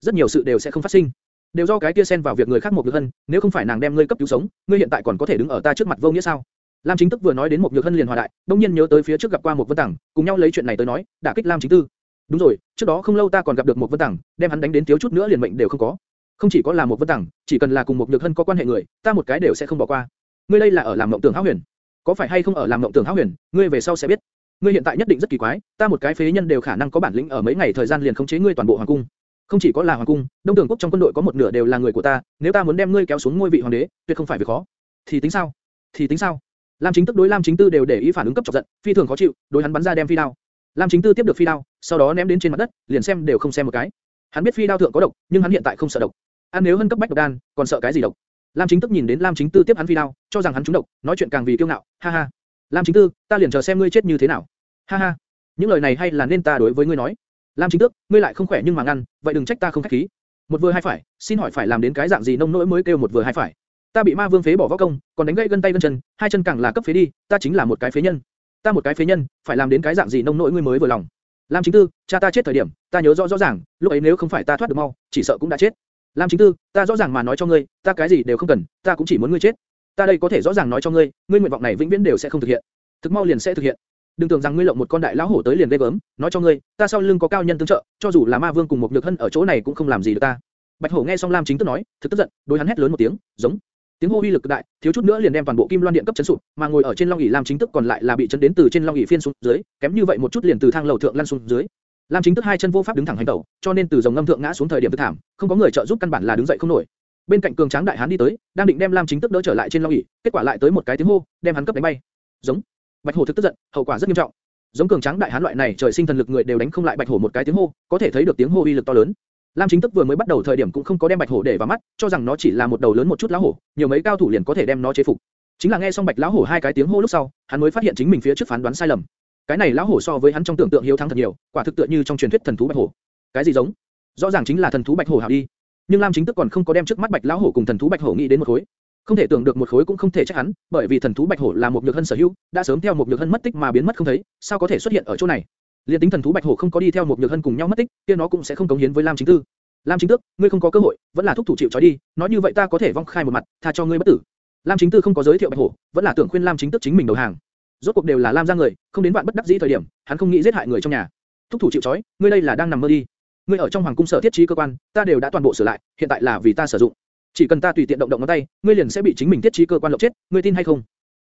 rất nhiều sự đều sẽ không phát sinh. Đều do cái kia xen vào việc người khác một nhược hân, nếu không phải nàng đem ngươi cấp cứu sống, ngươi hiện tại còn có thể đứng ở ta trước mặt vô nghĩa sao? Lam Chính Tức vừa nói đến một nhược hân liền hòa đại, đông nhiên nhớ tới phía trước gặp qua một vân tàng, cùng nhau lấy chuyện này tới nói, đả kích Lam Chính Tư. Đúng rồi, trước đó không lâu ta còn gặp được một vân tàng, đem hắn đánh đến thiếu chút nữa liền mệnh đều không có. Không chỉ có là một vân tàng, chỉ cần là cùng một nhược hân có quan hệ người, ta một cái đều sẽ không bỏ qua. Ngươi đây là ở làm mộng tưởng hão huyền, có phải hay không ở làm mộng tưởng hão huyền, ngươi về sau sẽ biết. Ngươi hiện tại nhất định rất kỳ quái, ta một cái phế nhân đều khả năng có bản lĩnh ở mấy ngày thời gian liền khống chế ngươi toàn bộ hoàng cung. Không chỉ có là hoàng cung, đông đường quốc trong quân đội có một nửa đều là người của ta, nếu ta muốn đem ngươi kéo xuống ngôi vị hoàng đế, tuyệt không phải việc khó. Thì tính sao? Thì tính sao? Lam Chính Tức đối Lam Chính Tư đều để ý phản ứng cấp chọc giận, phi thường khó chịu, đối hắn bắn ra đem phi đao. Lam Chính Tư tiếp được phi đao, sau đó ném đến trên mặt đất, liền xem đều không xem một cái. Hắn biết phi đao thượng có độc, nhưng hắn hiện tại không sợ độc. Ăn nếu hơn cấp bách độc đan, còn sợ cái gì độc? Lam Chính Tức nhìn đến Lam Chính Tư tiếp hắn phi đao, cho rằng hắn trúng độc, nói chuyện càng vì kiêu ngạo, ha ha. Lam Chính Tư, ta liền chờ xem ngươi chết như thế nào. Ha ha. Những lời này hay là nên ta đối với ngươi nói. Lam Chính Tước, ngươi lại không khỏe nhưng mà ngăn, vậy đừng trách ta không khách khí. Một vừa hai phải, xin hỏi phải làm đến cái dạng gì nông nỗi mới kêu một vừa hai phải. Ta bị ma vương phế bỏ võ công, còn đánh gãy gân tay gân chân, hai chân càng là cấp phế đi, ta chính là một cái phế nhân. Ta một cái phế nhân, phải làm đến cái dạng gì nông nỗi ngươi mới vừa lòng. Lam Chính Tư, cha ta chết thời điểm, ta nhớ rõ rõ ràng, lúc ấy nếu không phải ta thoát được mau, chỉ sợ cũng đã chết. Lam Chính Tư, ta rõ ràng mà nói cho ngươi, ta cái gì đều không cần, ta cũng chỉ muốn ngươi chết. Ta đây có thể rõ ràng nói cho ngươi, ngươi nguyện vọng này vĩnh viễn đều sẽ không thực hiện. Thực mau liền sẽ thực hiện. Đừng tưởng rằng ngươi lộng một con đại lão hổ tới liền gây gớm, nói cho ngươi, ta sau lưng có cao nhân tương trợ, cho dù là ma vương cùng một nhược hân ở chỗ này cũng không làm gì được ta. Bạch hổ nghe xong Lam Chính Tức nói, thực tức giận, đối hắn hét lớn một tiếng, giống. Tiếng hô uy lực cực đại, thiếu chút nữa liền đem toàn bộ Kim Loan Điện cấp chấn sụp, mà ngồi ở trên long ỷ Lam Chính Tức còn lại là bị chấn đến từ trên long ỷ phiên xuống dưới, kém như vậy một chút liền từ thang lầu thượng lăn xuống dưới. Lam Chính Tức hai chân vô pháp đứng thẳng hành tẩu, cho nên từ dòng ngâm thượng ngã xuống thời điểm thực thảm, không có người trợ giúp căn bản là đứng dậy không nổi. Bên cạnh cường tráng đại hán đi tới, đang định đem Lam Chính Tức đỡ trở lại trên long ỷ, kết quả lại tới một cái tiếng hô, đem hắn cấp đánh bay. Giống. Bạch hổ thực tức giận, hậu quả rất nghiêm trọng. Giống cường tráng đại hán loại này trời sinh thần lực người đều đánh không lại bạch hổ một cái tiếng hô, có thể thấy được tiếng hô uy lực to lớn. Lam Chính Tức vừa mới bắt đầu thời điểm cũng không có đem bạch hổ để vào mắt, cho rằng nó chỉ là một đầu lớn một chút lão hổ, nhiều mấy cao thủ liền có thể đem nó chế phục. Chính là nghe xong bạch lão hổ hai cái tiếng hô lúc sau, hắn mới phát hiện chính mình phía trước phán đoán sai lầm. Cái này lão hổ so với hắn trong tưởng tượng hiếu thắng thật nhiều, quả thực tựa như trong truyền thuyết thần thú bạch hổ. Cái gì giống? Rõ ràng chính là thần thú bạch hổ hảo đi. Nhưng Lam Chính Tức còn không có đem trước mắt bạch lão hổ cùng thần thú bạch hổ nghĩ đến một khối. Không thể tưởng được một khối cũng không thể trách hắn, bởi vì thần thú bạch hổ là một nhược hân sở hữu, đã sớm theo một nhược hân mất tích mà biến mất không thấy, sao có thể xuất hiện ở chỗ này? Liên tính thần thú bạch hổ không có đi theo một nhược hân cùng nhau mất tích, kia nó cũng sẽ không cống hiến với Lam Chính Tư. Lam Chính Tước, ngươi không có cơ hội, vẫn là thúc thủ chịu trói đi, nói như vậy ta có thể vong khai một mặt, tha cho ngươi bất tử. Lam Chính Tư không có giới thiệu bạch hổ, vẫn là tưởng khuyên Lam Chính Tước chính mình đầu hàng. Rốt cuộc đều là Lam gia người, không đến vạn bất đắc dĩ thời điểm, hắn không nghĩ giết hại người trong nhà. Thúc thủ chịu trói, ngươi đây là đang nằm mơ đi. Ngươi ở trong hoàng cung sở thiết trí cơ quan, ta đều đã toàn bộ sửa lại, hiện tại là vì ta sử dụng. Chỉ cần ta tùy tiện động động ngón tay, ngươi liền sẽ bị chính mình tiết trí cơ quan lộng chết, ngươi tin hay không?